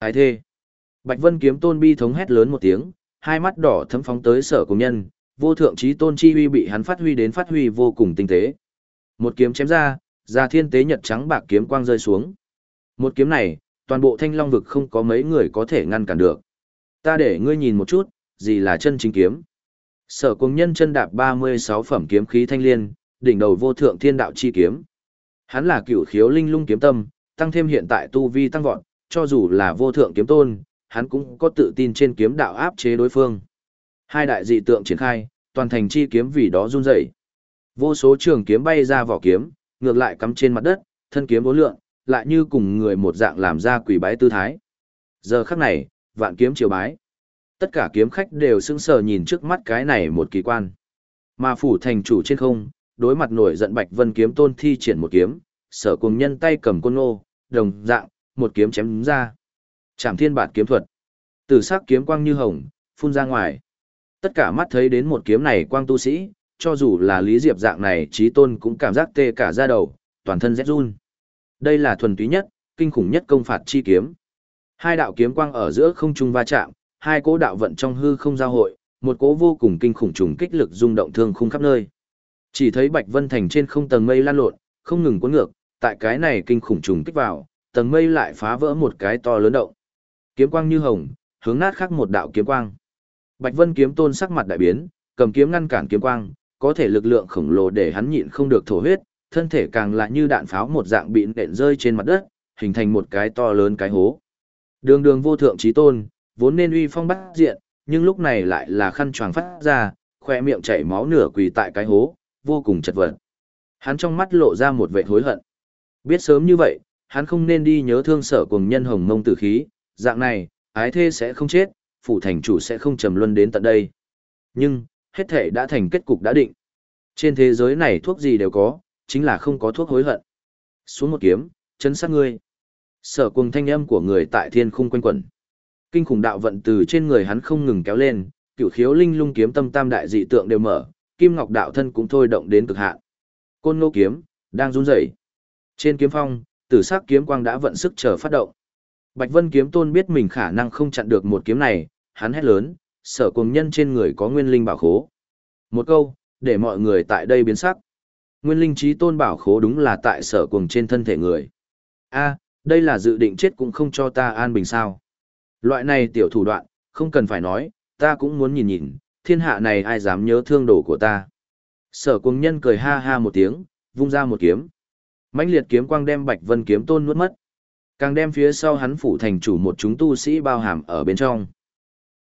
Thái thê. Bạch Vân kiếm tôn bi thống hét lớn một tiếng, hai mắt đỏ thấm phóng tới sở công nhân, vô thượng trí tôn chi huy bị hắn phát huy đến phát huy vô cùng tinh tế. Một kiếm chém ra, ra thiên tế nhật trắng bạc kiếm quang rơi xuống. Một kiếm này, toàn bộ thanh long vực không có mấy người có thể ngăn cản được. Ta để ngươi nhìn một chút, gì là chân chính kiếm. Sở cùng nhân chân đạp 36 phẩm kiếm khí thanh liên, đỉnh đầu vô thượng thiên đạo chi kiếm. Hắn là cửu khiếu linh lung kiếm tâm, tăng thêm hiện tại tu vi tăng vọt, cho dù là vô thượng kiếm tôn, hắn cũng có tự tin trên kiếm đạo áp chế đối phương. Hai đại dị tượng triển khai, toàn thành chi kiếm vì đó run rẩy. Vô số trường kiếm bay ra vỏ kiếm, ngược lại cắm trên mặt đất, thân kiếm bốn lượng, lại như cùng người một dạng làm ra quỷ bái tư thái. Giờ khắc này, vạn kiếm triều bái. Tất cả kiếm khách đều sững sờ nhìn trước mắt cái này một kỳ quan. Mà phủ thành chủ trên không, đối mặt nổi giận Bạch Vân kiếm tôn thi triển một kiếm, sở cùng nhân tay cầm côn ngô, đồng dạng, một kiếm chém ra. Trảm thiên bản kiếm thuật. từ sắc kiếm quang như hồng, phun ra ngoài. Tất cả mắt thấy đến một kiếm này quang tu sĩ, cho dù là Lý Diệp dạng này trí tôn cũng cảm giác tê cả da đầu, toàn thân rét run. Đây là thuần túy nhất, kinh khủng nhất công phạt chi kiếm. Hai đạo kiếm quang ở giữa không trung va chạm, hai cỗ đạo vận trong hư không giao hội, một cỗ vô cùng kinh khủng trùng kích lực rung động thương khung khắp nơi. Chỉ thấy Bạch Vân Thành trên không tầng mây lan lộn, không ngừng cuốn ngược, tại cái này kinh khủng trùng kích vào, tầng mây lại phá vỡ một cái to lớn động. Kiếm quang như hồng, hướng nát khắc một đạo kiếm quang. Bạch Vân kiếm tôn sắc mặt đại biến, cầm kiếm ngăn cản kiếm quang, có thể lực lượng khổng lồ để hắn nhịn không được thổ huyết, thân thể càng lại như đạn pháo một dạng bị nện rơi trên mặt đất, hình thành một cái to lớn cái hố. Đường đường vô thượng trí tôn, vốn nên uy phong bắt diện, nhưng lúc này lại là khăn choàng phát ra, khoe miệng chảy máu nửa quỳ tại cái hố, vô cùng chật vật. Hắn trong mắt lộ ra một vẻ hối hận. Biết sớm như vậy, hắn không nên đi nhớ thương sở cùng nhân hồng mông tử khí, dạng này, ái thê sẽ không chết, phủ thành chủ sẽ không trầm luân đến tận đây. Nhưng, hết thể đã thành kết cục đã định. Trên thế giới này thuốc gì đều có, chính là không có thuốc hối hận. Xuống một kiếm, chấn sát ngươi. Sở cùng thanh âm của người tại thiên khung quanh quẩn. Kinh khủng đạo vận từ trên người hắn không ngừng kéo lên, cửu khiếu linh lung kiếm tâm tam đại dị tượng đều mở, kim ngọc đạo thân cũng thôi động đến cực hạn. Côn nô kiếm đang run rẩy. Trên kiếm phong, tử sắc kiếm quang đã vận sức chờ phát động. Bạch Vân kiếm tôn biết mình khả năng không chặn được một kiếm này, hắn hét lớn, sở cùng nhân trên người có nguyên linh bảo khố. Một câu, để mọi người tại đây biến sắc. Nguyên linh trí tôn bảo khố đúng là tại sở cùng trên thân thể người. a đây là dự định chết cũng không cho ta an bình sao. Loại này tiểu thủ đoạn, không cần phải nói, ta cũng muốn nhìn nhìn, thiên hạ này ai dám nhớ thương đồ của ta. Sở cuồng nhân cười ha ha một tiếng, vung ra một kiếm. mãnh liệt kiếm quang đem Bạch Vân kiếm tôn nuốt mất. Càng đem phía sau hắn phủ thành chủ một chúng tu sĩ bao hàm ở bên trong.